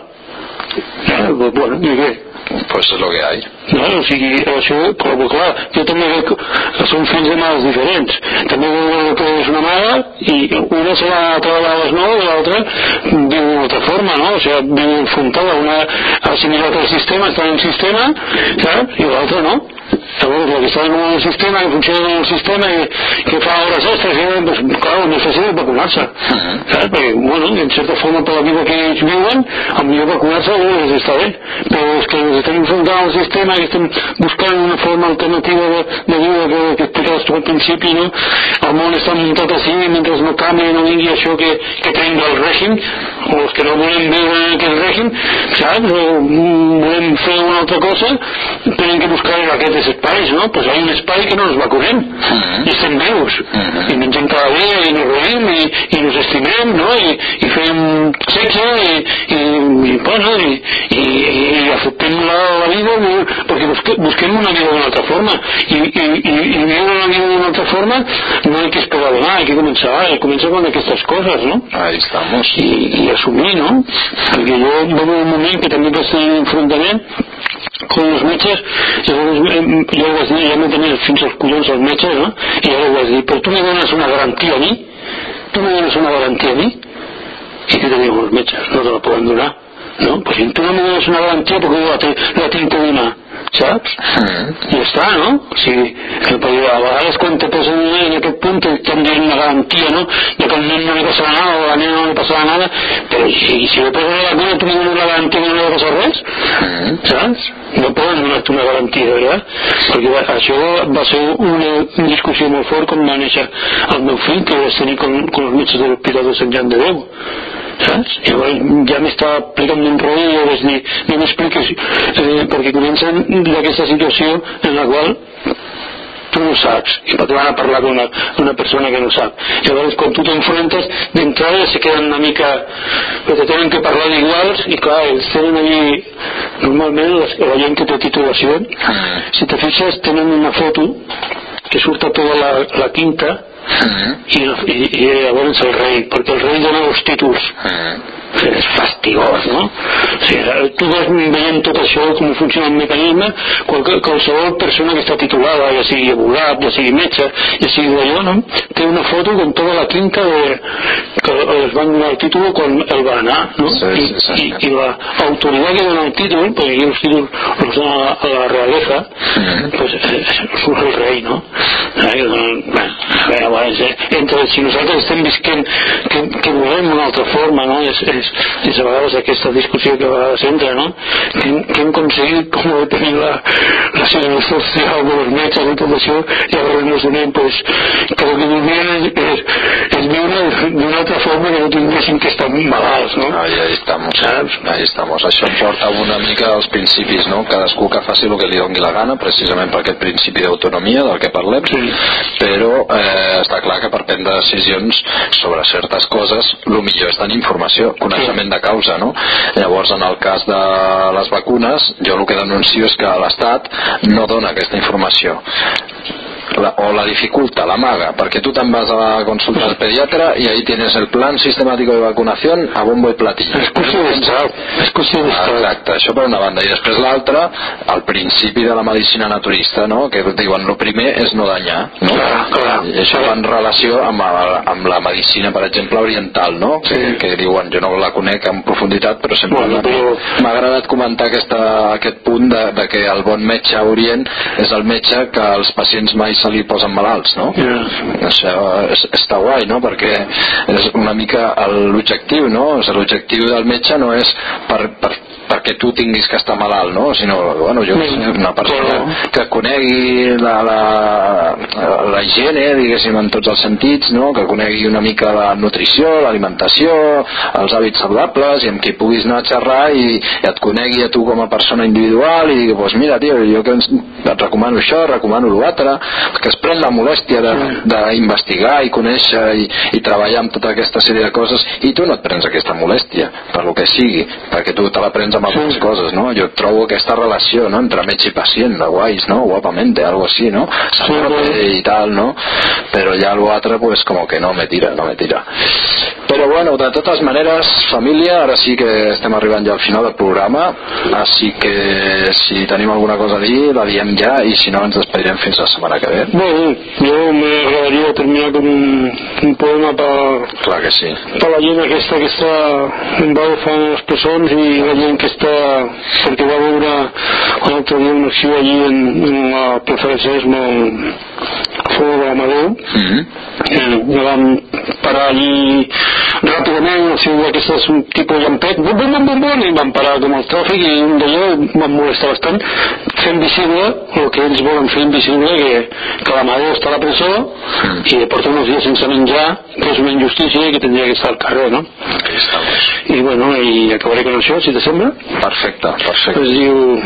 Eh? Bueno, i què? Pues és el que hi no, o sigui, això, però clar, jo també veig que són fills de mares diferents també veig que és una mare i una se va treballar a les 9 i l'altra viu d'una altra forma no? o sigui, viu enfrontada, una ha assimilat el sistema està en el sistema saps? i l'altra no Llavors, la que està en el sistema, que funciona el sistema, que, que fa hores extres, i, pues, clar, el més fàcil és vacunar-se. Uh -huh. Saps? Perquè, bueno, en certa forma, per la vida que ells viuen, el millor vacunar-se doncs, està bé. Però és que ens estem enfrontant al sistema, que estem buscant una forma alternativa de, de vida que, que explicaves tu al principi, no? El món està muntat així, mentre no canvi, no vingui això que, que tenim del règim, o els que no volem viure en aquest règim, saps? O volem fer una altra cosa, tenim que buscar aquests espais, no? Pues hi ha un espai que no ens vacunem, uh -huh. i estem vius, uh -huh. i mengem cada dia, i nos reïm, i, i nos estimem, no? I, i fem sexe, i, i, i, bueno, i, i, i acceptem la, la vida, perquè busquem, busquem una vida d'una altra forma, i, i, i, i viure una vida d'una altra forma no hay que esperar de nada, hay que comenzar, hay que comenzar con estas cosas, ¿no? Ahí estamos. Y, y assumir, no? Perquè jo veig un moment que també vaig tenir un enfrontament con els metges, jo vaig dir, ja no tenia fins als collons els metges, no? I llavors vaig dir, però tu me dones una garantia a mi? Tu me dones una garantia a mi? I què te diuen els metges? No te la poden donar. No? Pues si tu no me dones una garantia, perquè jo la, la tinc que donar saps? Mm. I està, no? O sigui, perquè a vegades quan te posen en aquest punt t'han dient una garantia, no? De que al nen no li passarà nada o a la nena no li passarà nada, però i, i si le posen la vacuna tu no la garantia que no li passa res? Mm. Saps? No poden donar-te una garantia, veritat? Perquè això va ser una, una discussió molt fort quan va néixer el meu fill, que vaig tenir con, con els metges de l'Hospital de Sant Jan de Déu saps? Llavors ja m'estava aplicant un rotllo i jo vaig dir, no m'expliques eh, perquè comencen d'aquesta situació en la qual tu no saps. I te van a parlar d'una una persona que no sap. Llavors quan tu t'enfrontes d'entrada se queden una mica perquè tenen que parlar d'iguals i clar, ells tenen allí normalment la, la gent que té titulació si te fixes tenen una foto que surt a tota la, la quinta i, i, i llavors el rei perquè el rei dona els títols és fastigós, no? O sigui, tu vas veient tot això, com funciona el mecanisme, qualsevol persona que està titulada, ja sigui abogat, ja sigui metge, ja sigui d'allò, no? Té una foto con tota la quinta de, que els van donar el títol quan el va anar, no? Sí, I, sí, sí. i, i la autoritat que dona el títol, perquè els títols els dona a la realeza, mm. pues és el rei, no? Eh, bueno, a veure, bueno, entre si nosaltres estem visquent que, que volem una altra forma, no? És, és, és a vegades aquesta discussió que a vegades entra, no? Que, que hem aconseguit com de tenir la, la seguretat social de los metges i tot això, i ara nos donem, pues, que el que voldrien és, és, és viure d'una altra forma que no tinguessin que estar malalts, no? Ahí, ahí estamos, Saps? ahí estamos. Això em porta una mica als principis, no? Cadascú que faci el que li doni la gana, precisament per aquest principi d'autonomia del que parlem, Sí. però eh, està clar que per prendre decisions sobre certes coses, el millor és tenir informació, coneixement de causa, no? Llavors, en el cas de les vacunes, jo el que denuncio és que l'Estat no dona aquesta informació la, o la dificulta, la amaga, perquè tu te'n vas a la consulta del pediatra i ahí tienes el plan sistemático de vacunación a bombo i platillo. És d'estat. És d'estat. Exacte, això per una banda. I després l'altra, el principi de la medicina naturista, no? que diuen el primer és no danyar. No? Clar, clar. I això va en relació amb, el, amb la medicina, per exemple, oriental, no? Sí. que, que diuen, jo no la conec en profunditat, però sempre Bueno, m'ha però- m'ha agradat comentar aquesta, aquest punt de, de que el bon metge a Orient és el metge que els pacients mai se li posen malalts, no? Ja. Això és, està guai, no? Perquè és una mica l'objectiu, no? O sigui, l'objectiu del metge no és per, per, perquè tu tinguis que estar malalt, no? Sinó, bueno, jo sé, una persona que conegui la, la, la higiene, diguéssim, en tots els sentits, no? Que conegui una mica la nutrició, l'alimentació, els hàbits saludables i amb qui puguis anar a xerrar i, i et conegui a tu com a persona individual i digui, pues mira, tio, jo que et recomano això, recomano l'altre, que es pren la molèstia de- d'investigar i conèixer i, i treballar amb tota aquesta sèrie de coses i tu no et prens aquesta molèstia per lo que sigui, perquè tu te la prens amb altres coses, no? Jo trobo aquesta relació, no?, entre metge i pacient, de guais, no?, guapamente, algo así, ¿no? Saluarte y tal, ¿no? Pero ya lo otro, pues como que no me tira, no me tira. Però bueno, de totes maneres, família, ara sí que estem arribant ja al final del programa, així que si tenim alguna cosa a dir, la diem ja, i si no ens despedirem fins la setmana que ve. Bueno, jo m'agradaria terminar con un, un poema per, Clar que sí. per la gent aquesta que està en va agafant els i la gent que està perquè va veure L'altre dia una acció allí en, en la plaça de Sesmo, fora de l'Amadeu, Mm -hmm. me vam parar allí ràpidament, sigut d'aquestes un tipus llampet, bum, bum, bum, bum, bum, i vam parar com el tràfic i un d'allò vam molestar bastant, fent visible el que ells volen fer invisible, que, que l'Amadeu està a la presó Mm. i porta uns dies sense menjar, que és una injustícia i que tindria que estar al carrer, no? Estamos. I bueno, i acabaré con això, si te sembra. Perfecte, perfecte. Pues digo,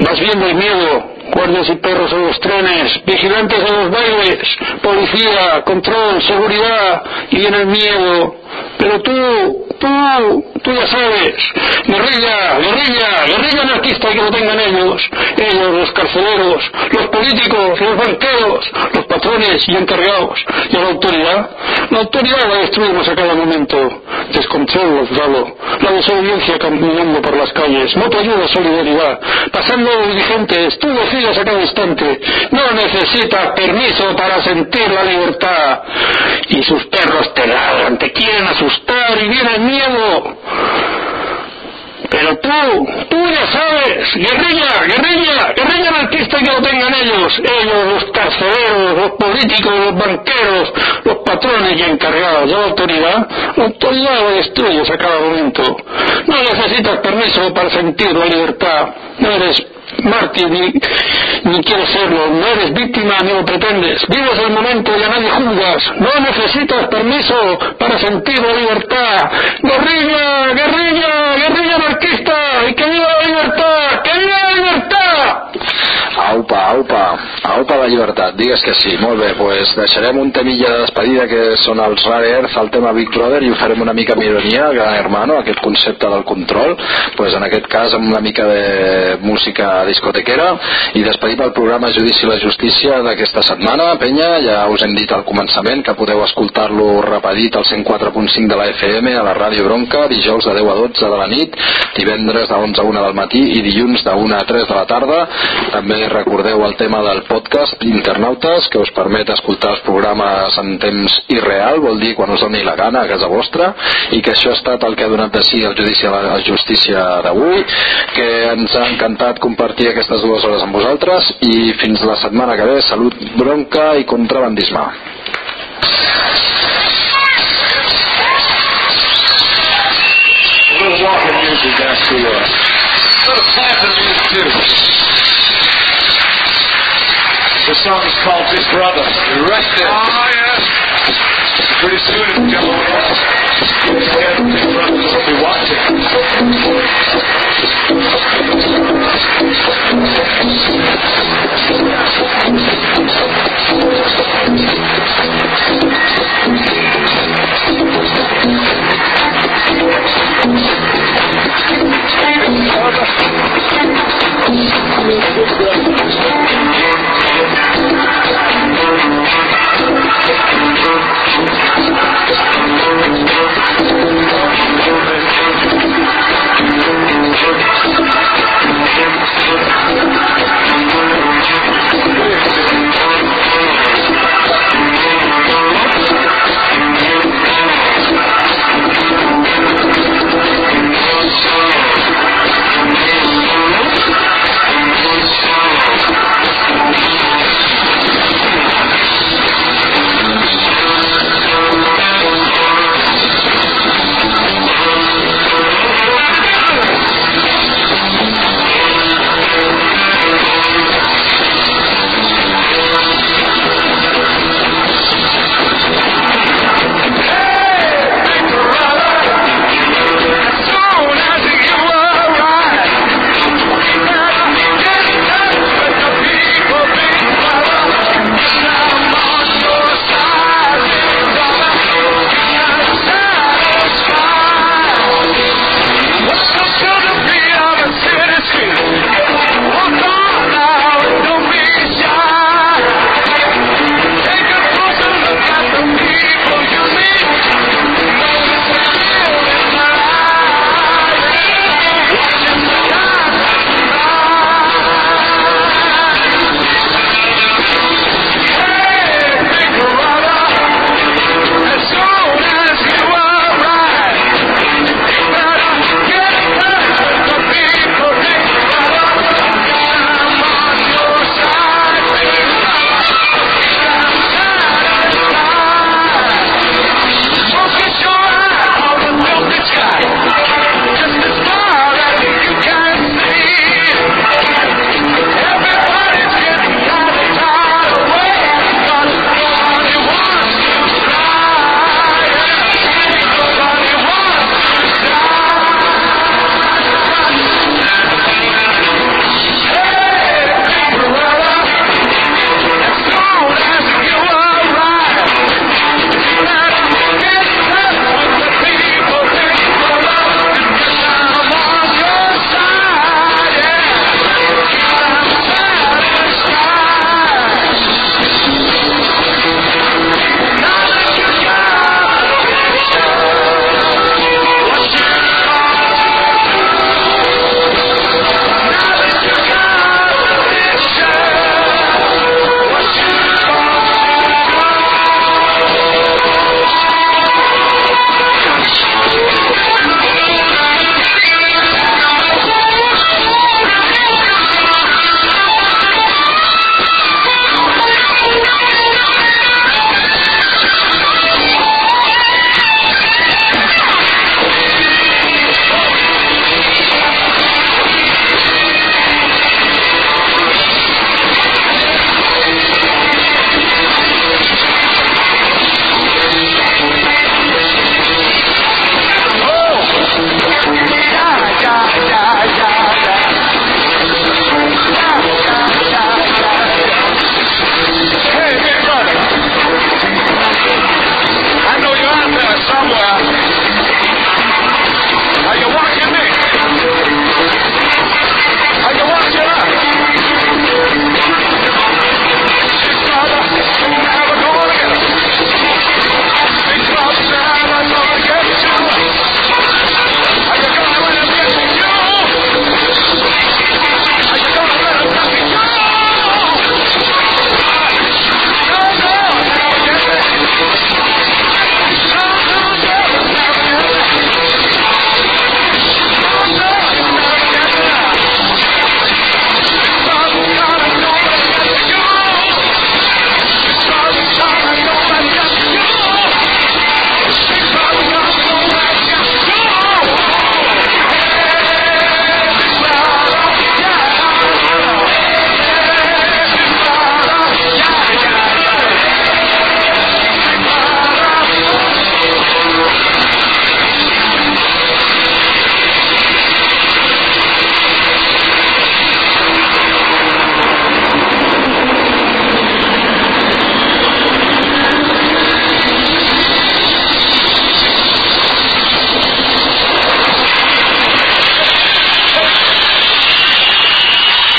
vas viendo el miedo, guardias y perros en los trenes, vigilantes en los bailes, policía, control, seguridad, y viene el miedo. Pero tú, tú, tú ya sabes, guerrilla, guerrilla, guerrilla anarquista que lo tengan ellos, ellos, los carceleros, los políticos, los banqueros, los patrones y encargados, y a la autoridad. La autoridad la destruimos a cada momento. Descontrol, Gonzalo, la desobediencia caminando por las calles, no te ayuda solidaridad, pasando los dirigentes, tú decides a cada instante, no necesitas permiso para sentir la libertad. Y sus perros te ladran, te quieren asustar y viene miedo. Pero tú, tú ya sabes, guerrilla, guerrilla, guerrilla anarquista que lo tengan ellos, ellos, los carceleros, los políticos, los banqueros, los patrones y encargados de la autoridad, la autoridad lo destruyes a cada momento. No necesitas permiso para sentir la libertad, no eres mártir ni, ni quieres serlo, no eres víctima ni lo pretendes, vives el momento y a nadie juzgas, no necesitas permiso para sentir la libertad. Guerrilla, guerrilla, guerrilla anarquista, y que viva la libertad, Aupa, aupa, aupa la llibertat, digues que sí. Molt bé, doncs deixarem un temilla de despedida que són els Rare Earth, el tema Big Brother, i ho farem una mica amb ironia, Gran Hermano, aquest concepte del control, doncs en aquest cas amb una mica de música discotequera, i despedim el programa Judici i la Justícia d'aquesta setmana. Penya, ja us hem dit al començament que podeu escoltar-lo repetit al 104.5 de la FM, a la Ràdio Bronca, dijous de 10 a 12 de la nit, divendres de 11 a 1 del matí i dilluns de 1 a 3 de la tarda. També recordeu el tema del podcast Internautes, que us permet escoltar els programes en temps irreal, vol dir quan us doni la gana a casa vostra, i que això ha estat el que ha donat de si el judici a la justícia d'avui, que ens ha encantat compartir aquestes dues hores amb vosaltres, i fins la setmana que ve, salut, bronca i contrabandisme. A walking. The song is called Big Brother. You arrested. Oh, ah, yes. Pretty soon it'll come on. Scared Big Brother will be watching. Big <laughs> Brother. Thank you.